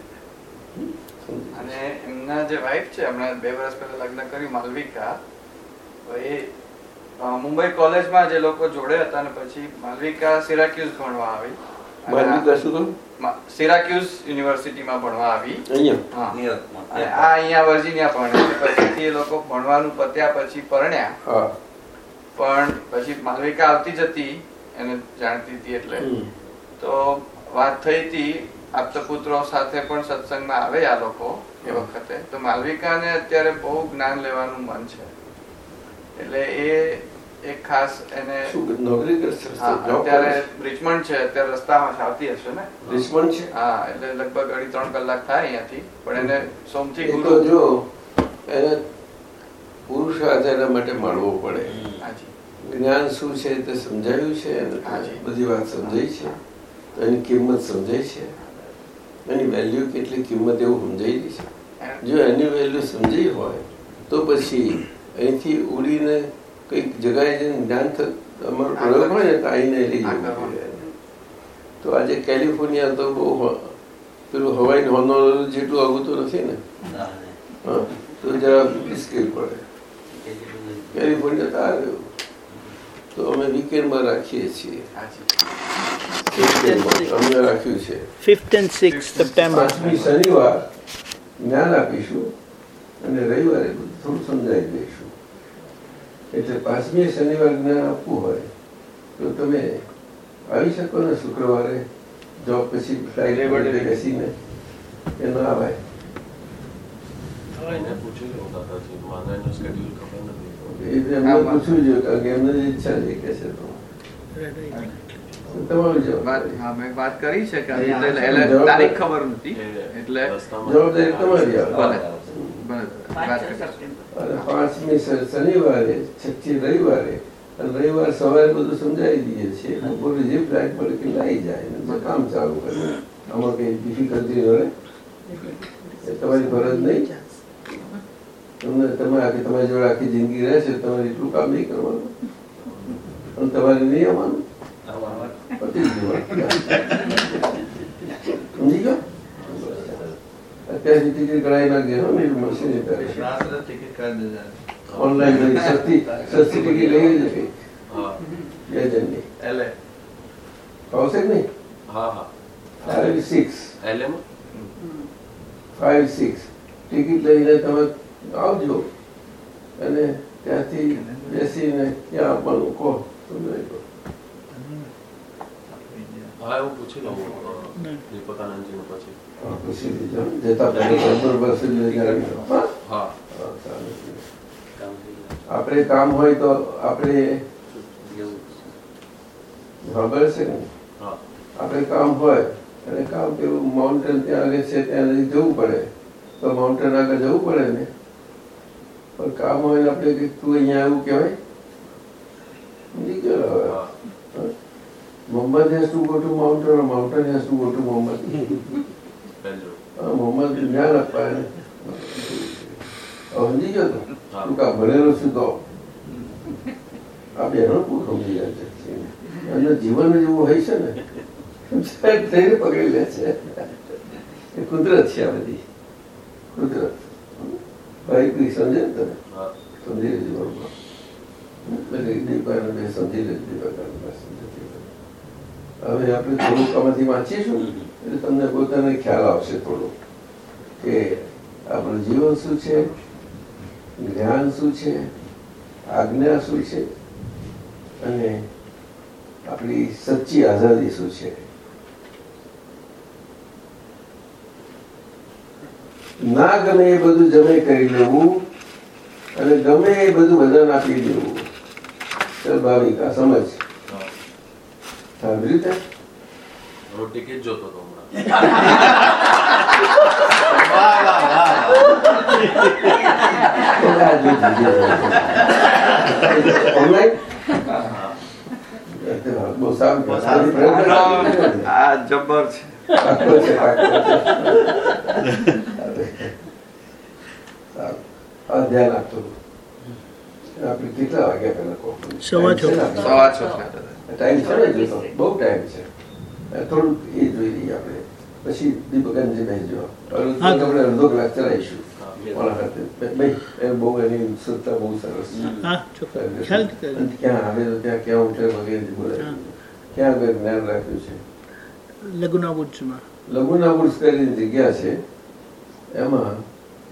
અને એમના જે વાઇફ છે હમણાં બે વર્ષ પહેલા લગ્ન કર્યું માલવિકા તો એ મુંબઈ કોલેજમાં જે લોકો જોડે હતા ને પછી માલવિકા સિરાક્યુઝ ભણવા આવી. માલવિકા શું સિરાક્યુઝ યુનિવર્સિટીમાં ભણવા આવી. અહીંયા? હા. અને આ અહીંયા વર્જિનિયા ભણે. પછીથી એ લોકો ભણવાનું પત્યા પછી પરણ્યા. પણ પછી માલવિકા આવતી જતી એને જાણતી હતી એટલે. તો વાત થઈ હતી આપતપુત્રો સાથે પણ સત્સંગમાં આવે આ લોકો એ વખતે. તો માલવિકાને અત્યારે બહુ જ્ઞાન લેવાનું મન છે. એટલે એ એક ખાસ એને અત્યારે રિચમન્ડ છે? અત્યારે રસ્તામાં આવતી હશે ને? રિચમન્ડ છે? હા એટલે લગભગ અઢી ત્રણ કલાક થાય અહીંયાથી. પણ એને સોમથી ગુરુ જો એને પુરુષાર્થ એના માટે મળવો પડે. જ્ઞાન શું છે તે સમજાયું છે બધી વાત સમજાઈ છે. એની કિંમત સમજાય છે? એની વેલ્યુ કેટલી કિંમત એવું સમજાયેલી છે? જો એની વેલ્યુ સમજાઈ હોય તો પછી અહીંથી ઉડીને કંઈક જગાએ જઈને જ્ઞાન અમારો પ્રયોગ હોય ને તો આવીને લઈ જવું તો આજે કેલિફોર્નિયા તો બહુ પેલું હવાઈ હોનોર જેટલું આગું નથી ને? હા તો જરા મુશ્કેલ પડે. કેલિફોર્નિયા તો આવ્યું તો અમે વીકેન્ડમાં રાખીએ છીએ. હાજી રાખ્યું છે ફિફ્થ એન્ડ સિક્સ સપ્ટેમ્બર શનિવાર જ્ઞાન આપીશું અને રવિવારે થોડું સમજાવી દઈશું એટલે પાંચમી શનિવાર જ્ઞાન આપવું હોય તો તમે આવી શકો ને શુક્રવારે જોબ પછી ફ્લાઇટ માટે બેસીને એ ન આવાય એને પૂછી લઉં દાદાજી મને એનું schedule ખબર નથી એ એમને પૂછવું જોઈએ કારણ કે એમને ઈચ્છા છે કે છે તો વાત હા મેં વાત કરી છે કે તારીખ ખબર નથી. એટલે જવાબદારી તમારી પાંચમી શનિવારે છઠ્ઠી રવિવારે અને રવિવાર સવારે બધું સમજાવી દઈએ છીએ. બપોરે જે ફ્લાઇટ પડે કે લઈ જાય કામ ચાલુ કરે. આમાં કઈ ડિફિકલ્ટી રહે. તમારી ફરજ નહીં. તમને તમે આખી તમારી જોડે આખી જિંદગી રહેશે તમારે એટલું કામ નહીં કરવાનું. અને તમારે નહીં આવવાનું. ટિકિટ કરાવી નાખજે. હો કાઢી દેજો ઓનલાઈન બધી સસ્તી સસ્તી ટિકિટ લઈ જશે હા. બે જણની કે નહીં હા હા ફાઈવ સિક્સમાં ફાઈવ સિક્સ ટિકિટ લઈને તમે આવજો. અને ત્યાંથી બેસીને ક્યાં આપવાનું કહો. તમને. હા એવું પૂછી લઉં અ, દીપકાનંદજીને પછી હા, પૂછી લેજો જતા પહેલા બરોબર બસ લઈ જાવી દો. હા? હા હા, સારું. કામ થઈ ગયું. આપણે કામ હોય તો આપણે એવું. ખબર છે ને હા આપણે કામ હોય અને કામ પેલું માઉન્ટેન ત્યાં આગળ છે ત્યાં લઈ જવું પડે તો માઉન્ટેન આગળ જવું પડે ને પણ કામ હોય ને આપણે કીધું તું અહીંયા એવું કહેવાય સમજી has to go to Mohammed or mountain has to go to to Mohammed જ્ઞાન આપવા સમજી ગયો તો? કા ભણેલો છું તો? આ બેનો બહુ સમજી ગયા છે? અને જીવન જેવું હોય છે ને? થઈને પકડી લે છે. એ કુદરત છે આ બધી. કુદરત. ભાઈ કઈ સમજે ને તમે સમજી લેજો સમજી લેજો દીપાને બે સમજી લેજો. હવે આપણે થોડુંક આમાંથી વાંચીશું એટલે તમને પોતાને ખ્યાલ આવશે થોડો કે આપણું જીવન શું છે? જ્ઞાન શું છે? આજ્ઞા શું છે? અને આપણી સચ્ચી આઝાદી શું છે? ના ગમે એ બધું જમે કરી લેવું અને ગમે એ બધું બધાને આપી દેવું. ચાલ ભાવિકા સમજ. સાંભળ્યું તે હું ટિકિટ જોતો હતો ધ્યાન આપતો આપણે કેટલા વાગ્યા પહેલા કહો સવા છ. સવા છ ટાઈમ છે ને બહુ ટાઈમ છે. થોડુંક એ જોઈ લઈએ આપણે. પછી દીપકનજી ભાઈ જો. આપણે અડધો કલાક ચલાવીશું. ઓલા ખાતે ભાઈ એ બહુ એની ઉત્સુકતા બહુ સરસ છે. હા ચોક્કસ. ખ્યાલ છે. અને ક્યાં આવે તો ત્યાં ક્યાં ઉઠે વગેરે બોલાય ક્યાં આગળ જ્ઞાન રાખ્યું છે? લઘુના વૂડ્સમાં લઘુના વૃક્ષ કરીને જગ્યા છે. એમાં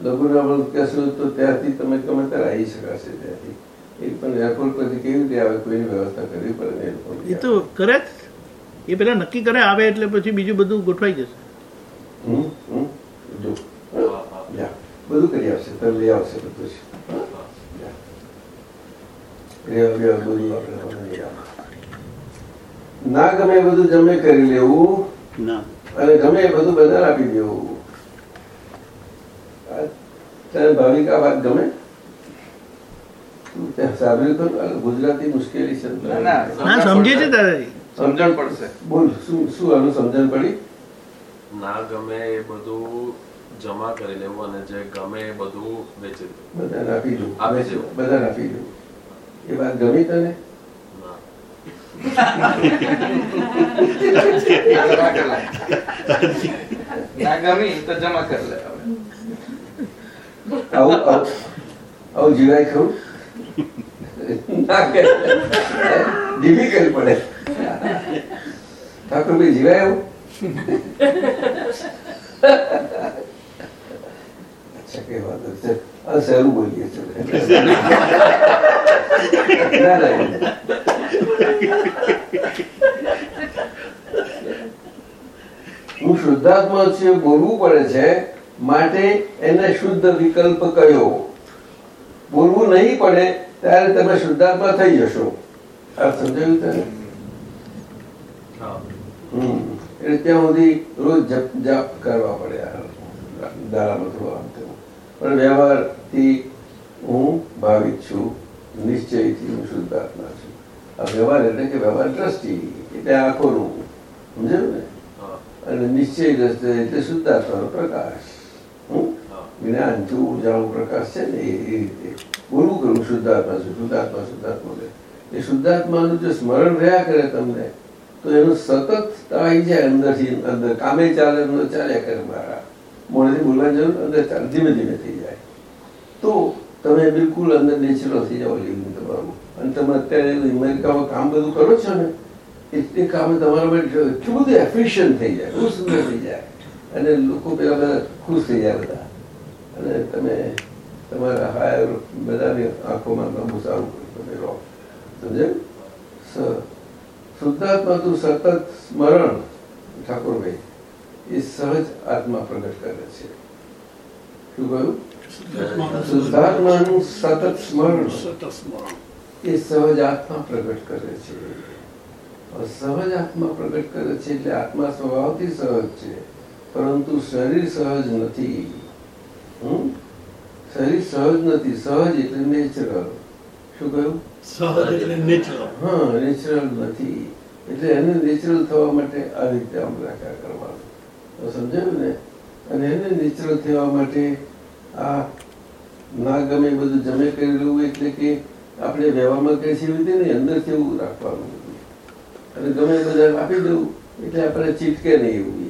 વૃક્ષ કહેશો તો ત્યાંથી તમે ગમે ત્યારે આવી શકાશે ત્યાંથી. એ પણ એરપોર્ટ પરથી કેવી રીતે આવે કોઈની વ્યવસ્થા કરવી પડે એ તો કરે જ. એ પેલા નક્કી કરે આવે એટલે પછી બીજું બધું ગોઠવાઈ જશે. બધું કરી આવશે. લઈ બધું. ના ગમે એ બધું જમે કરી લેવું ના. અને ગમે એ બધું બધા આપી દેવું. તને ભાવિકા વાત ગમે? સાંભળ્યું ખરું? ગુજરાતી મુશ્કેલી છે. ના, ના. ના સમજે છે દાદાજી સમજણ પડશે. બોલ શું શું આનું સમજણ પડી? ના ગમે એ બધું જમા કરી લેવું અને જે ગમે એ બધું વેચી દેવું બધાને આપી દઉં. આપી છે. બધાને આપી દઉં. એ વાત ગમી તને? ના ગમી તો જમા કરી લે. આવું આવું જીવાય ખરું? કે વાંધો છે હવે સહેલું બોલીએ ના હું શુદ્ધાત્મા છે બોલવું પડે છે. માટે એને શુદ્ધ વિકલ્પ કયો? બોલવું નહીં પડે ત્યારે તમે શુદ્ધાત્મા થઈ જશો. આ સમજાયું તને? એટલે ત્યાં સુધી રોજ જપ જાપ કરવા પડે આ દાડામાં થોડું પણ વ્યવહારથી હું ભાવિક છું નિશ્ચયથી હું શુદ્ધાત્મા છું. આ વ્યવહાર એટલે કે વ્યવહાર દ્રષ્ટિ એટલે રૂપ. સમજાયું ને? હા. અને નિશ્ચય દ્રષ્ટિ એટલે શુદ્ધાત્માનો પ્રકાશ. જ્ઞાન જોવું જાણવું પ્રકાશ છે ને, એ રીતે. બોલવું કરું શુદ્ધાત્મા શુદ્ધાત્મા શુદ્ધાત્મા એ શુદ્ધાત્માનું જો સ્મરણ રહ્યા કરે તમને, તો એનું સતત આવી જાય અંદરથી, અંદર કામે ચાલે, અંદર ચાલ્યા કરે મારા. મોડેથી બોલવાની જરૂર અંદર ચાલે, ધીમે ધીમે થઈ જાય. તો તમે બિલકુલ અંદર નેચરલ થઈ જાઓ લિવિંગ તમારું. અને તમે અત્યારે અમેરિકામાં કામ બધું કરો છો ને, એ કામ તમારા માટે એટલું બધું એફિશિયન્ટ થઈ જાય, બહુ સુંદર થઈ જાય. અને લોકો પેલા બધા ખુશ થઈ જાય બધા. અને તમે તમારા હાયર બધાની આંખોમાં સારું તમે રહો. સમજે? શુદ્ધાત્મા તું સતત સ્મરણ ઠાકોરભાઈ એ સહજ આત્મા પ્રગટ કરે છે. શું કહ્યું? શુદ્ધાત્માનું સતત સ્મરણ એ સહજ આત્મા પ્રગટ કરે છે. સહજ આત્મા પ્રગટ કરે છે એટલે આત્મા સ્વભાવથી સહજ છે. પરંતુ શરીર સહજ નથી. શરીર સહજ નથી. સહજ એટલે નેચરલ શું કહ્યું? સહજ એટલે નેચરલ હા નેચરલ નથી. એટલે એને નેચરલ થવા માટે આ રીતે આમ રાખ્યા કરવાનું. સમજાયું ને? અને એને નેચરલ થવા માટે આ ના ગમે બધું જમે કરેલું એટલે કે આપણે વ્યવહારમાં કહે છે એવી રીતે નહીં અંદરથી એવું રાખવાનું અને ગમે બધા આપી દઉં એટલે આપણે ચીટકે નહીં એવું.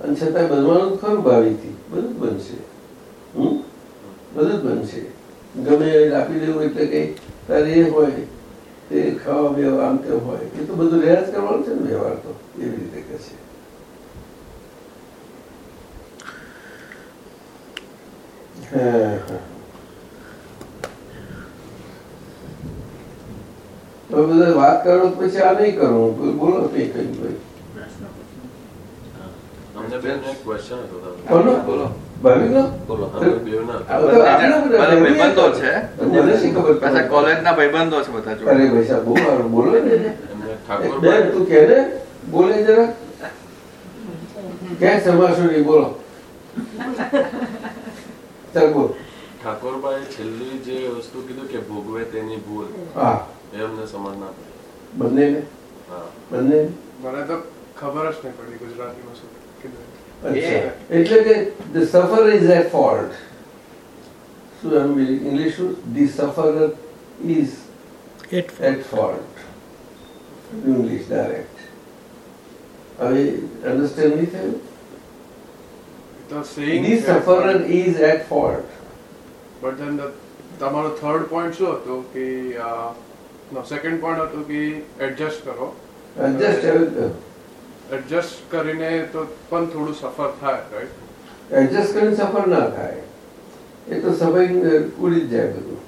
અને છતાં બનવાનું ખરું ભાવીથી બધું બનશે. હમ? બધું જ બનશે. ગમે આપી દેવું એટલે કે તારે ખાવા તેમ હોય. એ તો બધું રહ્યા જ કરવાનું છે ને એવી રીતે કે છે. હા, હા. તો બધા વાત કરો પછી આ નહીં કરવું બોલો કંઈ કઈ ભાઈ બેન એક ક્વેશ્ચન હતો બોલો બોલો અમને બેન ઠાકોરભાઈ છેલ્લી જે વસ્તુ કીધું કે ભોગવે તેની ભૂલ હા એ અમને સમજ ના પડી બંને હા બંને મને તો ખબર જ નહીં પડી ગુજરાતીમાં શું કીધું અચ્છા એટલે કે the sufferer is at fault શું એનું ઇંગ્લિશ શું the sufferer is At at fault English direct હવે અન્ડરસ્ટેન્ડ નહીં થયું તો saying the sufferer is at fault but then તમારો થર્ડ પોઈન્ટ શું હતો કે નો સેકન્ડ પોઈન્ટ હતું કે એડજસ્ટ કરો એડજસ્ટ એડજસ્ટ કરીને તો પણ થોડું સફર થાય રાઈટ એડજસ્ટ કરીને સફર ના થાય. એ તો સમય ઉડી જાય બધું.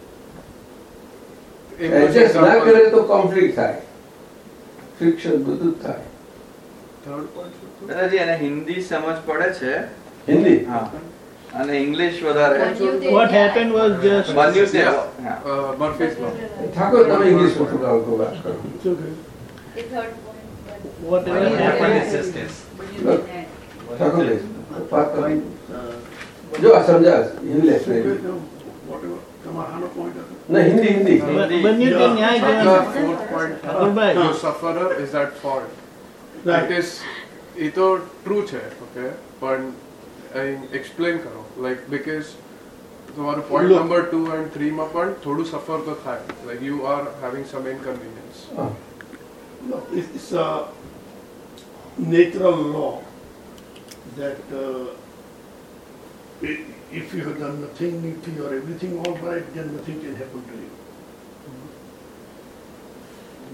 એડજસ્ટ ના કરે તો કોન્ફ્લિક્ટ થાય. ફ્રિક્શન બધું થાય. થર્ડ દાદાજી એને હિન્દી સમજ પડે છે. હિન્દી? હા. અને ઇંગ્લિશ વધારે. વોટ હેપન વોઝ જસ્ટ બન્યું. મર્ફીઝ ઠાકોર તમે ઇંગ્લિશમાં થોડું આવતું વાત કરો whatever happened. ઠાકોર વાત કરો જો આ સમજાશ ઇંગ્લિશ તમારો પોઈન્ટ હતો ના હિન્દી હિન્દી બન્યું તે ન્યાય આપણા જવાબ. fourth point હતો, Thakorbhai. the sufferer is at fault. Right. It is એ તો ટ્રુ છે ઓકે પણ અહીં એક્સપ્લેન કરો લાઈક બીકોઝ તમારું point Look. Number two and થ્રીમાં પણ થોડું સફર તો થાય like you are having some inconvenience natural law that uh, if you have done nothing, if you are everything all right, then nothing can happen to you.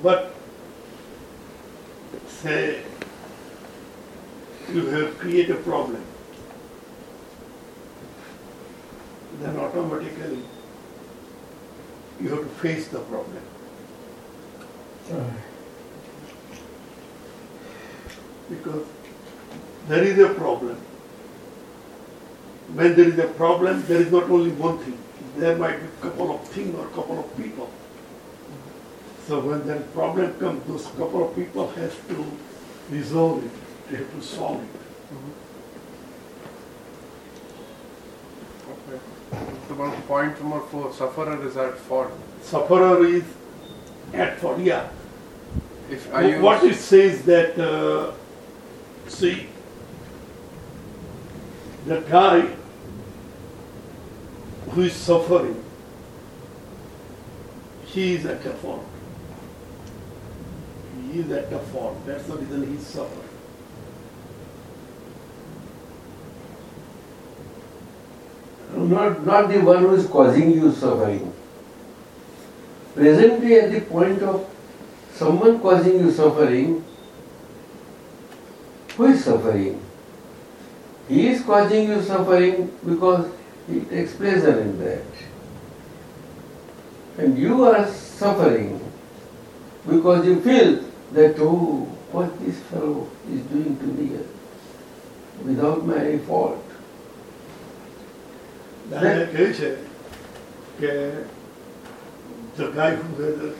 But say you have created a problem, then automatically you have to face the problem because there is a problem. When there is a problem, there is not only one thing. There might be a couple of things or a couple of people. So when that problem comes, those couple of people has to resolve it. They have to solve it. Mm-hmm. Okay. One point number four, sufferer is at fault. Sufferer is at fault, yeah. If I what it says that uh, see? The guy who is suffering he is at the fault he is at the fault that's the reason he is suffering. Not, not the one who is causing you suffering. Presently at the point of someone causing you suffering, who is suffering? He is causing you suffering because he takes pleasure in that. And you are suffering because you feel that, oh, what this fellow is doing to me without my fault. દાદાએ કહ્યું છે કે the guy who has a,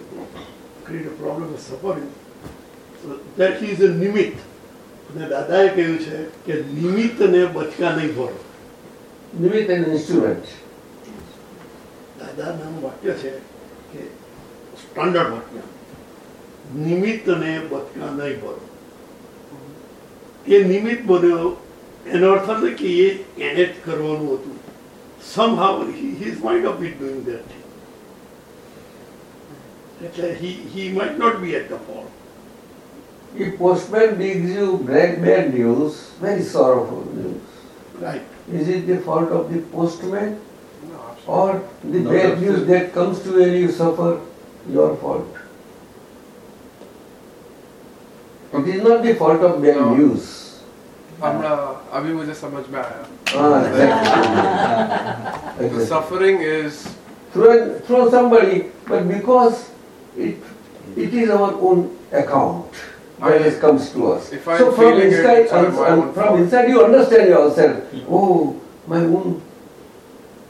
created a problem of suffering, so that he is a નિમિત્ત અને દાદાએ કહ્યું છે કે નિમિત્તને બચકા નહીં ભરો નિમિત્ત એન ઇન્સ્ટ્રુમેન્ટ instrument. દાદાનું વાક્ય છે કે સ્ટાન્ડર્ડ વાક્ય નિમિત્તને બચકા નહીં ભરો એ નિમિત્ત બન્યો એનો અર્થ નથી કે એ એને જ કરવાનું હતું somehow he, his might have been doing that thing. એટલે he, he might not be at the fault. If postman brings you black bad news, very sorrowful news. Right. Is it the fault of the postman? No, or the no, bad news that comes to you you suffer, your fault. It is not the fault of bad no. news. अपना अभी मुझे समझ में आया suffering is through through somebody but because it it is our own account when it comes to us. So from it, inside, and- and from inside you understand yourself. Oh, my own,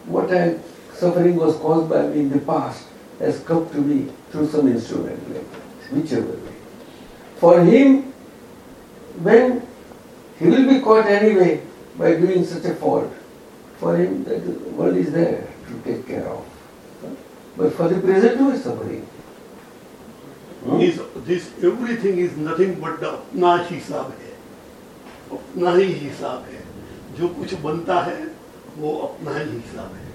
what I suffering was caused by me in the past has come to me through some instrument like whichever way. For him, when he will be caught anyway by doing such a fault, for him that the world is there to take care of. But for the present who is suffering? Is this everything is nothing but अपना हिसाब है अपना ही हिसाब है जो कुछ बनता है वो अपना ही हिसाब है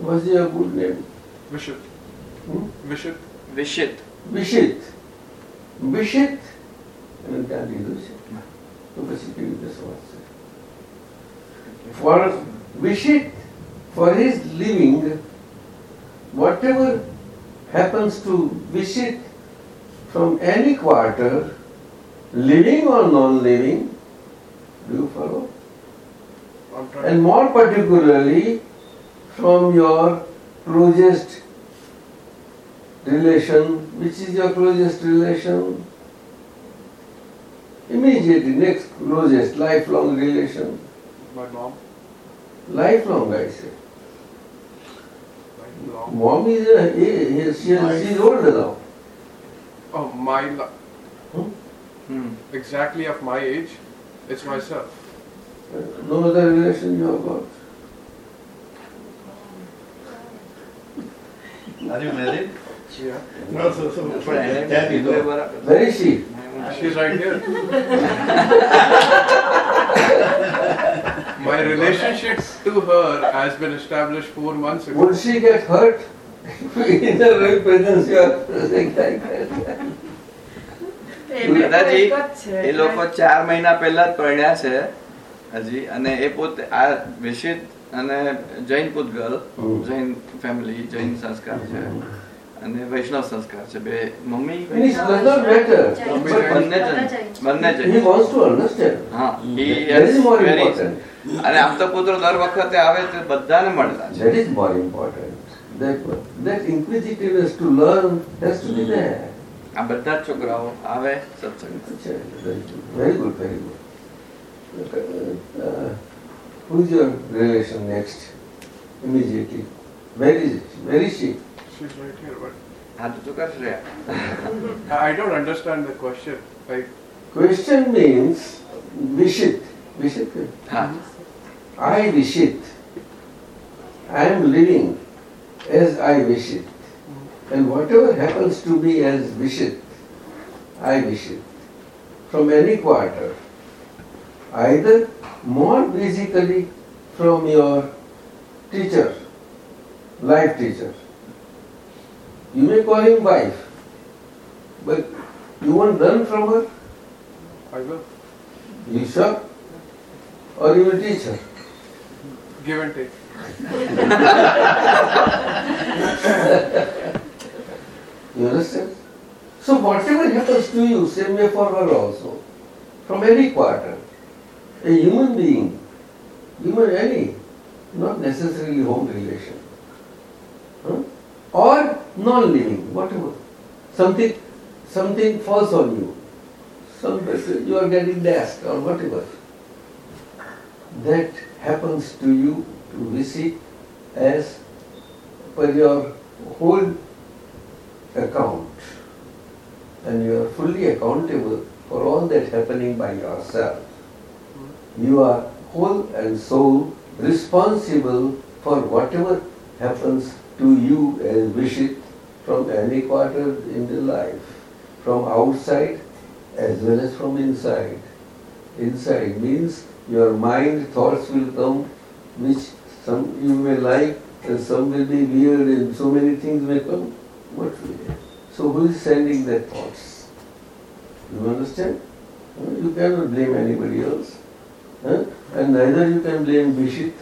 What's your good name? Vishit. Hmm? Vishit. Vishit. Vishit. Vishit. And that is Vishit. So basically, this was. for wish it for his living, whatever happens to wish it from any quarter, living or non-living, do you follow? And more particularly from your closest relation, which is your closest relation? Immediate, next closest, lifelong relation. My mom? Lifelong, I say. Lifelong. Mom is, a, is she, she's older now. Oh, my. Li- hmm? Hmm. Exactly of my age, it's myself. Uh, no other relation you have got. Are you married? Yeah. So, so, but there you. Where is she? She's right here. my relationship to her has been established four months ago Would she get hurt in the very presence you are saying like that? દાદાજી એ લોકો ચાર મહિના પહેલા જ પરણ્યા છે હજી અને એ પોતે આ વિશિત અને જૈન પૂતગલ જૈન ફેમિલી જૈન સંસ્કાર છે અને વૈષ્ણવ સંસ્કાર છે બે મમ્મી બંને બંને. હા. અને આમ તો પુત્રો દર વખતે આવે તે બધાને મળતા છે is more important. That, that inquisitiveness to learn has to be there. આ બધા જ છોકરાઓ આવે સત્સંગ very good. Uh, who's your relation next? Immediately. Where is it? Where is she? She's right here. I don't understand the question. Like question means wishit. Wishit. I wish it. I am living as I wish it. And whatever happens to me as wish it, I wish it. From any quarter. Either more basically from your teacher, life teacher you may call him wife, but you won't learn from her. I will You sure? Or you will teach her? give and take You understand? So whatever happens to you, same way for her also. From any quarter. A human being, human any, not necessarily home relation. Huh? Or non-living, whatever. Something, something falls on you. Some, you are getting dashed or whatever. That happens to you to visit as per your whole account and you are fully accountable for all that happening by yourself. You are whole and soul responsible for whatever happens to you as wish it from any quarter in the life, from outside as well as from inside. Inside means your mind thoughts will come which some you may like and some will be weird and so many things may come. What So who is sending that thoughts? You understand? You cannot blame anybody else. Huh? And neither you can blame Bishit.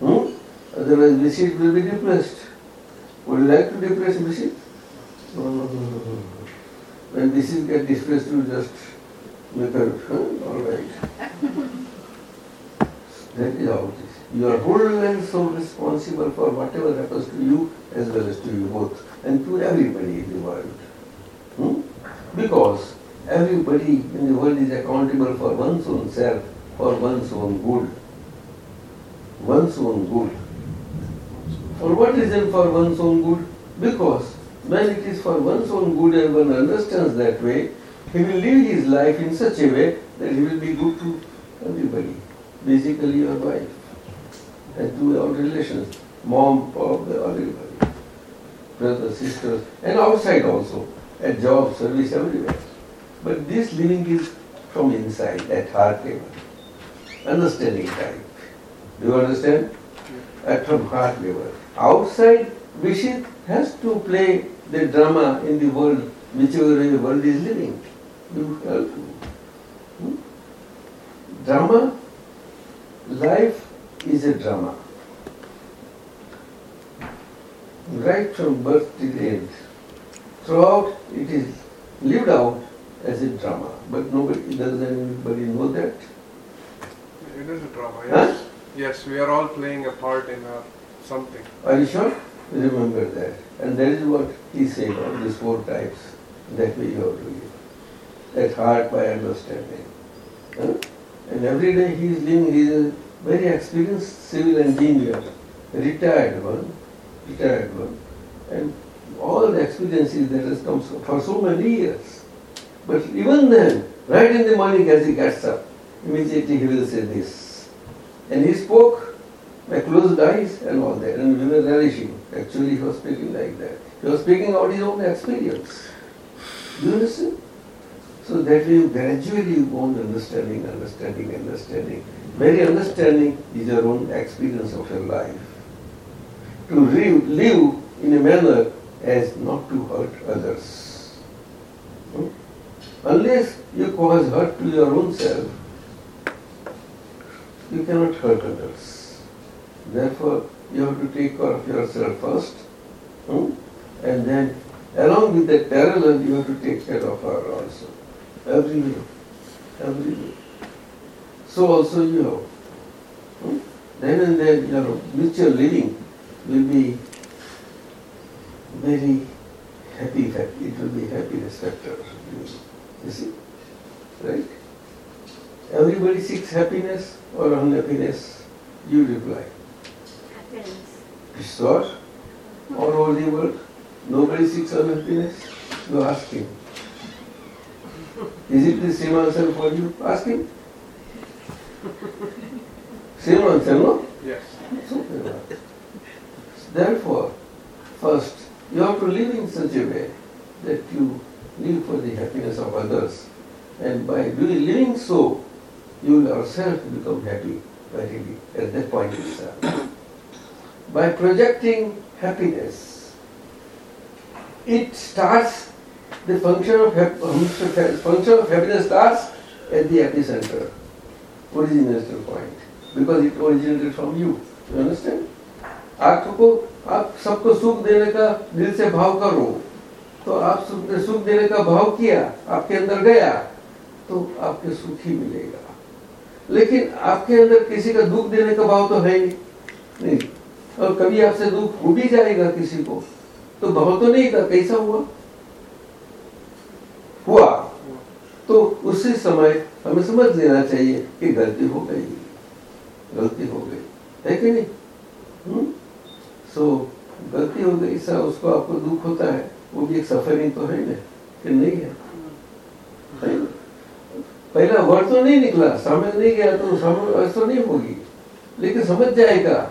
Hmm? Otherwise Bishit will be depressed. Would you like to depress Bishit? No, no, no, no, no. When Bishit get depressed, you just make her, huh? all right. that is how it is. You are whole and soul responsible for whatever happens to you as well as to you both and to everybody in the world. Hmm? Because everybody in the world is accountable for one's own self, for one's own good. One's own good. For what reason for one's own good? Because when it is for one's own good and one understands that way, he will live his life in such a way that he will be good to everybody. Basically your wife and to all relations, mom, pop, everybody, brothers, sisters, and outside also, at job, service, everywhere. But this living is from inside, at heart level, understanding type. Do you understand? At from heart level. Outside, Vishit has to play the drama in the world, whichever way the world is living. You have to. Hmm? Drama, life is a drama. Right from birth till end. Throughout it is lived out as a drama. But nobody, does anybody know that? It is a drama, Huh? yes. Yes, we are all playing a part in a something. You sure? Remember that. And that is what he said on these four types. That way you have to live. At heart by understanding. And every day he is living, he is a very experienced civil engineer, retired one, retired one. And all the experiences that has come for so many years. But even then, right in the morning as he gets up, immediately he will say this. And he spoke by closed eyes and all that, and we were relishing. Actually, he was speaking like that. He was speaking out his own experience. Do you understand? So that way gradually you go on understanding, understanding, understanding. Very understanding is your own experience of your life. To live, live in a manner as not to hurt others. Hmm? Unless you cause hurt to your own self, you cannot hurt others. Therefore, you have to take care of yourself first, hmm? and then along with that parallel, you have to take care of her also. Everywhere, everywhere. So also you. Hmm? Then and then your mutual living will be very happy, happy. It will be happiness factor. You see? Right? Everybody seeks happiness or unhappiness. You reply. Happiness. Sure. All over the world, nobody seeks unhappiness. You ask him. Is it the same answer for you? Ask him. Same answer, no? Yes. Therefore, first, you have to live in such a way that you live for the happiness of others. And by doing, living so, you will yourself become happy very at that point itself. By projecting happiness, it starts, the function of, function of happiness starts at the epicenter, originator point, because it originated from you. You understand? आपको आप सबको सुख देने का दिल से भाव करो तो आप सुख देने का भाव किया आपके अंदर गया तो आपके सुख ही मिलेगा लेकिन आपके अंदर किसी का दुख देने का भाव तो है ही नहीं और कभी आपसे दुख हो भी जाएगा किसी को तो भाव तो नहीं था, कैसा हुआ? हुआ। तो उसी समय हमें समझ लेना चाहिए कि गलती हो गई। गलती हो गई। है कि नहीं? हम्म? सो गलती हो गई सा, उसको आपको दुख होता है, वो भी एक सफरिंग तो है ना, कि नहीं है? है पहला वर्ड तो नहीं निकला सामने नहीं गया तो सामने तो नहीं होगी। लेकिन समझ जाएगा।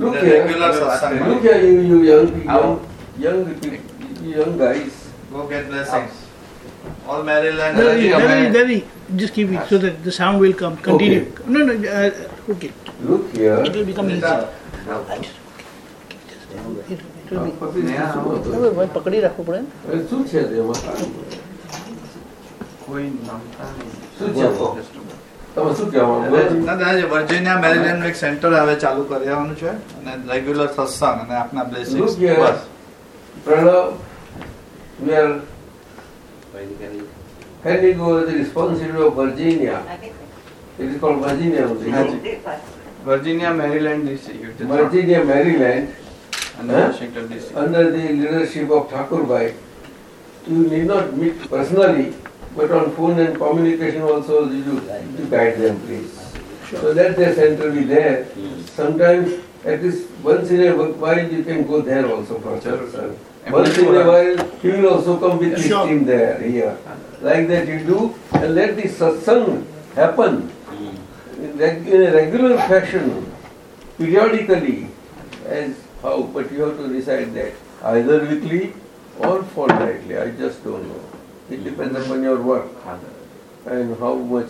look here, રેગ્યુલર સત્સંગ look here, you, you young, young, young, people, young guys. Go get blessings all Maryland Devi, Devi, Devi, just keep it so that the sound will come. Continue. No, no, uh, okay. Look here. It will become easy. ભાઈ પકડી રાખવું પડે ને. હવે શું છે તેમાં કોઈ નમતા શું છે તો? તમે શું વર્જિનિયા મેરીલેન્ડ એક સેન્ટર હવે ચાલુ કરવાનું છે અને રેગ્યુલર સત્સંગ અને આપના બ્લેસિંગ્સ Look here. બસ Pranav, we are handing over the responsibility of Virginia. It is called Virginia only. હાજી. Virginia Maryland district Virginia, Maryland, અને Huh? Washington district under the leadership of Thakur Bhai. You need not meet personally, but on phone and communication also you do to guide them, please. So that their center be there. Hmm. Sometimes, at least once in a while, you can go there also for satsang. Once in a while, he will also come with his Sure. team there, here. Like that you do, and let the satsang happen hmm. in a regular fashion, periodically, as how, but you have to decide that, either weekly or fortnightly, I just don't know. It depends upon your work and how much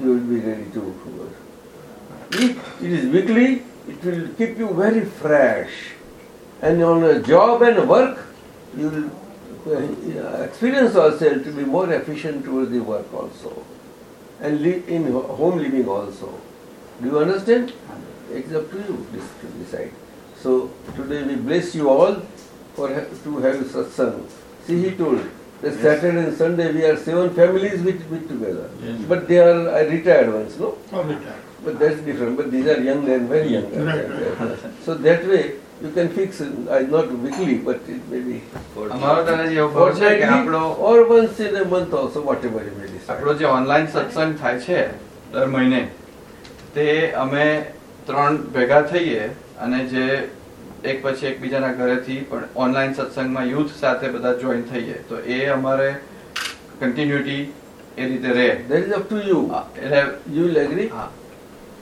you will be ready to work. If it is weekly, it will keep you very fresh. And on a job and work, you will uh, experience yourself to be more efficient towards the work also. And live in home living also. Do you understand? It's up to you to decide. So today we bless you all for to have satsang. See, he told that Saturday and Sunday we are seven families with, with together. But they are uh, retired ones, no? But that's different. But these are young and very young. So that way you can fix it, uh, not weekly, but it may be અમારો દાદાજી એવું કહું છે કે આપણો fortnightly or once in a month also, whatever you may decide. આપણો જે online સત્સંગ થાય છે દર મહિને તે અમે ત્રણ ભેગા થઈએ અને જે એક પછી એકબીજાના ઘરેથી પણ ઓનલાઈન સત્સંગમાં યુથ સાથે બધા જોઈન થઈએ તો એ અમારે કન્ટિન્યુટી એ રીતે રહે. That is up to you એટલે યુ વિલ એગ્રી હા.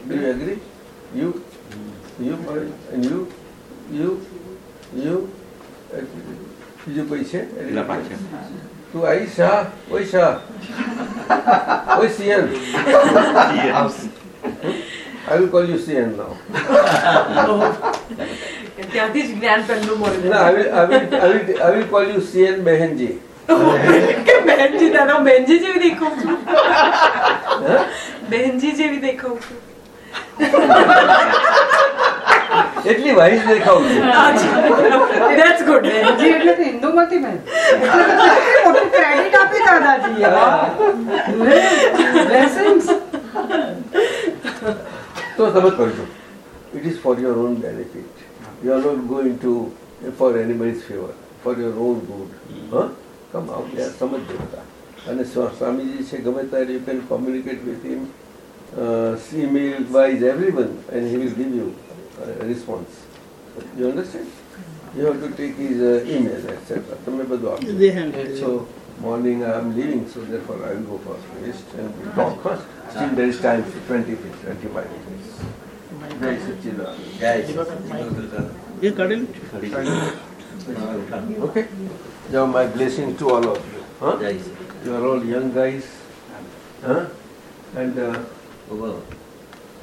Do you agree you you you you you બીજું કોઈ છે? એટલે પાછળ. તું આવી શાહ? ઓય શાહ. ઓય સીએન I will call you CN now. ત્યાંથી જ જ્ઞાન પહેલું No, મળ્યું I will, I will, I will, I will call you CN Behenji. કે બહેનજી તારો બહેનજી જેવી દેખાઉં છું. બહેનજી જેવી દેખાઉં છું. એટલી વાઇસ દેખાવું છું. બહેનજી એટલે તો હિન્દુમાંથી મોટું ક્રેડિટ આપી blessings તો તમે કરજો it is for your own benefit you are not going to for anybody's favour for your own good હા કમ આઉટ ત્યાં સમજજો બધા અને સ્વા- સ્વામીજી છે ગમે ત્યારે you can communicate with him email wise everyone and he will give you a response you understand you have to take his uh, email etc તમે બધું They આપજો have- so morning I am leaving so therefore I will go for rest and we'll talk first still there is time for 20 minutes 25 minutes ಜೈ ಸಚ್ಚಿದಾನ ಜೈ Okay. Now my blessing to all of you. Huh? You are all young guys. Huh? And uh, oh,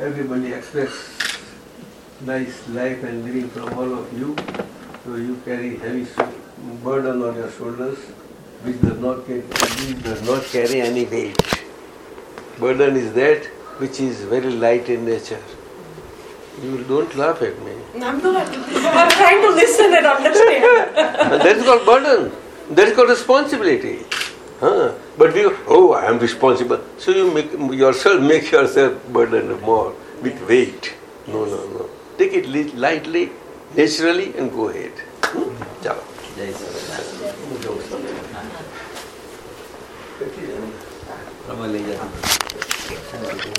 everybody expects nice life and living from all of you. So you carry heavy burden on your shoulders, which does not carry any weight. Burden is that which is very light in nature. You don't laugh at me. I'm not. I'm trying to listen and understand. that is called burden. That is called responsibility. Huh? But you, oh, I am responsible. So you make yourself make yourself burden more with weight. No, no, no. Take it lightly, naturally, and go ahead. Hmm? Jai